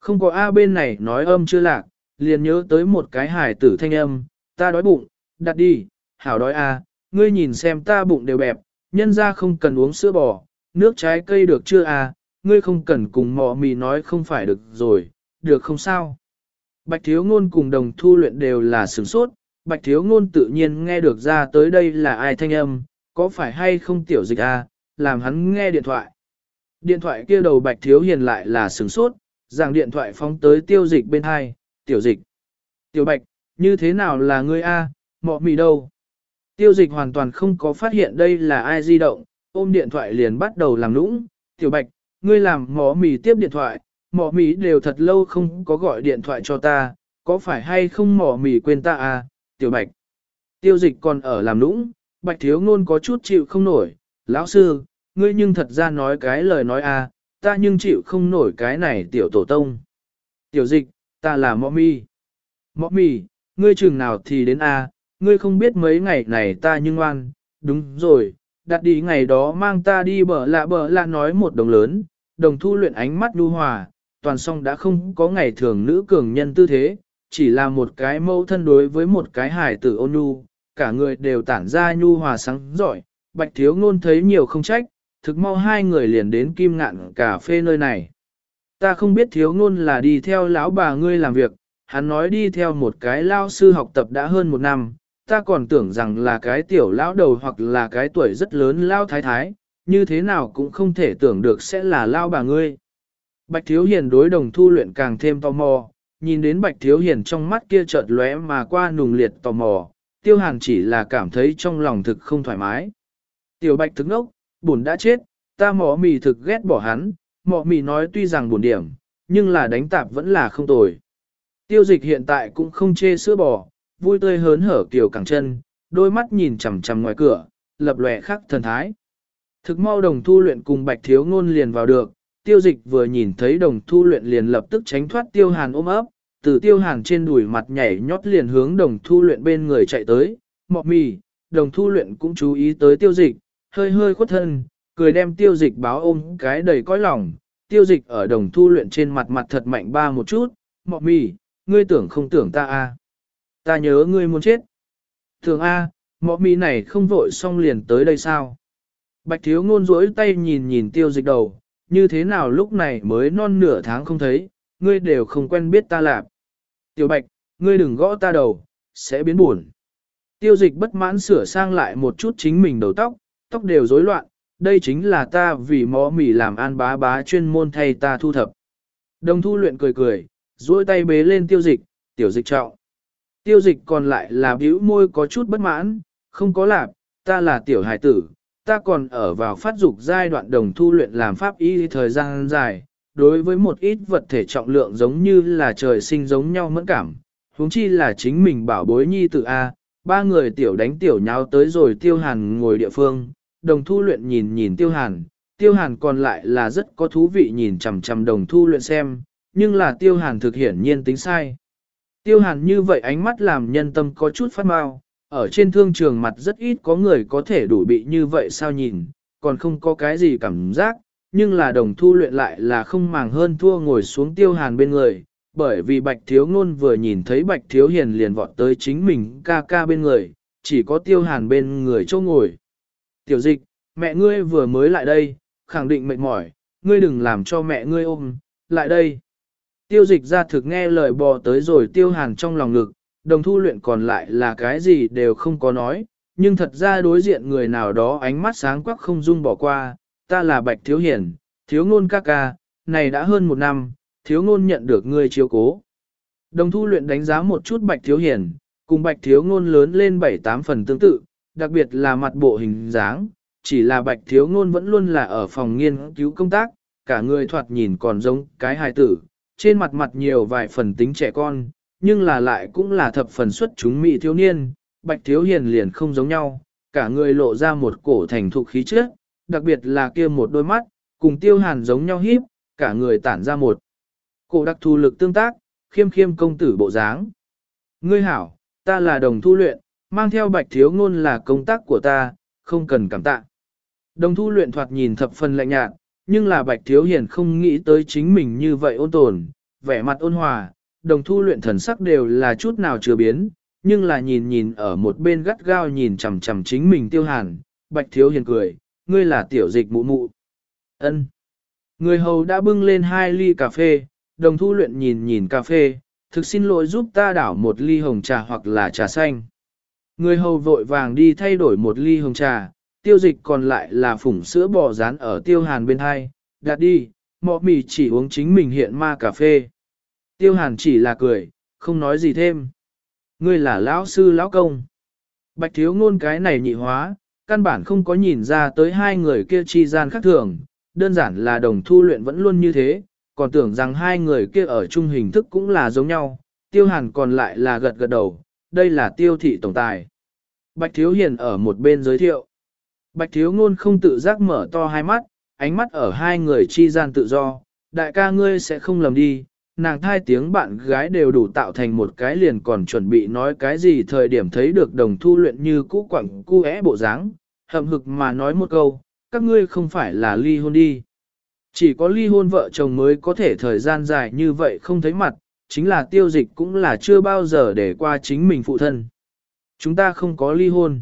A: Không có A bên này nói âm chưa lạc, liền nhớ tới một cái hải tử thanh âm, ta đói bụng, đặt đi, hảo đói A, ngươi nhìn xem ta bụng đều bẹp, nhân ra không cần uống sữa bò, nước trái cây được chưa A, ngươi không cần cùng mò mì nói không phải được rồi, được không sao. Bạch thiếu ngôn cùng đồng thu luyện đều là sửng sốt, bạch thiếu ngôn tự nhiên nghe được ra tới đây là ai thanh âm, có phải hay không tiểu dịch A, làm hắn nghe điện thoại. Điện thoại kia đầu bạch thiếu hiền lại là sửng sốt, rằng điện thoại phóng tới tiêu dịch bên hai, tiểu dịch. Tiểu bạch, như thế nào là ngươi A, mọ mì đâu? Tiêu dịch hoàn toàn không có phát hiện đây là ai di động, ôm điện thoại liền bắt đầu làm nũng. Tiểu bạch, ngươi làm mỏ mì tiếp điện thoại, mỏ mì đều thật lâu không có gọi điện thoại cho ta, có phải hay không mỏ mì quên ta à, tiểu bạch. Tiêu dịch còn ở làm nũng, bạch thiếu ngôn có chút chịu không nổi, lão sư, ngươi nhưng thật ra nói cái lời nói à, ta nhưng chịu không nổi cái này tiểu tổ tông. Tiểu dịch, ta là mọ mi. Mọ mi, ngươi chừng nào thì đến a? À, ngươi không biết mấy ngày này ta nhưng ngoan, đúng rồi, đặt đi ngày đó mang ta đi bờ lạ bờ lạ nói một đồng lớn, đồng thu luyện ánh mắt đu hòa, toàn song đã không có ngày thường nữ cường nhân tư thế, chỉ là một cái mẫu thân đối với một cái hài tử ôn nhu, cả người đều tản ra nhu hòa sáng giỏi, bạch thiếu ngôn thấy nhiều không trách, thực mau hai người liền đến kim ngạn cà phê nơi này. Ta không biết thiếu ngôn là đi theo lão bà ngươi làm việc, hắn nói đi theo một cái lao sư học tập đã hơn một năm, ta còn tưởng rằng là cái tiểu lão đầu hoặc là cái tuổi rất lớn lao thái thái, như thế nào cũng không thể tưởng được sẽ là lao bà ngươi. Bạch Thiếu Hiền đối đồng thu luyện càng thêm tò mò, nhìn đến Bạch Thiếu Hiền trong mắt kia chợt lóe mà qua nùng liệt tò mò, tiêu hàn chỉ là cảm thấy trong lòng thực không thoải mái. Tiểu Bạch thức ngốc, buồn đã chết, ta mỏ mì thực ghét bỏ hắn, mỏ mì nói tuy rằng buồn điểm, nhưng là đánh tạp vẫn là không tồi. Tiêu dịch hiện tại cũng không chê sữa bò, vui tươi hớn hở kiểu cẳng chân, đôi mắt nhìn chằm chằm ngoài cửa, lập lòe khắc thần thái. Thực mau đồng thu luyện cùng bạch thiếu ngôn liền vào được, tiêu dịch vừa nhìn thấy đồng thu luyện liền lập tức tránh thoát tiêu hàn ôm ấp, từ tiêu hàn trên đùi mặt nhảy nhót liền hướng đồng thu luyện bên người chạy tới, mọ mì, đồng thu luyện cũng chú ý tới tiêu dịch, hơi hơi khuất thân, cười đem tiêu dịch báo ôm cái đầy cõi lòng, tiêu dịch ở đồng thu luyện trên mặt mặt thật mạnh ba một chút, mọ mì, ngươi tưởng không tưởng ta a à? Ta nhớ ngươi muốn chết. Thường a, à, mọ mì này không vội xong liền tới đây sao? Bạch thiếu ngôn rỗi tay nhìn nhìn tiêu dịch đầu, như thế nào lúc này mới non nửa tháng không thấy, ngươi đều không quen biết ta lạp. Tiểu bạch, ngươi đừng gõ ta đầu, sẽ biến buồn. Tiêu dịch bất mãn sửa sang lại một chút chính mình đầu tóc, tóc đều rối loạn, đây chính là ta vì mõ mỉ làm an bá bá chuyên môn thay ta thu thập. Đồng thu luyện cười cười, duỗi tay bế lên tiêu dịch, tiểu dịch trọng. Tiêu dịch còn lại là bĩu môi có chút bất mãn, không có lạp, ta là tiểu hải tử, ta còn ở vào phát dục giai đoạn đồng thu luyện làm pháp y thời gian dài, đối với một ít vật thể trọng lượng giống như là trời sinh giống nhau mẫn cảm, huống chi là chính mình bảo bối nhi tự A, ba người tiểu đánh tiểu nháo tới rồi tiêu hàn ngồi địa phương, đồng thu luyện nhìn nhìn tiêu hàn, tiêu hàn còn lại là rất có thú vị nhìn chằm chằm đồng thu luyện xem, nhưng là tiêu hàn thực hiển nhiên tính sai. Tiêu hàn như vậy ánh mắt làm nhân tâm có chút phát mau, ở trên thương trường mặt rất ít có người có thể đủ bị như vậy sao nhìn, còn không có cái gì cảm giác, nhưng là đồng thu luyện lại là không màng hơn thua ngồi xuống tiêu hàn bên người, bởi vì bạch thiếu ngôn vừa nhìn thấy bạch thiếu hiền liền vọt tới chính mình ca ca bên người, chỉ có tiêu hàn bên người chỗ ngồi. Tiểu dịch, mẹ ngươi vừa mới lại đây, khẳng định mệt mỏi, ngươi đừng làm cho mẹ ngươi ôm, lại đây. Tiêu dịch ra thực nghe lời bò tới rồi tiêu hàn trong lòng ngực, đồng thu luyện còn lại là cái gì đều không có nói, nhưng thật ra đối diện người nào đó ánh mắt sáng quắc không dung bỏ qua, ta là Bạch Thiếu Hiển, thiếu ngôn ca ca, này đã hơn một năm, thiếu ngôn nhận được ngươi chiếu cố. Đồng thu luyện đánh giá một chút Bạch Thiếu Hiển, cùng Bạch Thiếu ngôn lớn lên 7-8 phần tương tự, đặc biệt là mặt bộ hình dáng, chỉ là Bạch Thiếu ngôn vẫn luôn là ở phòng nghiên cứu công tác, cả người thoạt nhìn còn giống cái hài tử, trên mặt mặt nhiều vài phần tính trẻ con, nhưng là lại cũng là thập phần xuất chúng mỹ thiếu niên, Bạch Thiếu Hiền liền không giống nhau, cả người lộ ra một cổ thành thục khí chất, đặc biệt là kia một đôi mắt, cùng tiêu hàn giống nhau híp, cả người tản ra một cổ đặc thù lực tương tác, khiêm khiêm công tử bộ dáng. Ngươi hảo, ta là đồng thu luyện, mang theo bạch thiếu ngôn là công tác của ta, không cần cảm tạ. Đồng thu luyện thoạt nhìn thập phần lạnh nhạt, nhưng là bạch thiếu hiền không nghĩ tới chính mình như vậy ôn tồn, vẻ mặt ôn hòa, đồng thu luyện thần sắc đều là chút nào chưa biến, nhưng là nhìn nhìn ở một bên gắt gao nhìn chằm chằm chính mình tiêu hàn, bạch thiếu hiền cười, ngươi là tiểu dịch mụ mụ. ân Người hầu đã bưng lên hai ly cà phê, đồng thu luyện nhìn nhìn cà phê, thực xin lỗi giúp ta đảo một ly hồng trà hoặc là trà xanh. Người hầu vội vàng đi thay đổi một ly hồng trà, tiêu dịch còn lại là phủng sữa bò rán ở tiêu hàn bên hai, đặt đi, mọ mì chỉ uống chính mình hiện ma cà phê. Tiêu hàn chỉ là cười, không nói gì thêm. Ngươi là lão sư lão công. Bạch thiếu ngôn cái này nhị hóa, căn bản không có nhìn ra tới hai người kia chi gian khác thường, đơn giản là đồng thu luyện vẫn luôn như thế, còn tưởng rằng hai người kia ở chung hình thức cũng là giống nhau, tiêu hàn còn lại là gật gật đầu, đây là tiêu thị tổng tài. Bạch thiếu hiền ở một bên giới thiệu. Bạch thiếu ngôn không tự giác mở to hai mắt, ánh mắt ở hai người chi gian tự do, đại ca ngươi sẽ không lầm đi, nàng thai tiếng bạn gái đều đủ tạo thành một cái liền còn chuẩn bị nói cái gì thời điểm thấy được đồng thu luyện như cũ quẳng cu é bộ dáng, hậm hực mà nói một câu, các ngươi không phải là ly hôn đi. Chỉ có ly hôn vợ chồng mới có thể thời gian dài như vậy không thấy mặt, chính là tiêu dịch cũng là chưa bao giờ để qua chính mình phụ thân. Chúng ta không có ly hôn.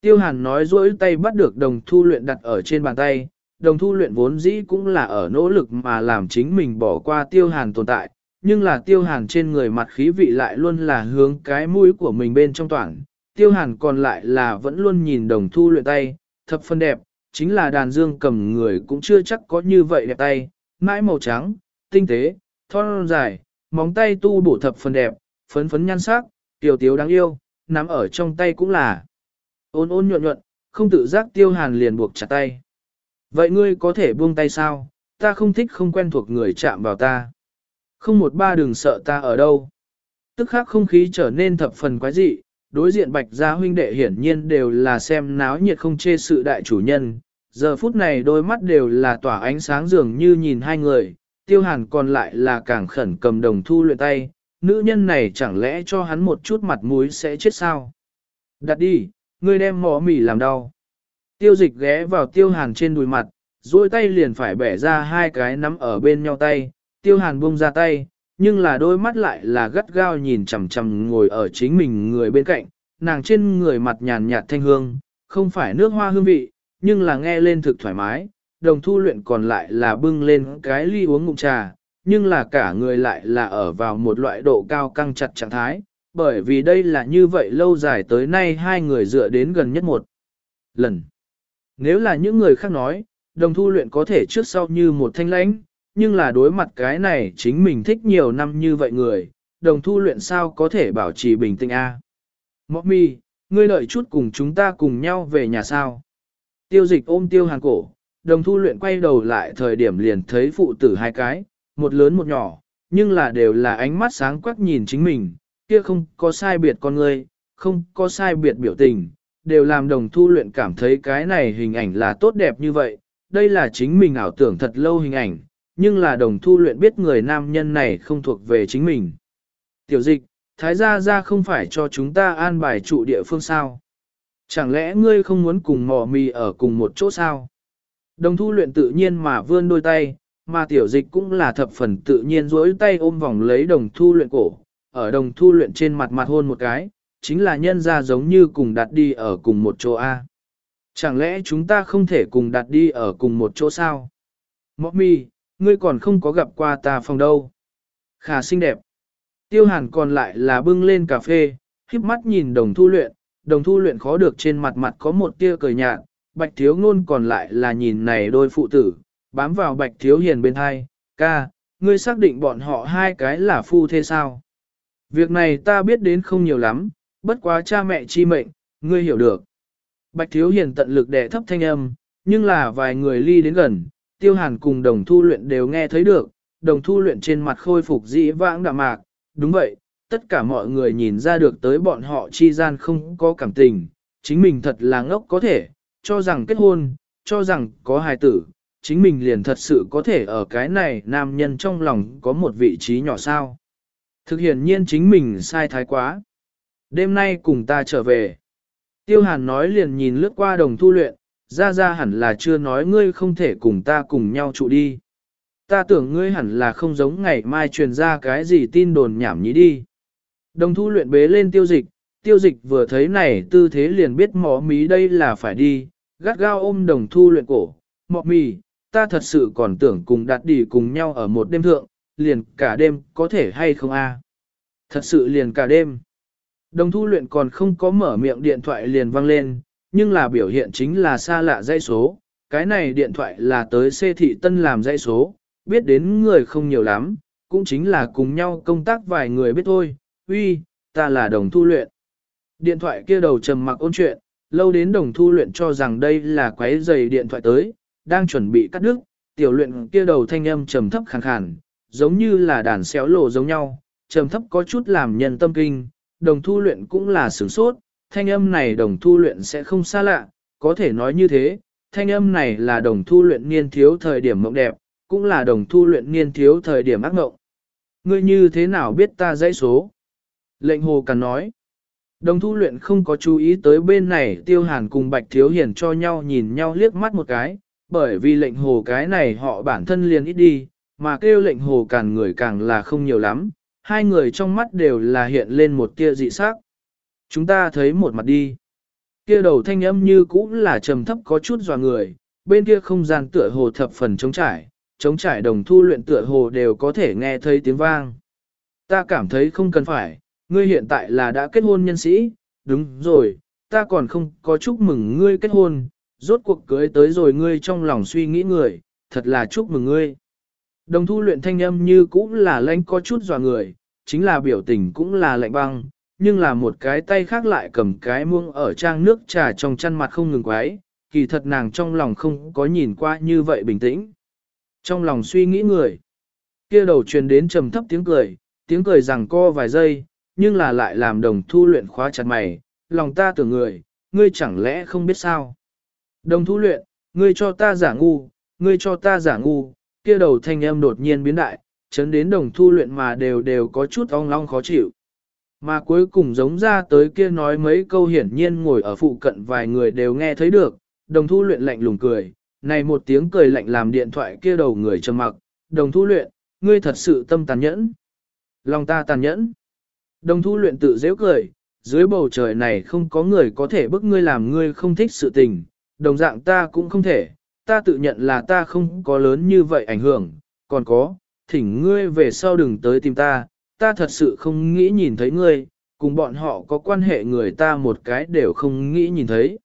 A: Tiêu hàn nói dỗi tay bắt được đồng thu luyện đặt ở trên bàn tay, đồng thu luyện vốn dĩ cũng là ở nỗ lực mà làm chính mình bỏ qua tiêu hàn tồn tại, nhưng là tiêu hàn trên người mặt khí vị lại luôn là hướng cái mũi của mình bên trong toàn. Tiêu hàn còn lại là vẫn luôn nhìn đồng thu luyện tay, thập phân đẹp, chính là đàn dương cầm người cũng chưa chắc có như vậy đẹp tay, mãi màu trắng, tinh tế, thon dài, móng tay tu bổ thập phần đẹp, phấn phấn nhan sắc, tiểu tiếu đáng yêu, nắm ở trong tay cũng là ôn ôn nhuận nhuận, không tự giác tiêu hàn liền buộc chặt tay. Vậy ngươi có thể buông tay sao, ta không thích không quen thuộc người chạm vào ta. Không một ba đừng sợ ta ở đâu. Tức khắc không khí trở nên thập phần quái dị, đối diện bạch gia huynh đệ hiển nhiên đều là xem náo nhiệt không chê sự đại chủ nhân. Giờ phút này đôi mắt đều là tỏa ánh sáng dường như nhìn hai người, tiêu hàn còn lại là càng khẩn cầm đồng thu luyện tay, nữ nhân này chẳng lẽ cho hắn một chút mặt mũi sẽ chết sao? Đặt đi, ngươi đem mỏ mỉ làm đau. Tiêu dịch ghé vào tiêu hàn trên đùi mặt, duỗi tay liền phải bẻ ra hai cái nắm ở bên nhau tay, tiêu hàn buông ra tay, nhưng là đôi mắt lại là gắt gao nhìn chằm chằm ngồi ở chính mình người bên cạnh, nàng trên người mặt nhàn nhạt thanh hương, không phải nước hoa hương vị, nhưng là nghe lên thực thoải mái, đồng thu luyện còn lại là bưng lên cái ly uống ngụm trà, nhưng là cả người lại là ở vào một loại độ cao căng chặt trạng thái, bởi vì đây là như vậy lâu dài tới nay hai người dựa đến gần nhất một lần. Nếu là những người khác nói, đồng thu luyện có thể trước sau như một thanh lãnh, nhưng là đối mặt cái này chính mình thích nhiều năm như vậy người, đồng thu luyện sao có thể bảo trì bình tĩnh a? À? Mọc mi, ngươi lợi chút cùng chúng ta cùng nhau về nhà sao? Tiêu dịch ôm tiêu hàng cổ, đồng thu luyện quay đầu lại thời điểm liền thấy phụ tử hai cái, một lớn một nhỏ, nhưng là đều là ánh mắt sáng quắc nhìn chính mình, kia không có sai biệt con người, không có sai biệt biểu tình, đều làm đồng thu luyện cảm thấy cái này hình ảnh là tốt đẹp như vậy, đây là chính mình ảo tưởng thật lâu hình ảnh, nhưng là đồng thu luyện biết người nam nhân này không thuộc về chính mình. Tiểu dịch, thái gia gia không phải cho chúng ta an bài trụ địa phương sao? Chẳng lẽ ngươi không muốn cùng mò mì ở cùng một chỗ sao? Đồng thu luyện tự nhiên mà vươn đôi tay, mà tiểu dịch cũng là thập phần tự nhiên duỗi tay ôm vòng lấy đồng thu luyện cổ, ở đồng thu luyện trên mặt mặt hôn một cái, chính là nhân ra giống như cùng đặt đi ở cùng một chỗ A. Chẳng lẽ chúng ta không thể cùng đặt đi ở cùng một chỗ sao? Mọc mi, ngươi còn không có gặp qua ta phòng đâu. Khả xinh đẹp. Tiêu hàn còn lại là bưng lên cà phê, khiếp mắt nhìn đồng thu luyện, đồng thu luyện khó được trên mặt mặt có một tia cười nhạt, bạch thiếu ngôn còn lại là nhìn này đôi phụ tử, bám vào bạch thiếu hiền bên hai, ca, ngươi xác định bọn họ hai cái là phu thế sao? Việc này ta biết đến không nhiều lắm, bất quá cha mẹ chi mệnh, ngươi hiểu được. Bạch thiếu hiền tận lực đè thấp thanh âm, nhưng là vài người ly đến gần, tiêu hàn cùng đồng thu luyện đều nghe thấy được, đồng thu luyện trên mặt khôi phục dĩ vãng đạm mạc, đúng vậy, tất cả mọi người nhìn ra được tới bọn họ chi gian không có cảm tình, chính mình thật là ngốc có thể, cho rằng kết hôn, cho rằng có hài tử, chính mình liền thật sự có thể ở cái này nam nhân trong lòng có một vị trí nhỏ sao. Thực hiện nhiên chính mình sai thái quá. Đêm nay cùng ta trở về. Tiêu hàn nói liền nhìn lướt qua đồng thu luyện, ra ra hẳn là chưa nói ngươi không thể cùng ta cùng nhau trụ đi. Ta tưởng ngươi hẳn là không giống ngày mai truyền ra cái gì tin đồn nhảm nhí đi. Đồng thu luyện bế lên tiêu dịch, tiêu dịch vừa thấy này tư thế liền biết mỏ mí đây là phải đi, gắt gao ôm đồng thu luyện cổ, mọ mì, ta thật sự còn tưởng cùng đạt đi cùng nhau ở một đêm thượng, liền cả đêm có thể hay không a? Thật sự liền cả đêm. Đồng thu luyện còn không có mở miệng điện thoại liền vang lên, nhưng là biểu hiện chính là xa lạ dây số. Cái này điện thoại là tới xê thị tân làm dây số, biết đến người không nhiều lắm, cũng chính là cùng nhau công tác vài người biết thôi. Uy, ta là đồng thu luyện. Điện thoại kia đầu trầm mặc ôn chuyện, lâu đến đồng thu luyện cho rằng đây là quái giày điện thoại tới, đang chuẩn bị cắt đứt, tiểu luyện kia đầu thanh âm trầm thấp khàn khàn, giống như là đàn xéo lộ giống nhau, trầm thấp có chút làm nhân tâm kinh, đồng thu luyện cũng là sướng sốt, thanh âm này đồng thu luyện sẽ không xa lạ, có thể nói như thế, thanh âm này là đồng thu luyện niên thiếu thời điểm mộng đẹp, cũng là đồng thu luyện niên thiếu thời điểm ác mộng. Ngươi như thế nào biết ta dãy số? Lệnh hồ cần nói. Đồng thu luyện không có chú ý tới bên này tiêu hàn cùng bạch thiếu hiền cho nhau nhìn nhau liếc mắt một cái, bởi vì lệnh hồ cái này họ bản thân liền ít đi, mà kêu lệnh hồ càn người càng là không nhiều lắm, hai người trong mắt đều là hiện lên một tia dị sắc. Chúng ta thấy một mặt đi. Kia đầu thanh âm như cũ là trầm thấp có chút dò người, bên kia không gian tựa hồ thập phần trống trải, trống trải đồng thu luyện tựa hồ đều có thể nghe thấy tiếng vang. Ta cảm thấy không cần phải, ngươi hiện tại là đã kết hôn nhân sĩ, đúng rồi, ta còn không có chúc mừng ngươi kết hôn, rốt cuộc cưới tới rồi ngươi trong lòng suy nghĩ người, thật là chúc mừng ngươi. Đồng thu luyện thanh âm như cũng là lãnh có chút dò người, chính là biểu tình cũng là lạnh băng, nhưng là một cái tay khác lại cầm cái muông ở trang nước trà trong chăn mặt không ngừng quái, kỳ thật nàng trong lòng không có nhìn qua như vậy bình tĩnh. Trong lòng suy nghĩ người, kia đầu truyền đến trầm thấp tiếng cười, tiếng cười rằng co vài giây, nhưng là lại làm đồng thu luyện khóa chặt mày, lòng ta tưởng người, ngươi chẳng lẽ không biết sao. Đồng thu luyện, ngươi cho ta giả ngu, ngươi cho ta giả ngu, kia đầu thanh âm đột nhiên biến đại, chấn đến đồng thu luyện mà đều đều có chút ong long khó chịu. Mà cuối cùng giống ra tới kia nói mấy câu hiển nhiên ngồi ở phụ cận vài người đều nghe thấy được, đồng thu luyện lạnh lùng cười, này một tiếng cười lạnh làm điện thoại kia đầu người trầm mặc, đồng thu luyện, ngươi thật sự tâm tàn nhẫn. Lòng ta tàn nhẫn. Đồng thu luyện tự dễ cười, dưới bầu trời này không có người có thể bức ngươi làm ngươi không thích sự tình, đồng dạng ta cũng không thể, ta tự nhận là ta không có lớn như vậy ảnh hưởng, còn có, thỉnh ngươi về sau đừng tới tìm ta, ta thật sự không nghĩ nhìn thấy ngươi, cùng bọn họ có quan hệ người ta một cái đều không nghĩ nhìn thấy.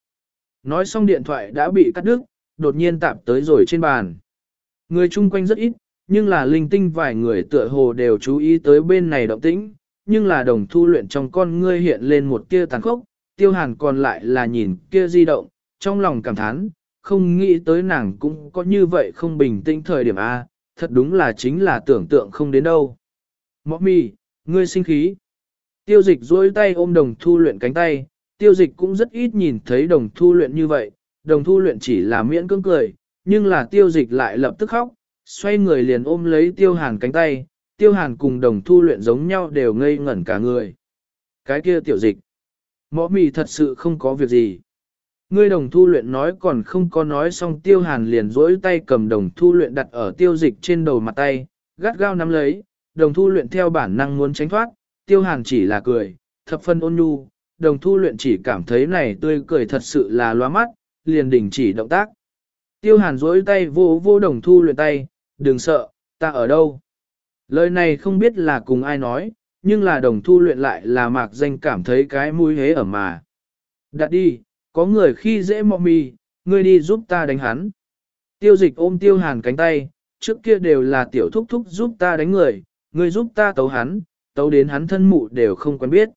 A: Nói xong điện thoại đã bị cắt đứt, đột nhiên tạp tới rồi trên bàn. Người chung quanh rất ít, nhưng là linh tinh vài người tựa hồ đều chú ý tới bên này động tĩnh, nhưng là đồng thu luyện trong con ngươi hiện lên một tia tàn khốc, tiêu hàn còn lại là nhìn kia di động, trong lòng cảm thán, không nghĩ tới nàng cũng có như vậy không bình tĩnh thời điểm A, thật đúng là chính là tưởng tượng không đến đâu. Mọ mì, ngươi sinh khí. Tiêu dịch duỗi tay ôm đồng thu luyện cánh tay, tiêu dịch cũng rất ít nhìn thấy đồng thu luyện như vậy, đồng thu luyện chỉ là miễn cưỡng cười, nhưng là tiêu dịch lại lập tức khóc, xoay người liền ôm lấy tiêu hàn cánh tay, tiêu hàn cùng đồng thu luyện giống nhau đều ngây ngẩn cả người. Cái kia tiểu dịch, mọ mì thật sự không có việc gì. Ngươi đồng thu luyện nói còn không có nói xong tiêu hàn liền rỗi tay cầm đồng thu luyện đặt ở tiêu dịch trên đầu mặt tay, gắt gao nắm lấy, đồng thu luyện theo bản năng muốn tránh thoát, tiêu hàn chỉ là cười, thập phân ôn nhu, đồng thu luyện chỉ cảm thấy này tươi cười thật sự là loa mắt, liền đình chỉ động tác. Tiêu hàn rỗi tay vô vô đồng thu luyện tay, đừng sợ, ta ở đâu. Lời này không biết là cùng ai nói, nhưng là đồng thu luyện lại là mạc danh cảm thấy cái mũi hế ở mà. Đặt đi, có người khi dễ mọ mì, ngươi đi giúp ta đánh hắn. Tiêu dịch ôm tiêu hàn cánh tay, trước kia đều là tiểu thúc thúc giúp ta đánh người, ngươi giúp ta tấu hắn, tấu đến hắn thân mụ đều không quen biết.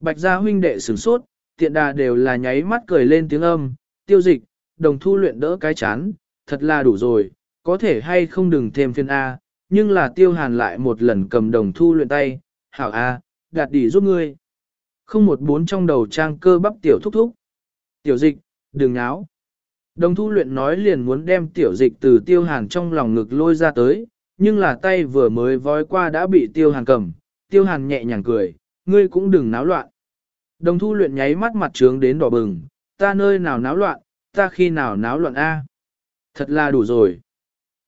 A: Bạch gia huynh đệ sửng sốt, tiện đà đều là nháy mắt cười lên tiếng âm, tiêu dịch, đồng thu luyện đỡ cái chán, thật là đủ rồi, có thể hay không đừng thêm phiên A, nhưng là tiêu hàn lại một lần cầm đồng thu luyện tay, hảo A, đạt đi giúp ngươi. Không một bốn trong đầu trang cơ bắp tiểu thúc thúc. Tiểu dịch, đừng náo. Đồng thu luyện nói liền muốn đem tiểu dịch từ tiêu hàn trong lòng ngực lôi ra tới, nhưng là tay vừa mới vói qua đã bị tiêu hàn cầm, tiêu hàn nhẹ nhàng cười, ngươi cũng đừng náo loạn. Đồng thu luyện nháy mắt mặt trướng đến đỏ bừng, ta nơi nào náo loạn, ta khi nào náo loạn A. Thật là đủ rồi.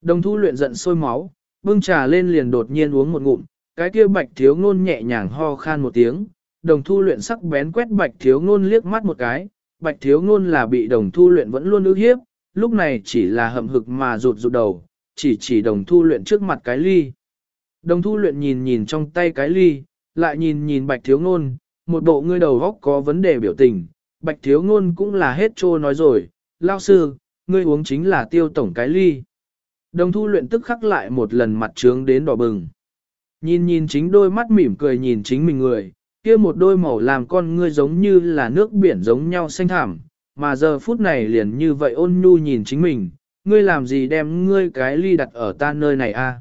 A: Đồng thu luyện giận sôi máu, bưng trà lên liền đột nhiên uống một ngụm, cái kia bạch thiếu ngôn nhẹ nhàng ho khan một tiếng, đồng thu luyện sắc bén quét bạch thiếu ngôn liếc mắt một cái, bạch thiếu ngôn là bị đồng thu luyện vẫn luôn ước hiếp, lúc này chỉ là hậm hực mà rụt rụt đầu, chỉ chỉ đồng thu luyện trước mặt cái ly. Đồng thu luyện nhìn nhìn trong tay cái ly, lại nhìn nhìn bạch thiếu ngôn, một bộ ngươi đầu góc có vấn đề biểu tình, bạch thiếu ngôn cũng là hết trô nói rồi, lao sư, ngươi uống chính là tiêu tổng cái ly. Đồng thu luyện tức khắc lại một lần mặt trướng đến đỏ bừng. Nhìn nhìn chính đôi mắt mỉm cười nhìn chính mình người, kia một đôi màu làm con ngươi giống như là nước biển giống nhau xanh thảm, mà giờ phút này liền như vậy ôn nhu nhìn chính mình, ngươi làm gì đem ngươi cái ly đặt ở ta nơi này a?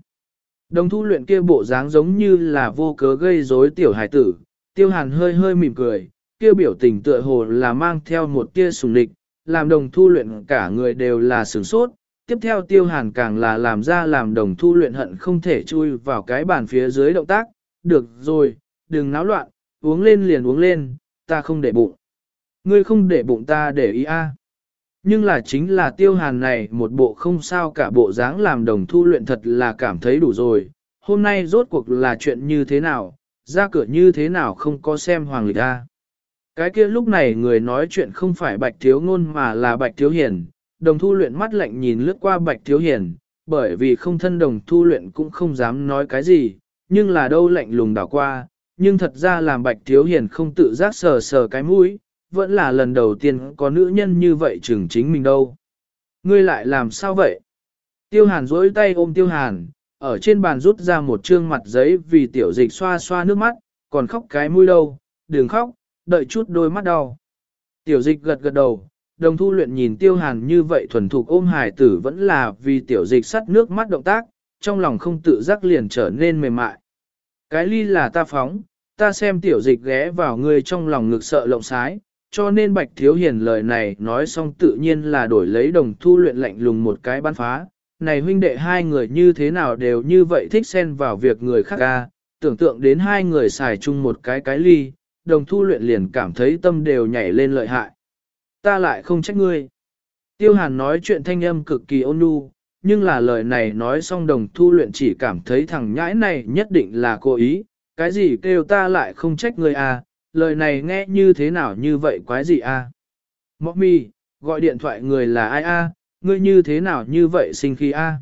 A: Đồng thu luyện kia bộ dáng giống như là vô cớ gây rối tiểu hải tử, tiêu hàn hơi hơi mỉm cười, kia biểu tình tựa hồ là mang theo một tia sùng lịch, làm đồng thu luyện cả người đều là sửng sốt. Tiếp theo tiêu hàn càng là làm ra làm đồng thu luyện hận không thể chui vào cái bàn phía dưới động tác. Được rồi, đừng náo loạn, uống lên liền uống lên, ta không để bụng. Ngươi không để bụng ta để ý a. Nhưng là chính là tiêu hàn này một bộ không sao cả bộ dáng làm đồng thu luyện thật là cảm thấy đủ rồi, hôm nay rốt cuộc là chuyện như thế nào, ra cửa như thế nào không có xem hoàng lịch a. Cái kia lúc này người nói chuyện không phải bạch thiếu ngôn mà là bạch thiếu hiền, đồng thu luyện mắt lạnh nhìn lướt qua bạch thiếu hiền, bởi vì không thân đồng thu luyện cũng không dám nói cái gì, nhưng là đâu lạnh lùng đảo qua, nhưng thật ra làm bạch thiếu hiền không tự giác sờ sờ cái mũi, vẫn là lần đầu tiên có nữ nhân như vậy chừng chính mình đâu. Ngươi lại làm sao vậy? Tiêu hàn duỗi tay ôm tiêu hàn, ở trên bàn rút ra một trương mặt giấy vì tiểu dịch xoa xoa nước mắt, còn khóc cái mũi đâu, đừng khóc, đợi chút đôi mắt đau. Tiểu dịch gật gật đầu, đồng thu luyện nhìn tiêu hàn như vậy thuần thục ôm hải tử vẫn là vì tiểu dịch sắt nước mắt động tác, trong lòng không tự giác liền trở nên mềm mại. Cái ly là ta phóng, ta xem tiểu dịch ghé vào người trong lòng ngực sợ lộng sái, cho nên bạch thiếu hiền lời này nói xong tự nhiên là đổi lấy đồng thu luyện lạnh lùng một cái bắn phá. Này huynh đệ hai người như thế nào đều như vậy thích xen vào việc người khác ca, tưởng tượng đến hai người xài chung một cái cái ly, đồng thu luyện liền cảm thấy tâm đều nhảy lên lợi hại. Ta lại không trách ngươi. Tiêu hàn nói chuyện thanh âm cực kỳ ôn nhu, nhưng là lời này nói xong đồng thu luyện chỉ cảm thấy thằng nhãi này nhất định là cố ý, cái gì kêu ta lại không trách người à, lời này nghe như thế nào như vậy quái gì à. Mọc mi, gọi điện thoại người là ai a? À? ngươi như thế nào như vậy sinh khi a? À?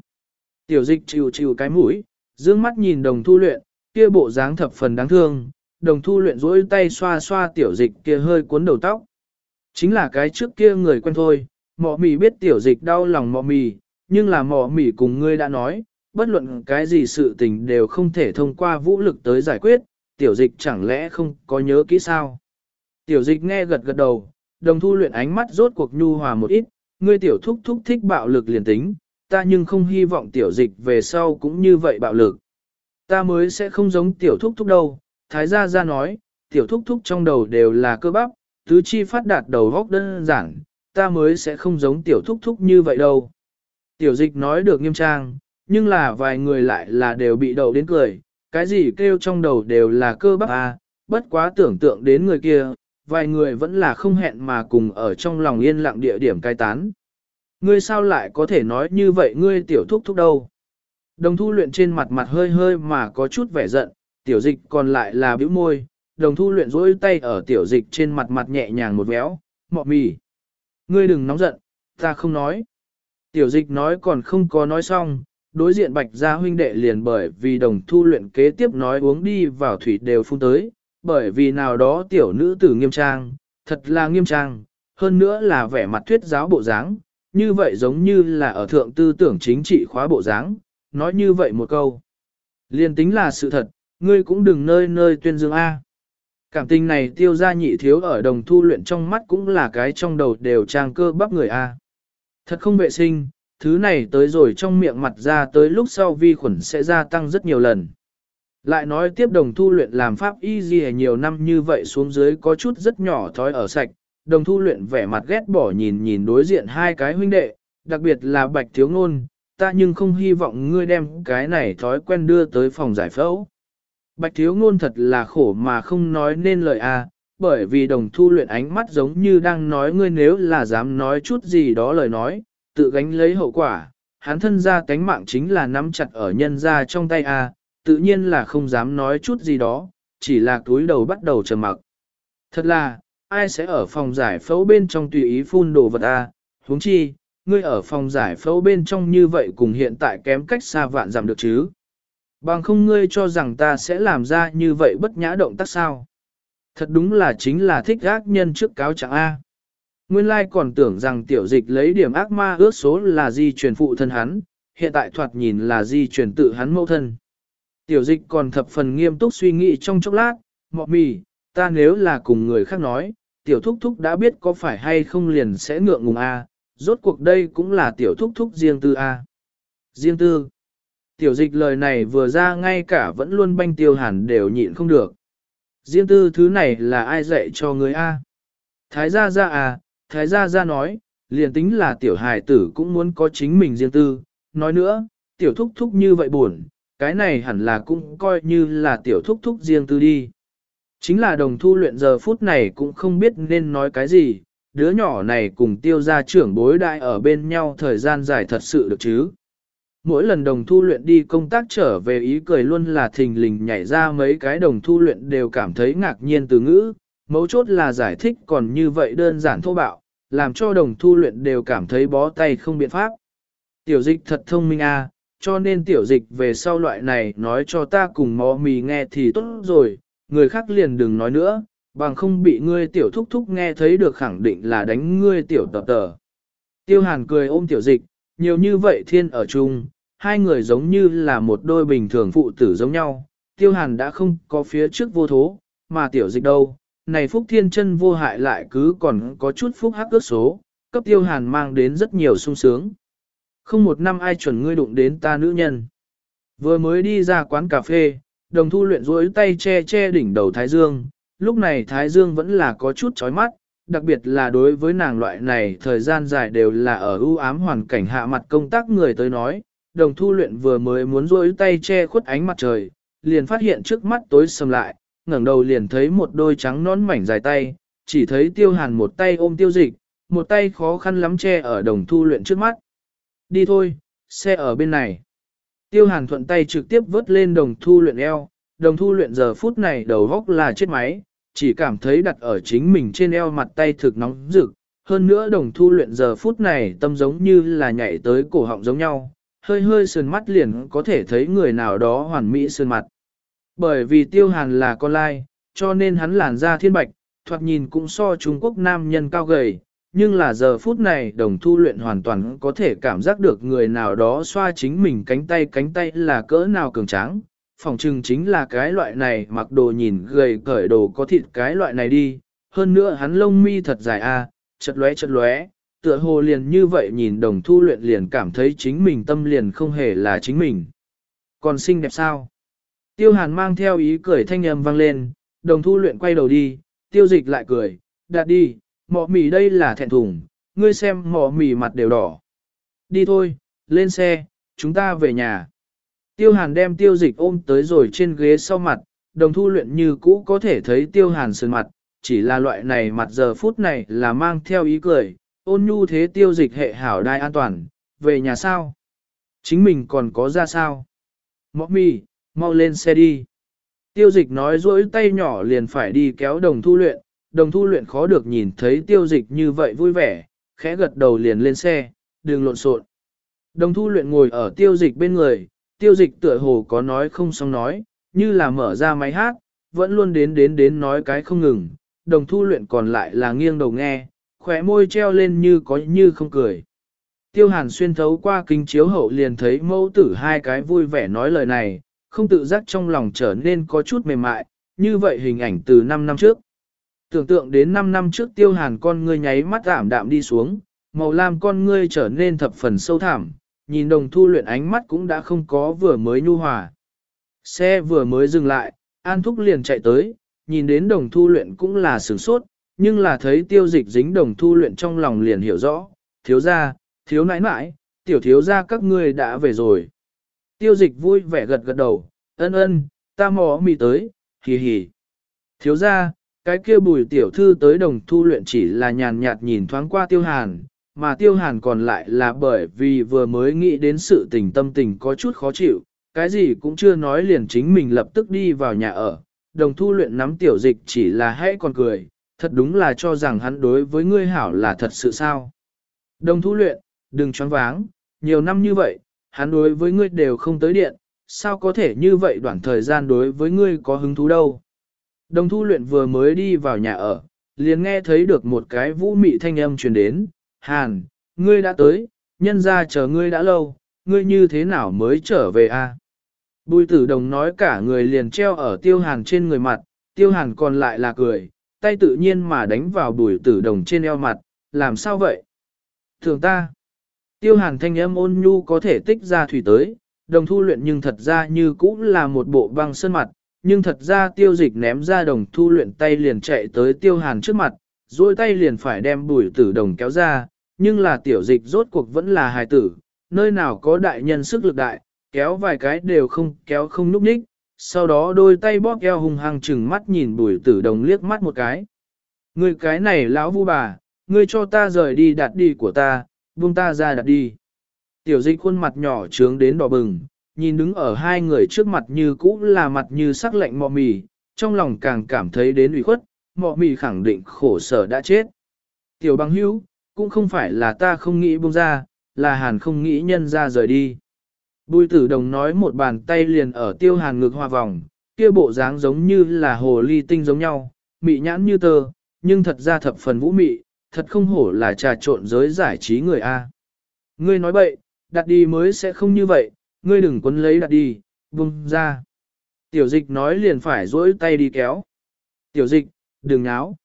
A: Tiểu dịch chịu chịu cái mũi, dương mắt nhìn đồng thu luyện, kia bộ dáng thập phần đáng thương, đồng thu luyện rỗi tay xoa xoa tiểu dịch kia hơi cuốn đầu tóc. Chính là cái trước kia người quen thôi, mọ mì biết tiểu dịch đau lòng mọ mì, nhưng là mọ mì cùng ngươi đã nói, bất luận cái gì sự tình đều không thể thông qua vũ lực tới giải quyết, tiểu dịch chẳng lẽ không có nhớ kỹ sao. Tiểu dịch nghe gật gật đầu, đồng thu luyện ánh mắt rốt cuộc nhu hòa một ít, ngươi tiểu thúc thúc thích bạo lực liền tính, ta nhưng không hy vọng tiểu dịch về sau cũng như vậy bạo lực. Ta mới sẽ không giống tiểu thúc thúc đâu, thái gia gia nói, tiểu thúc thúc trong đầu đều là cơ bắp, tứ chi phát đạt đầu góc đơn giản, ta mới sẽ không giống tiểu thúc thúc như vậy đâu. Tiểu dịch nói được nghiêm trang, nhưng là vài người lại là đều bị đậu đến cười, cái gì kêu trong đầu đều là cơ bắp à, bất quá tưởng tượng đến người kia, vài người vẫn là không hẹn mà cùng ở trong lòng yên lặng địa điểm cai tán. Ngươi sao lại có thể nói như vậy ngươi tiểu thúc thúc đâu? Đồng thu luyện trên mặt mặt hơi hơi mà có chút vẻ giận, tiểu dịch còn lại là bĩu môi, đồng thu luyện rỗi tay ở tiểu dịch trên mặt mặt nhẹ nhàng một véo, mọ mì. Ngươi đừng nóng giận, ta không nói. Tiểu dịch nói còn không có nói xong, đối diện bạch gia huynh đệ liền bởi vì đồng thu luyện kế tiếp nói uống đi vào thủy đều phun tới, bởi vì nào đó tiểu nữ tử nghiêm trang, thật là nghiêm trang, hơn nữa là vẻ mặt thuyết giáo bộ dáng, như vậy giống như là ở thượng tư tưởng chính trị khóa bộ dáng, nói như vậy một câu. liền tính là sự thật, ngươi cũng đừng nơi nơi tuyên dương A. Cảm tình này tiêu ra nhị thiếu ở đồng thu luyện trong mắt cũng là cái trong đầu đều trang cơ bắp người A. Thật không vệ sinh, thứ này tới rồi trong miệng mặt ra tới lúc sau vi khuẩn sẽ gia tăng rất nhiều lần. Lại nói tiếp đồng thu luyện làm pháp y gì nhiều năm như vậy xuống dưới có chút rất nhỏ thói ở sạch, đồng thu luyện vẻ mặt ghét bỏ nhìn nhìn đối diện hai cái huynh đệ, đặc biệt là bạch thiếu ngôn, ta nhưng không hy vọng ngươi đem cái này thói quen đưa tới phòng giải phẫu. Bạch thiếu ngôn thật là khổ mà không nói nên lời a, à, bởi vì đồng thu luyện ánh mắt giống như đang nói ngươi nếu là dám nói chút gì đó lời nói, tự gánh lấy hậu quả, hắn thân ra cánh mạng chính là nắm chặt ở nhân ra trong tay a, à, tự nhiên là không dám nói chút gì đó, chỉ là túi đầu bắt đầu trầm mặc. Thật là, ai sẽ ở phòng giải phẫu bên trong tùy ý phun đồ vật a, à? huống chi, ngươi ở phòng giải phẫu bên trong như vậy cùng hiện tại kém cách xa vạn giảm được chứ. Bằng không ngươi cho rằng ta sẽ làm ra như vậy bất nhã động tác sao. Thật đúng là chính là thích gác nhân trước cáo trạng A. Nguyên lai còn tưởng rằng tiểu dịch lấy điểm ác ma ước số là di truyền phụ thân hắn, hiện tại thoạt nhìn là di truyền tự hắn mẫu thân. Tiểu dịch còn thập phần nghiêm túc suy nghĩ trong chốc lát, mọ mì, ta nếu là cùng người khác nói, tiểu thúc thúc đã biết có phải hay không liền sẽ ngượng ngùng A, rốt cuộc đây cũng là tiểu thúc thúc riêng tư A. Riêng tư. Tiểu dịch lời này vừa ra ngay cả vẫn luôn banh tiêu hẳn đều nhịn không được. Riêng tư thứ này là ai dạy cho người A? Thái gia gia à, thái gia gia nói, liền tính là tiểu hài tử cũng muốn có chính mình riêng tư. Nói nữa, tiểu thúc thúc như vậy buồn, cái này hẳn là cũng coi như là tiểu thúc thúc riêng tư đi. Chính là đồng thu luyện giờ phút này cũng không biết nên nói cái gì, đứa nhỏ này cùng tiêu gia trưởng bối đại ở bên nhau thời gian dài thật sự được chứ. mỗi lần đồng thu luyện đi công tác trở về ý cười luôn là thình lình nhảy ra mấy cái đồng thu luyện đều cảm thấy ngạc nhiên từ ngữ, mấu chốt là giải thích còn như vậy đơn giản thô bạo, làm cho đồng thu luyện đều cảm thấy bó tay không biện pháp. Tiểu dịch thật thông minh a, à, cho nên tiểu dịch về sau loại này nói cho ta cùng mò mì nghe thì tốt rồi, người khác liền đừng nói nữa, bằng không bị ngươi tiểu thúc thúc nghe thấy được khẳng định là đánh ngươi tiểu tập tờ. Tiêu hàn cười ôm tiểu dịch, nhiều như vậy thiên ở chung, hai người giống như là một đôi bình thường phụ tử giống nhau, tiêu hàn đã không có phía trước vô thố, mà tiểu dịch đâu, này phúc thiên chân vô hại lại cứ còn có chút phúc hắc ước số, cấp tiêu hàn mang đến rất nhiều sung sướng. Không một năm ai chuẩn ngươi đụng đến ta nữ nhân. Vừa mới đi ra quán cà phê, đồng thu luyện rối tay che che đỉnh đầu Thái Dương, lúc này Thái Dương vẫn là có chút chói mắt, đặc biệt là đối với nàng loại này thời gian dài đều là ở ưu ám hoàn cảnh hạ mặt công tác người tới nói, đồng thu luyện vừa mới muốn rối tay che khuất ánh mặt trời, liền phát hiện trước mắt tối sầm lại, ngẩng đầu liền thấy một đôi trắng nón mảnh dài tay, chỉ thấy tiêu hàn một tay ôm tiêu dịch, một tay khó khăn lắm che ở đồng thu luyện trước mắt. Đi thôi, xe ở bên này. Tiêu hàn thuận tay trực tiếp vớt lên đồng thu luyện eo, đồng thu luyện giờ phút này đầu góc là chết máy, chỉ cảm thấy đặt ở chính mình trên eo mặt tay thực nóng rực. Hơn nữa đồng thu luyện giờ phút này tâm giống như là nhảy tới cổ họng giống nhau, hơi hơi sườn mắt liền có thể thấy người nào đó hoàn mỹ sườn mặt. Bởi vì tiêu hàn là con lai, cho nên hắn làn da thiên bạch, thoạt nhìn cũng so Trung Quốc nam nhân cao gầy, nhưng là giờ phút này đồng thu luyện hoàn toàn có thể cảm giác được người nào đó xoa chính mình cánh tay cánh tay là cỡ nào cường tráng. Phòng trừng chính là cái loại này mặc đồ nhìn gầy cởi đồ có thịt cái loại này đi, hơn nữa hắn lông mi thật dài a, chật lóe chật lóe, tựa hồ liền như vậy nhìn đồng thu luyện liền cảm thấy chính mình tâm liền không hề là chính mình. Còn xinh đẹp sao? Tiêu hàn mang theo ý cười thanh âm vang lên, đồng thu luyện quay đầu đi, tiêu dịch lại cười, đạt đi, mỏ mì đây là thẹn thùng, ngươi xem mỏ mì mặt đều đỏ. Đi thôi, lên xe, chúng ta về nhà. Tiêu hàn đem tiêu dịch ôm tới rồi trên ghế sau mặt, đồng thu luyện như cũ có thể thấy tiêu hàn sơn mặt, chỉ là loại này mặt giờ phút này là mang theo ý cười, ôn nhu thế tiêu dịch hệ hảo đai an toàn, về nhà sao? Chính mình còn có ra sao? Mọ mì, mau lên xe đi. Tiêu dịch nói dỗi tay nhỏ liền phải đi kéo đồng thu luyện, đồng thu luyện khó được nhìn thấy tiêu dịch như vậy vui vẻ, khẽ gật đầu liền lên xe, đừng lộn xộn. Đồng thu luyện ngồi ở tiêu dịch bên người, tiêu dịch tựa hồ có nói không xong nói, như là mở ra máy hát, vẫn luôn đến đến đến nói cái không ngừng, đồng thu luyện còn lại là nghiêng đầu nghe, khỏe môi treo lên như có như không cười. Tiêu hàn xuyên thấu qua kính chiếu hậu liền thấy mẫu tử hai cái vui vẻ nói lời này, không tự giác trong lòng trở nên có chút mềm mại, như vậy hình ảnh từ 5 năm trước. Tưởng tượng đến 5 năm trước tiêu hàn con ngươi nháy mắt ảm đạm đi xuống, màu lam con ngươi trở nên thập phần sâu thẳm, nhìn đồng thu luyện ánh mắt cũng đã không có vừa mới nhu hòa. Xe vừa mới dừng lại, An Thúc liền chạy tới, nhìn đến đồng thu luyện cũng là sửng sốt, nhưng là thấy tiêu dịch dính đồng thu luyện trong lòng liền hiểu rõ, thiếu ra, thiếu nãi nãi, tiểu thiếu ra các ngươi đã về rồi. Tiêu dịch vui vẻ gật gật đầu, ân ân, ta mò mì tới, hì hì. Thiếu ra, cái kia bùi tiểu thư tới đồng thu luyện chỉ là nhàn nhạt nhìn thoáng qua tiêu hàn, mà tiêu hàn còn lại là bởi vì vừa mới nghĩ đến sự tình tâm tình có chút khó chịu, cái gì cũng chưa nói liền chính mình lập tức đi vào nhà ở. Đồng thu luyện nắm tiểu dịch chỉ là hãy còn cười, thật đúng là cho rằng hắn đối với ngươi hảo là thật sự sao. Đồng thu luyện, đừng choáng váng, nhiều năm như vậy, hắn đối với ngươi đều không tới điện, sao có thể như vậy đoạn thời gian đối với ngươi có hứng thú đâu. Đồng thu luyện vừa mới đi vào nhà ở, liền nghe thấy được một cái vũ mị thanh âm truyền đến, Hàn, ngươi đã tới, nhân ra chờ ngươi đã lâu, ngươi như thế nào mới trở về a? Bùi tử đồng nói cả người liền treo ở tiêu hàn trên người mặt, tiêu hàn còn lại là cười, tay tự nhiên mà đánh vào bùi tử đồng trên eo mặt, làm sao vậy? Thường ta, tiêu hàn thanh âm ôn nhu có thể tích ra thủy tới, đồng thu luyện nhưng thật ra như cũng là một bộ băng sơn mặt, nhưng thật ra tiêu dịch ném ra đồng thu luyện tay liền chạy tới tiêu hàn trước mặt, duỗi tay liền phải đem bùi tử đồng kéo ra, nhưng là tiểu dịch rốt cuộc vẫn là hài tử, nơi nào có đại nhân sức lực đại, kéo vài cái đều không kéo không núp ních, sau đó đôi tay bóp eo hung hăng chừng mắt nhìn bùi tử đồng liếc mắt một cái. Ngươi cái này lão vu bà, ngươi cho ta rời đi đặt đi của ta, buông ta ra đặt đi. Tiểu dịch khuôn mặt nhỏ trướng đến đỏ bừng, nhìn đứng ở hai người trước mặt như cũ là mặt như sắc lạnh mọ mì, trong lòng càng cảm thấy đến ủy khuất, mọ mì khẳng định khổ sở đã chết. Tiểu bằng hữu, cũng không phải là ta không nghĩ buông ra, là hàn không nghĩ nhân ra rời đi. Bùi tử đồng nói một bàn tay liền ở tiêu hàn ngực hoa vòng, kia bộ dáng giống như là hồ ly tinh giống nhau, mị nhãn như tơ, nhưng thật ra thập phần vũ mị, thật không hổ là trà trộn giới giải trí người A. Ngươi nói bậy, đặt đi mới sẽ không như vậy, ngươi đừng quấn lấy đặt đi, buông ra. Tiểu dịch nói liền phải dỗi tay đi kéo. Tiểu dịch, đừng náo.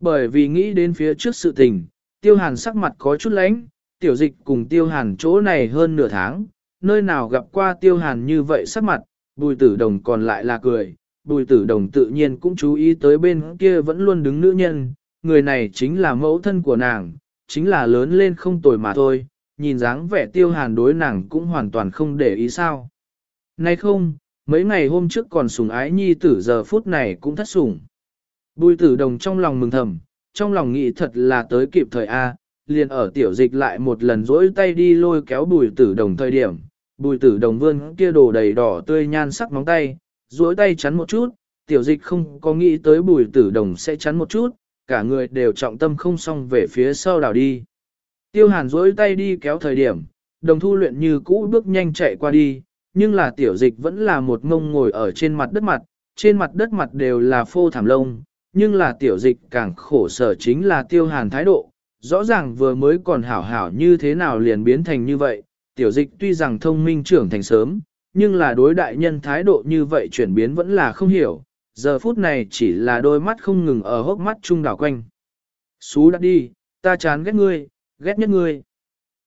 A: Bởi vì nghĩ đến phía trước sự tình, tiêu hàn sắc mặt có chút lánh, tiểu dịch cùng tiêu hàn chỗ này hơn nửa tháng, nơi nào gặp qua tiêu hàn như vậy sắc mặt, bùi tử đồng còn lại là cười. Bùi tử đồng tự nhiên cũng chú ý tới bên kia vẫn luôn đứng nữ nhân, người này chính là mẫu thân của nàng, chính là lớn lên không tồi mà thôi, nhìn dáng vẻ tiêu hàn đối nàng cũng hoàn toàn không để ý sao. Nay không, mấy ngày hôm trước còn sủng ái nhi tử giờ phút này cũng thất sủng. Bùi tử đồng trong lòng mừng thầm, trong lòng nghĩ thật là tới kịp thời A, liền ở tiểu dịch lại một lần rỗi tay đi lôi kéo bùi tử đồng thời điểm. Bùi tử đồng vươn kia đồ đầy đỏ tươi nhan sắc móng tay, rỗi tay chắn một chút, tiểu dịch không có nghĩ tới bùi tử đồng sẽ chắn một chút, cả người đều trọng tâm không xong về phía sau đảo đi. Tiêu hàn duỗi tay đi kéo thời điểm, đồng thu luyện như cũ bước nhanh chạy qua đi, nhưng là tiểu dịch vẫn là một ngông ngồi ở trên mặt đất mặt, trên mặt đất mặt đều là phô thảm lông, nhưng là tiểu dịch càng khổ sở chính là tiêu hàn thái độ, rõ ràng vừa mới còn hảo hảo như thế nào liền biến thành như vậy, tiểu dịch tuy rằng thông minh trưởng thành sớm, nhưng là đối đại nhân thái độ như vậy chuyển biến vẫn là không hiểu, giờ phút này chỉ là đôi mắt không ngừng ở hốc mắt trung đảo quanh. Xú đã đi, ta chán ghét ngươi, ghét nhất ngươi.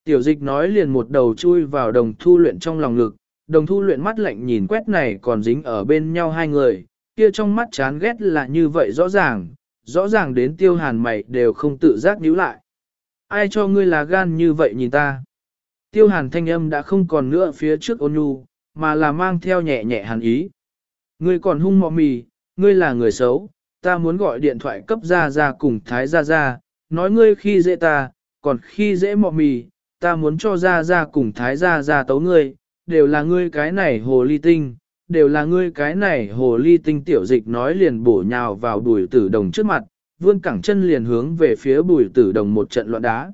A: Tiểu dịch nói liền một đầu chui vào đồng thu luyện trong lòng ngực, đồng thu luyện mắt lạnh nhìn quét này còn dính ở bên nhau hai người, kia trong mắt chán ghét là như vậy rõ ràng, rõ ràng đến tiêu hàn mày đều không tự giác nhíu lại. Ai cho ngươi là gan như vậy nhìn ta? Tiêu hàn thanh âm đã không còn nữa phía trước ôn nhu, mà là mang theo nhẹ nhẹ hàn ý. Ngươi còn hung mọ mì, ngươi là người xấu, ta muốn gọi điện thoại cấp ra ra cùng thái ra ra, nói ngươi khi dễ ta, còn khi dễ mọ mì, ta muốn cho ra ra cùng thái ra ra tấu ngươi, đều là ngươi cái này hồ ly tinh, đều là ngươi cái này hồ ly tinh tiểu dịch nói liền bổ nhào vào bùi tử đồng trước mặt, vươn cẳng chân liền hướng về phía bùi tử đồng một trận loạn đá.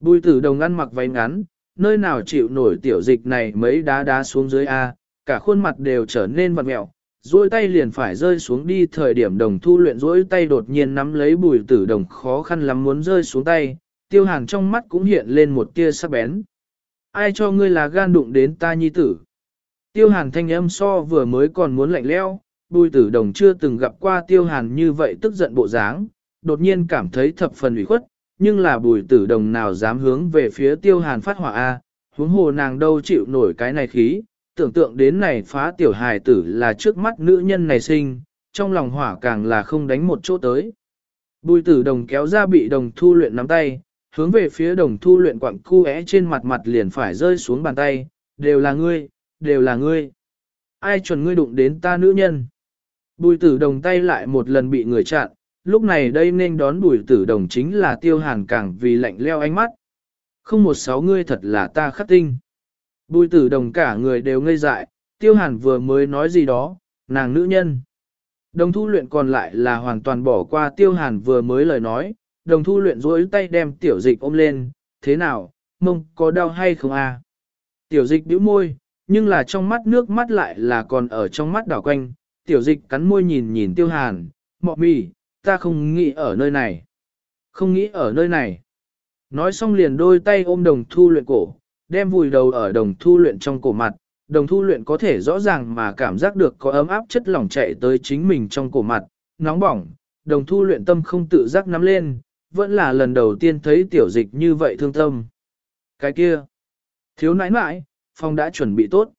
A: Bùi tử đồng ăn mặc váy ngắn, nơi nào chịu nổi tiểu dịch này mấy đá đá xuống dưới A, cả khuôn mặt đều trở nên vặn mẹo, duỗi tay liền phải rơi xuống đi thời điểm đồng thu luyện duỗi tay đột nhiên nắm lấy bùi tử đồng khó khăn lắm muốn rơi xuống tay, tiêu hàn trong mắt cũng hiện lên một tia sắc bén. Ai cho ngươi là gan đụng đến ta nhi tử? Tiêu hàn thanh âm so vừa mới còn muốn lạnh leo, bùi tử đồng chưa từng gặp qua tiêu hàn như vậy tức giận bộ dáng, đột nhiên cảm thấy thập phần ủy khuất, nhưng là bùi tử đồng nào dám hướng về phía tiêu hàn phát hỏa A, huống hồ nàng đâu chịu nổi cái này khí, tưởng tượng đến này phá tiểu hài tử là trước mắt nữ nhân này sinh, trong lòng hỏa càng là không đánh một chỗ tới. Bùi tử đồng kéo ra bị đồng thu luyện nắm tay, hướng về phía đồng thu luyện quặng cu é trên mặt mặt liền phải rơi xuống bàn tay, đều là ngươi, đều là ngươi. Ai chuẩn ngươi đụng đến ta nữ nhân? Bùi tử đồng tay lại một lần bị người chặn, lúc này đây nên đón bùi tử đồng chính là tiêu hàn càng vì lạnh leo ánh mắt. Không một sáu ngươi thật là ta khắc tinh. Bùi tử đồng cả người đều ngây dại, tiêu hàn vừa mới nói gì đó, nàng nữ nhân. Đồng thu luyện còn lại là hoàn toàn bỏ qua tiêu hàn vừa mới lời nói, đồng thu luyện duỗi tay đem tiểu dịch ôm lên, thế nào, mông có đau hay không à? Tiểu dịch bĩu môi, nhưng là trong mắt nước mắt lại là còn ở trong mắt đảo quanh, tiểu dịch cắn môi nhìn nhìn tiêu hàn, mọ mì, ta không nghĩ ở nơi này. Không nghĩ ở nơi này. Nói xong liền đôi tay ôm đồng thu luyện cổ, đem vùi đầu ở đồng thu luyện trong cổ mặt, đồng thu luyện có thể rõ ràng mà cảm giác được có ấm áp chất lỏng chạy tới chính mình trong cổ mặt, nóng bỏng, đồng thu luyện tâm không tự giác nắm lên, vẫn là lần đầu tiên thấy tiểu dịch như vậy thương tâm. Cái kia, thiếu nãi nãi, phong đã chuẩn bị tốt.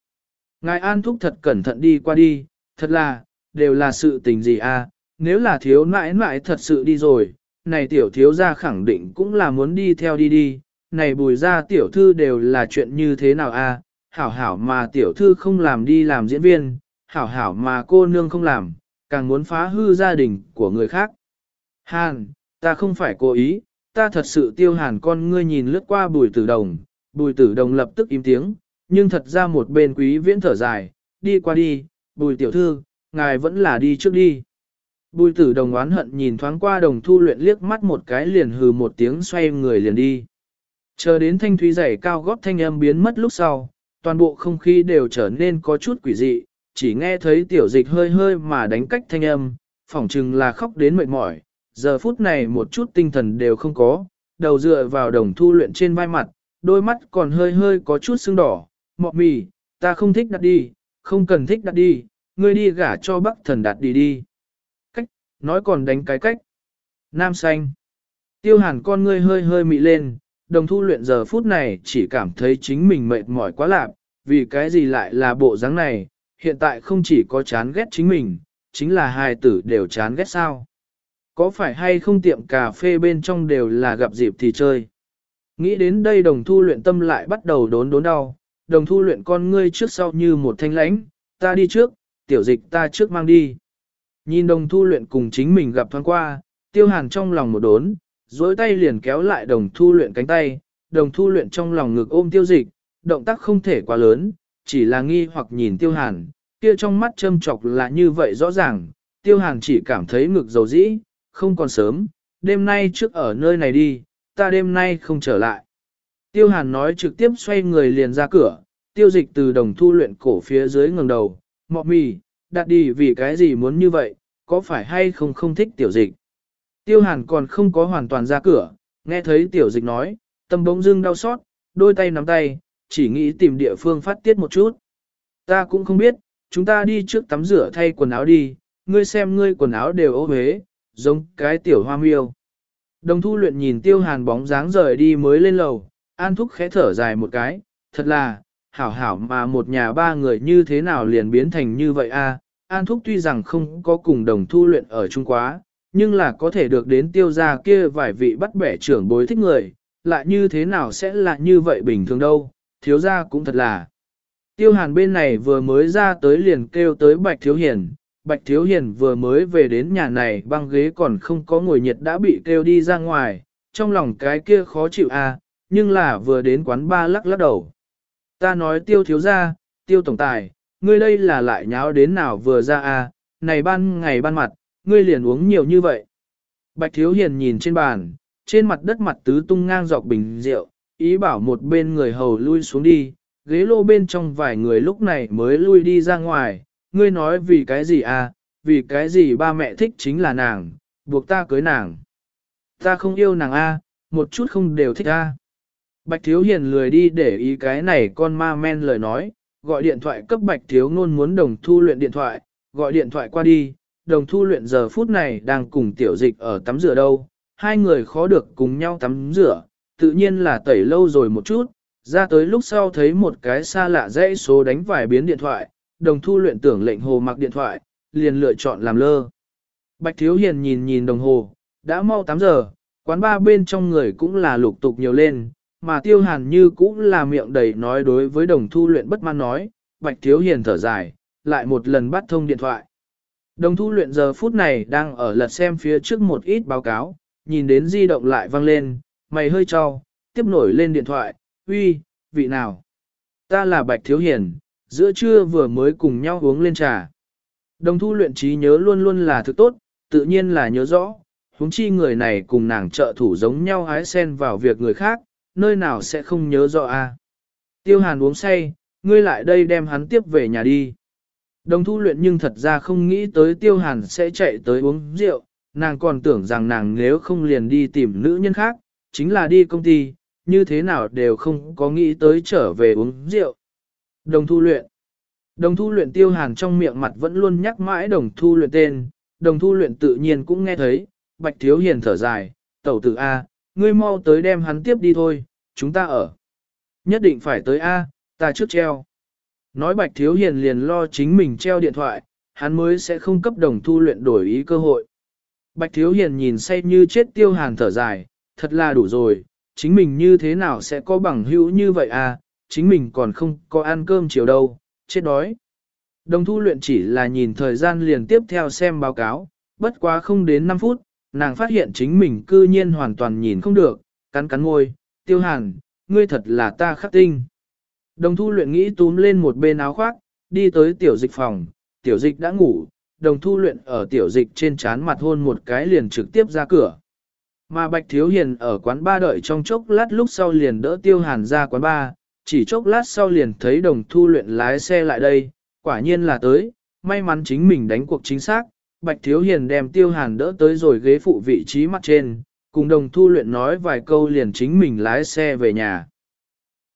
A: Ngài An Thúc thật cẩn thận đi qua đi, thật là, đều là sự tình gì à, nếu là thiếu nãi nãi thật sự đi rồi, này tiểu thiếu gia khẳng định cũng là muốn đi theo đi đi, này bùi ra tiểu thư đều là chuyện như thế nào a? À? hảo hảo mà tiểu thư không làm đi làm diễn viên, hảo hảo mà cô nương không làm, càng muốn phá hư gia đình của người khác. Hàn, ta không phải cố ý, ta thật sự tiêu hàn con ngươi nhìn lướt qua bùi tử đồng, bùi tử đồng lập tức im tiếng, nhưng thật ra một bên quý viễn thở dài, đi qua đi, bùi tiểu thư, ngài vẫn là đi trước đi. Bùi tử đồng oán hận nhìn thoáng qua đồng thu luyện liếc mắt một cái liền hừ một tiếng xoay người liền đi. Chờ đến thanh thúy giày cao gót thanh âm biến mất lúc sau, toàn bộ không khí đều trở nên có chút quỷ dị, chỉ nghe thấy tiểu dịch hơi hơi mà đánh cách thanh âm, phỏng chừng là khóc đến mệt mỏi, giờ phút này một chút tinh thần đều không có, đầu dựa vào đồng thu luyện trên vai mặt, đôi mắt còn hơi hơi có chút sưng đỏ, mọ mì, ta không thích đặt đi, không cần thích đặt đi, ngươi đi gả cho bắc thần đặt đi đi. Cách, nói còn đánh cái cách. Nam xanh. Tiêu hàn con ngươi hơi hơi mị lên, đồng thu luyện giờ phút này chỉ cảm thấy chính mình mệt mỏi quá lạc, vì cái gì lại là bộ dáng này, hiện tại không chỉ có chán ghét chính mình, chính là hai tử đều chán ghét sao. Có phải hay không tiệm cà phê bên trong đều là gặp dịp thì chơi. Nghĩ đến đây đồng thu luyện tâm lại bắt đầu đốn đốn đau, đồng thu luyện con ngươi trước sau như một thanh lãnh, ta đi trước, tiểu dịch ta trước mang đi. Nhìn đồng thu luyện cùng chính mình gặp thoáng qua, tiêu hàn trong lòng một đốn, dối tay liền kéo lại đồng thu luyện cánh tay, đồng thu luyện trong lòng ngực ôm tiêu dịch, động tác không thể quá lớn, chỉ là nghi hoặc nhìn tiêu hàn, kia trong mắt châm chọc là như vậy rõ ràng, tiêu hàn chỉ cảm thấy ngực dầu dĩ, không còn sớm, đêm nay trước ở nơi này đi, ta đêm nay không trở lại. Tiêu hàn nói trực tiếp xoay người liền ra cửa, tiêu dịch từ đồng thu luyện cổ phía dưới ngẩng đầu, mọ mì, đặt đi vì cái gì muốn như vậy, có phải hay không không thích tiểu dịch. Tiêu hàn còn không có hoàn toàn ra cửa, nghe thấy tiểu dịch nói, tâm bỗng dưng đau xót, đôi tay nắm tay, chỉ nghĩ tìm địa phương phát tiết một chút. Ta cũng không biết, chúng ta đi trước tắm rửa thay quần áo đi, ngươi xem ngươi quần áo đều ô huế, giống cái tiểu hoa miêu. Đồng thu luyện nhìn tiêu hàn bóng dáng rời đi mới lên lầu, an thúc khẽ thở dài một cái, thật là, hảo hảo mà một nhà ba người như thế nào liền biến thành như vậy a An thúc tuy rằng không có cùng đồng thu luyện ở chung Quá, nhưng là có thể được đến tiêu gia kia vài vị bắt bẻ trưởng bối thích người, lại như thế nào sẽ là như vậy bình thường đâu, thiếu gia cũng thật là. Tiêu hàn bên này vừa mới ra tới liền kêu tới Bạch Thiếu Hiền, Bạch Thiếu Hiền vừa mới về đến nhà này băng ghế còn không có ngồi nhiệt đã bị kêu đi ra ngoài, trong lòng cái kia khó chịu à, nhưng là vừa đến quán ba lắc lắc đầu. Ta nói tiêu thiếu gia tiêu tổng tài, ngươi đây là lại nháo đến nào vừa ra à, này ban ngày ban mặt, ngươi liền uống nhiều như vậy. Bạch Thiếu Hiền nhìn trên bàn, trên mặt đất mặt tứ tung ngang dọc bình rượu, ý bảo một bên người hầu lui xuống đi, ghế lô bên trong vài người lúc này mới lui đi ra ngoài, ngươi nói vì cái gì à, vì cái gì ba mẹ thích chính là nàng, buộc ta cưới nàng. Ta không yêu nàng a, một chút không đều thích a. Bạch Thiếu Hiền lười đi để ý cái này con ma men lời nói, gọi điện thoại cấp Bạch Thiếu Nôn muốn đồng thu luyện điện thoại, gọi điện thoại qua đi, đồng thu luyện giờ phút này đang cùng tiểu dịch ở tắm rửa đâu, hai người khó được cùng nhau tắm rửa, tự nhiên là tẩy lâu rồi một chút, ra tới lúc sau thấy một cái xa lạ dãy số đánh vài biến điện thoại, đồng thu luyện tưởng lệnh hồ mặc điện thoại, liền lựa chọn làm lơ. Bạch Thiếu Hiền nhìn nhìn đồng hồ, đã mau 8 giờ, quán ba bên trong người cũng là lục tục nhiều lên, mà tiêu hàn như cũng là miệng đầy nói đối với đồng thu luyện bất mãn nói, Bạch Thiếu Hiền thở dài, lại một lần bắt thông điện thoại. Đồng thu luyện giờ phút này đang ở lật xem phía trước một ít báo cáo, nhìn đến di động lại vang lên, mày hơi cho, tiếp nổi lên điện thoại, uy, vị nào? Ta là Bạch Thiếu Hiền, giữa trưa vừa mới cùng nhau uống lên trà. Đồng thu luyện trí nhớ luôn luôn là thứ tốt, tự nhiên là nhớ rõ, huống chi người này cùng nàng trợ thủ giống nhau hái sen vào việc người khác, nơi nào sẽ không nhớ rõ a? Tiêu hàn uống say, ngươi lại đây đem hắn tiếp về nhà đi. Đồng thu luyện nhưng thật ra không nghĩ tới tiêu hàn sẽ chạy tới uống rượu, nàng còn tưởng rằng nàng nếu không liền đi tìm nữ nhân khác, chính là đi công ty, như thế nào đều không có nghĩ tới trở về uống rượu. Đồng thu luyện. Đồng thu luyện tiêu hàn trong miệng mặt vẫn luôn nhắc mãi đồng thu luyện tên, đồng thu luyện tự nhiên cũng nghe thấy, bạch thiếu hiền thở dài, tẩu tử A, ngươi mau tới đem hắn tiếp đi thôi, chúng ta ở. Nhất định phải tới A, ta trước treo. Nói bạch thiếu hiền liền lo chính mình treo điện thoại, hắn mới sẽ không cấp đồng thu luyện đổi ý cơ hội. Bạch thiếu hiền nhìn say như chết tiêu hàn thở dài, thật là đủ rồi, chính mình như thế nào sẽ có bằng hữu như vậy à, chính mình còn không có ăn cơm chiều đâu, chết đói. Đồng thu luyện chỉ là nhìn thời gian liền tiếp theo xem báo cáo, bất quá không đến 5 phút, nàng phát hiện chính mình cư nhiên hoàn toàn nhìn không được, cắn cắn môi, tiêu hàn, ngươi thật là ta khắc tinh. Đồng thu luyện nghĩ túm lên một bên áo khoác, đi tới tiểu dịch phòng, tiểu dịch đã ngủ, đồng thu luyện ở tiểu dịch trên chán mặt hôn một cái liền trực tiếp ra cửa. Mà Bạch Thiếu Hiền ở quán ba đợi trong chốc lát lúc sau liền đỡ tiêu hàn ra quán ba, chỉ chốc lát sau liền thấy đồng thu luyện lái xe lại đây, quả nhiên là tới, may mắn chính mình đánh cuộc chính xác, Bạch Thiếu Hiền đem tiêu hàn đỡ tới rồi ghế phụ vị trí mặt trên, cùng đồng thu luyện nói vài câu liền chính mình lái xe về nhà.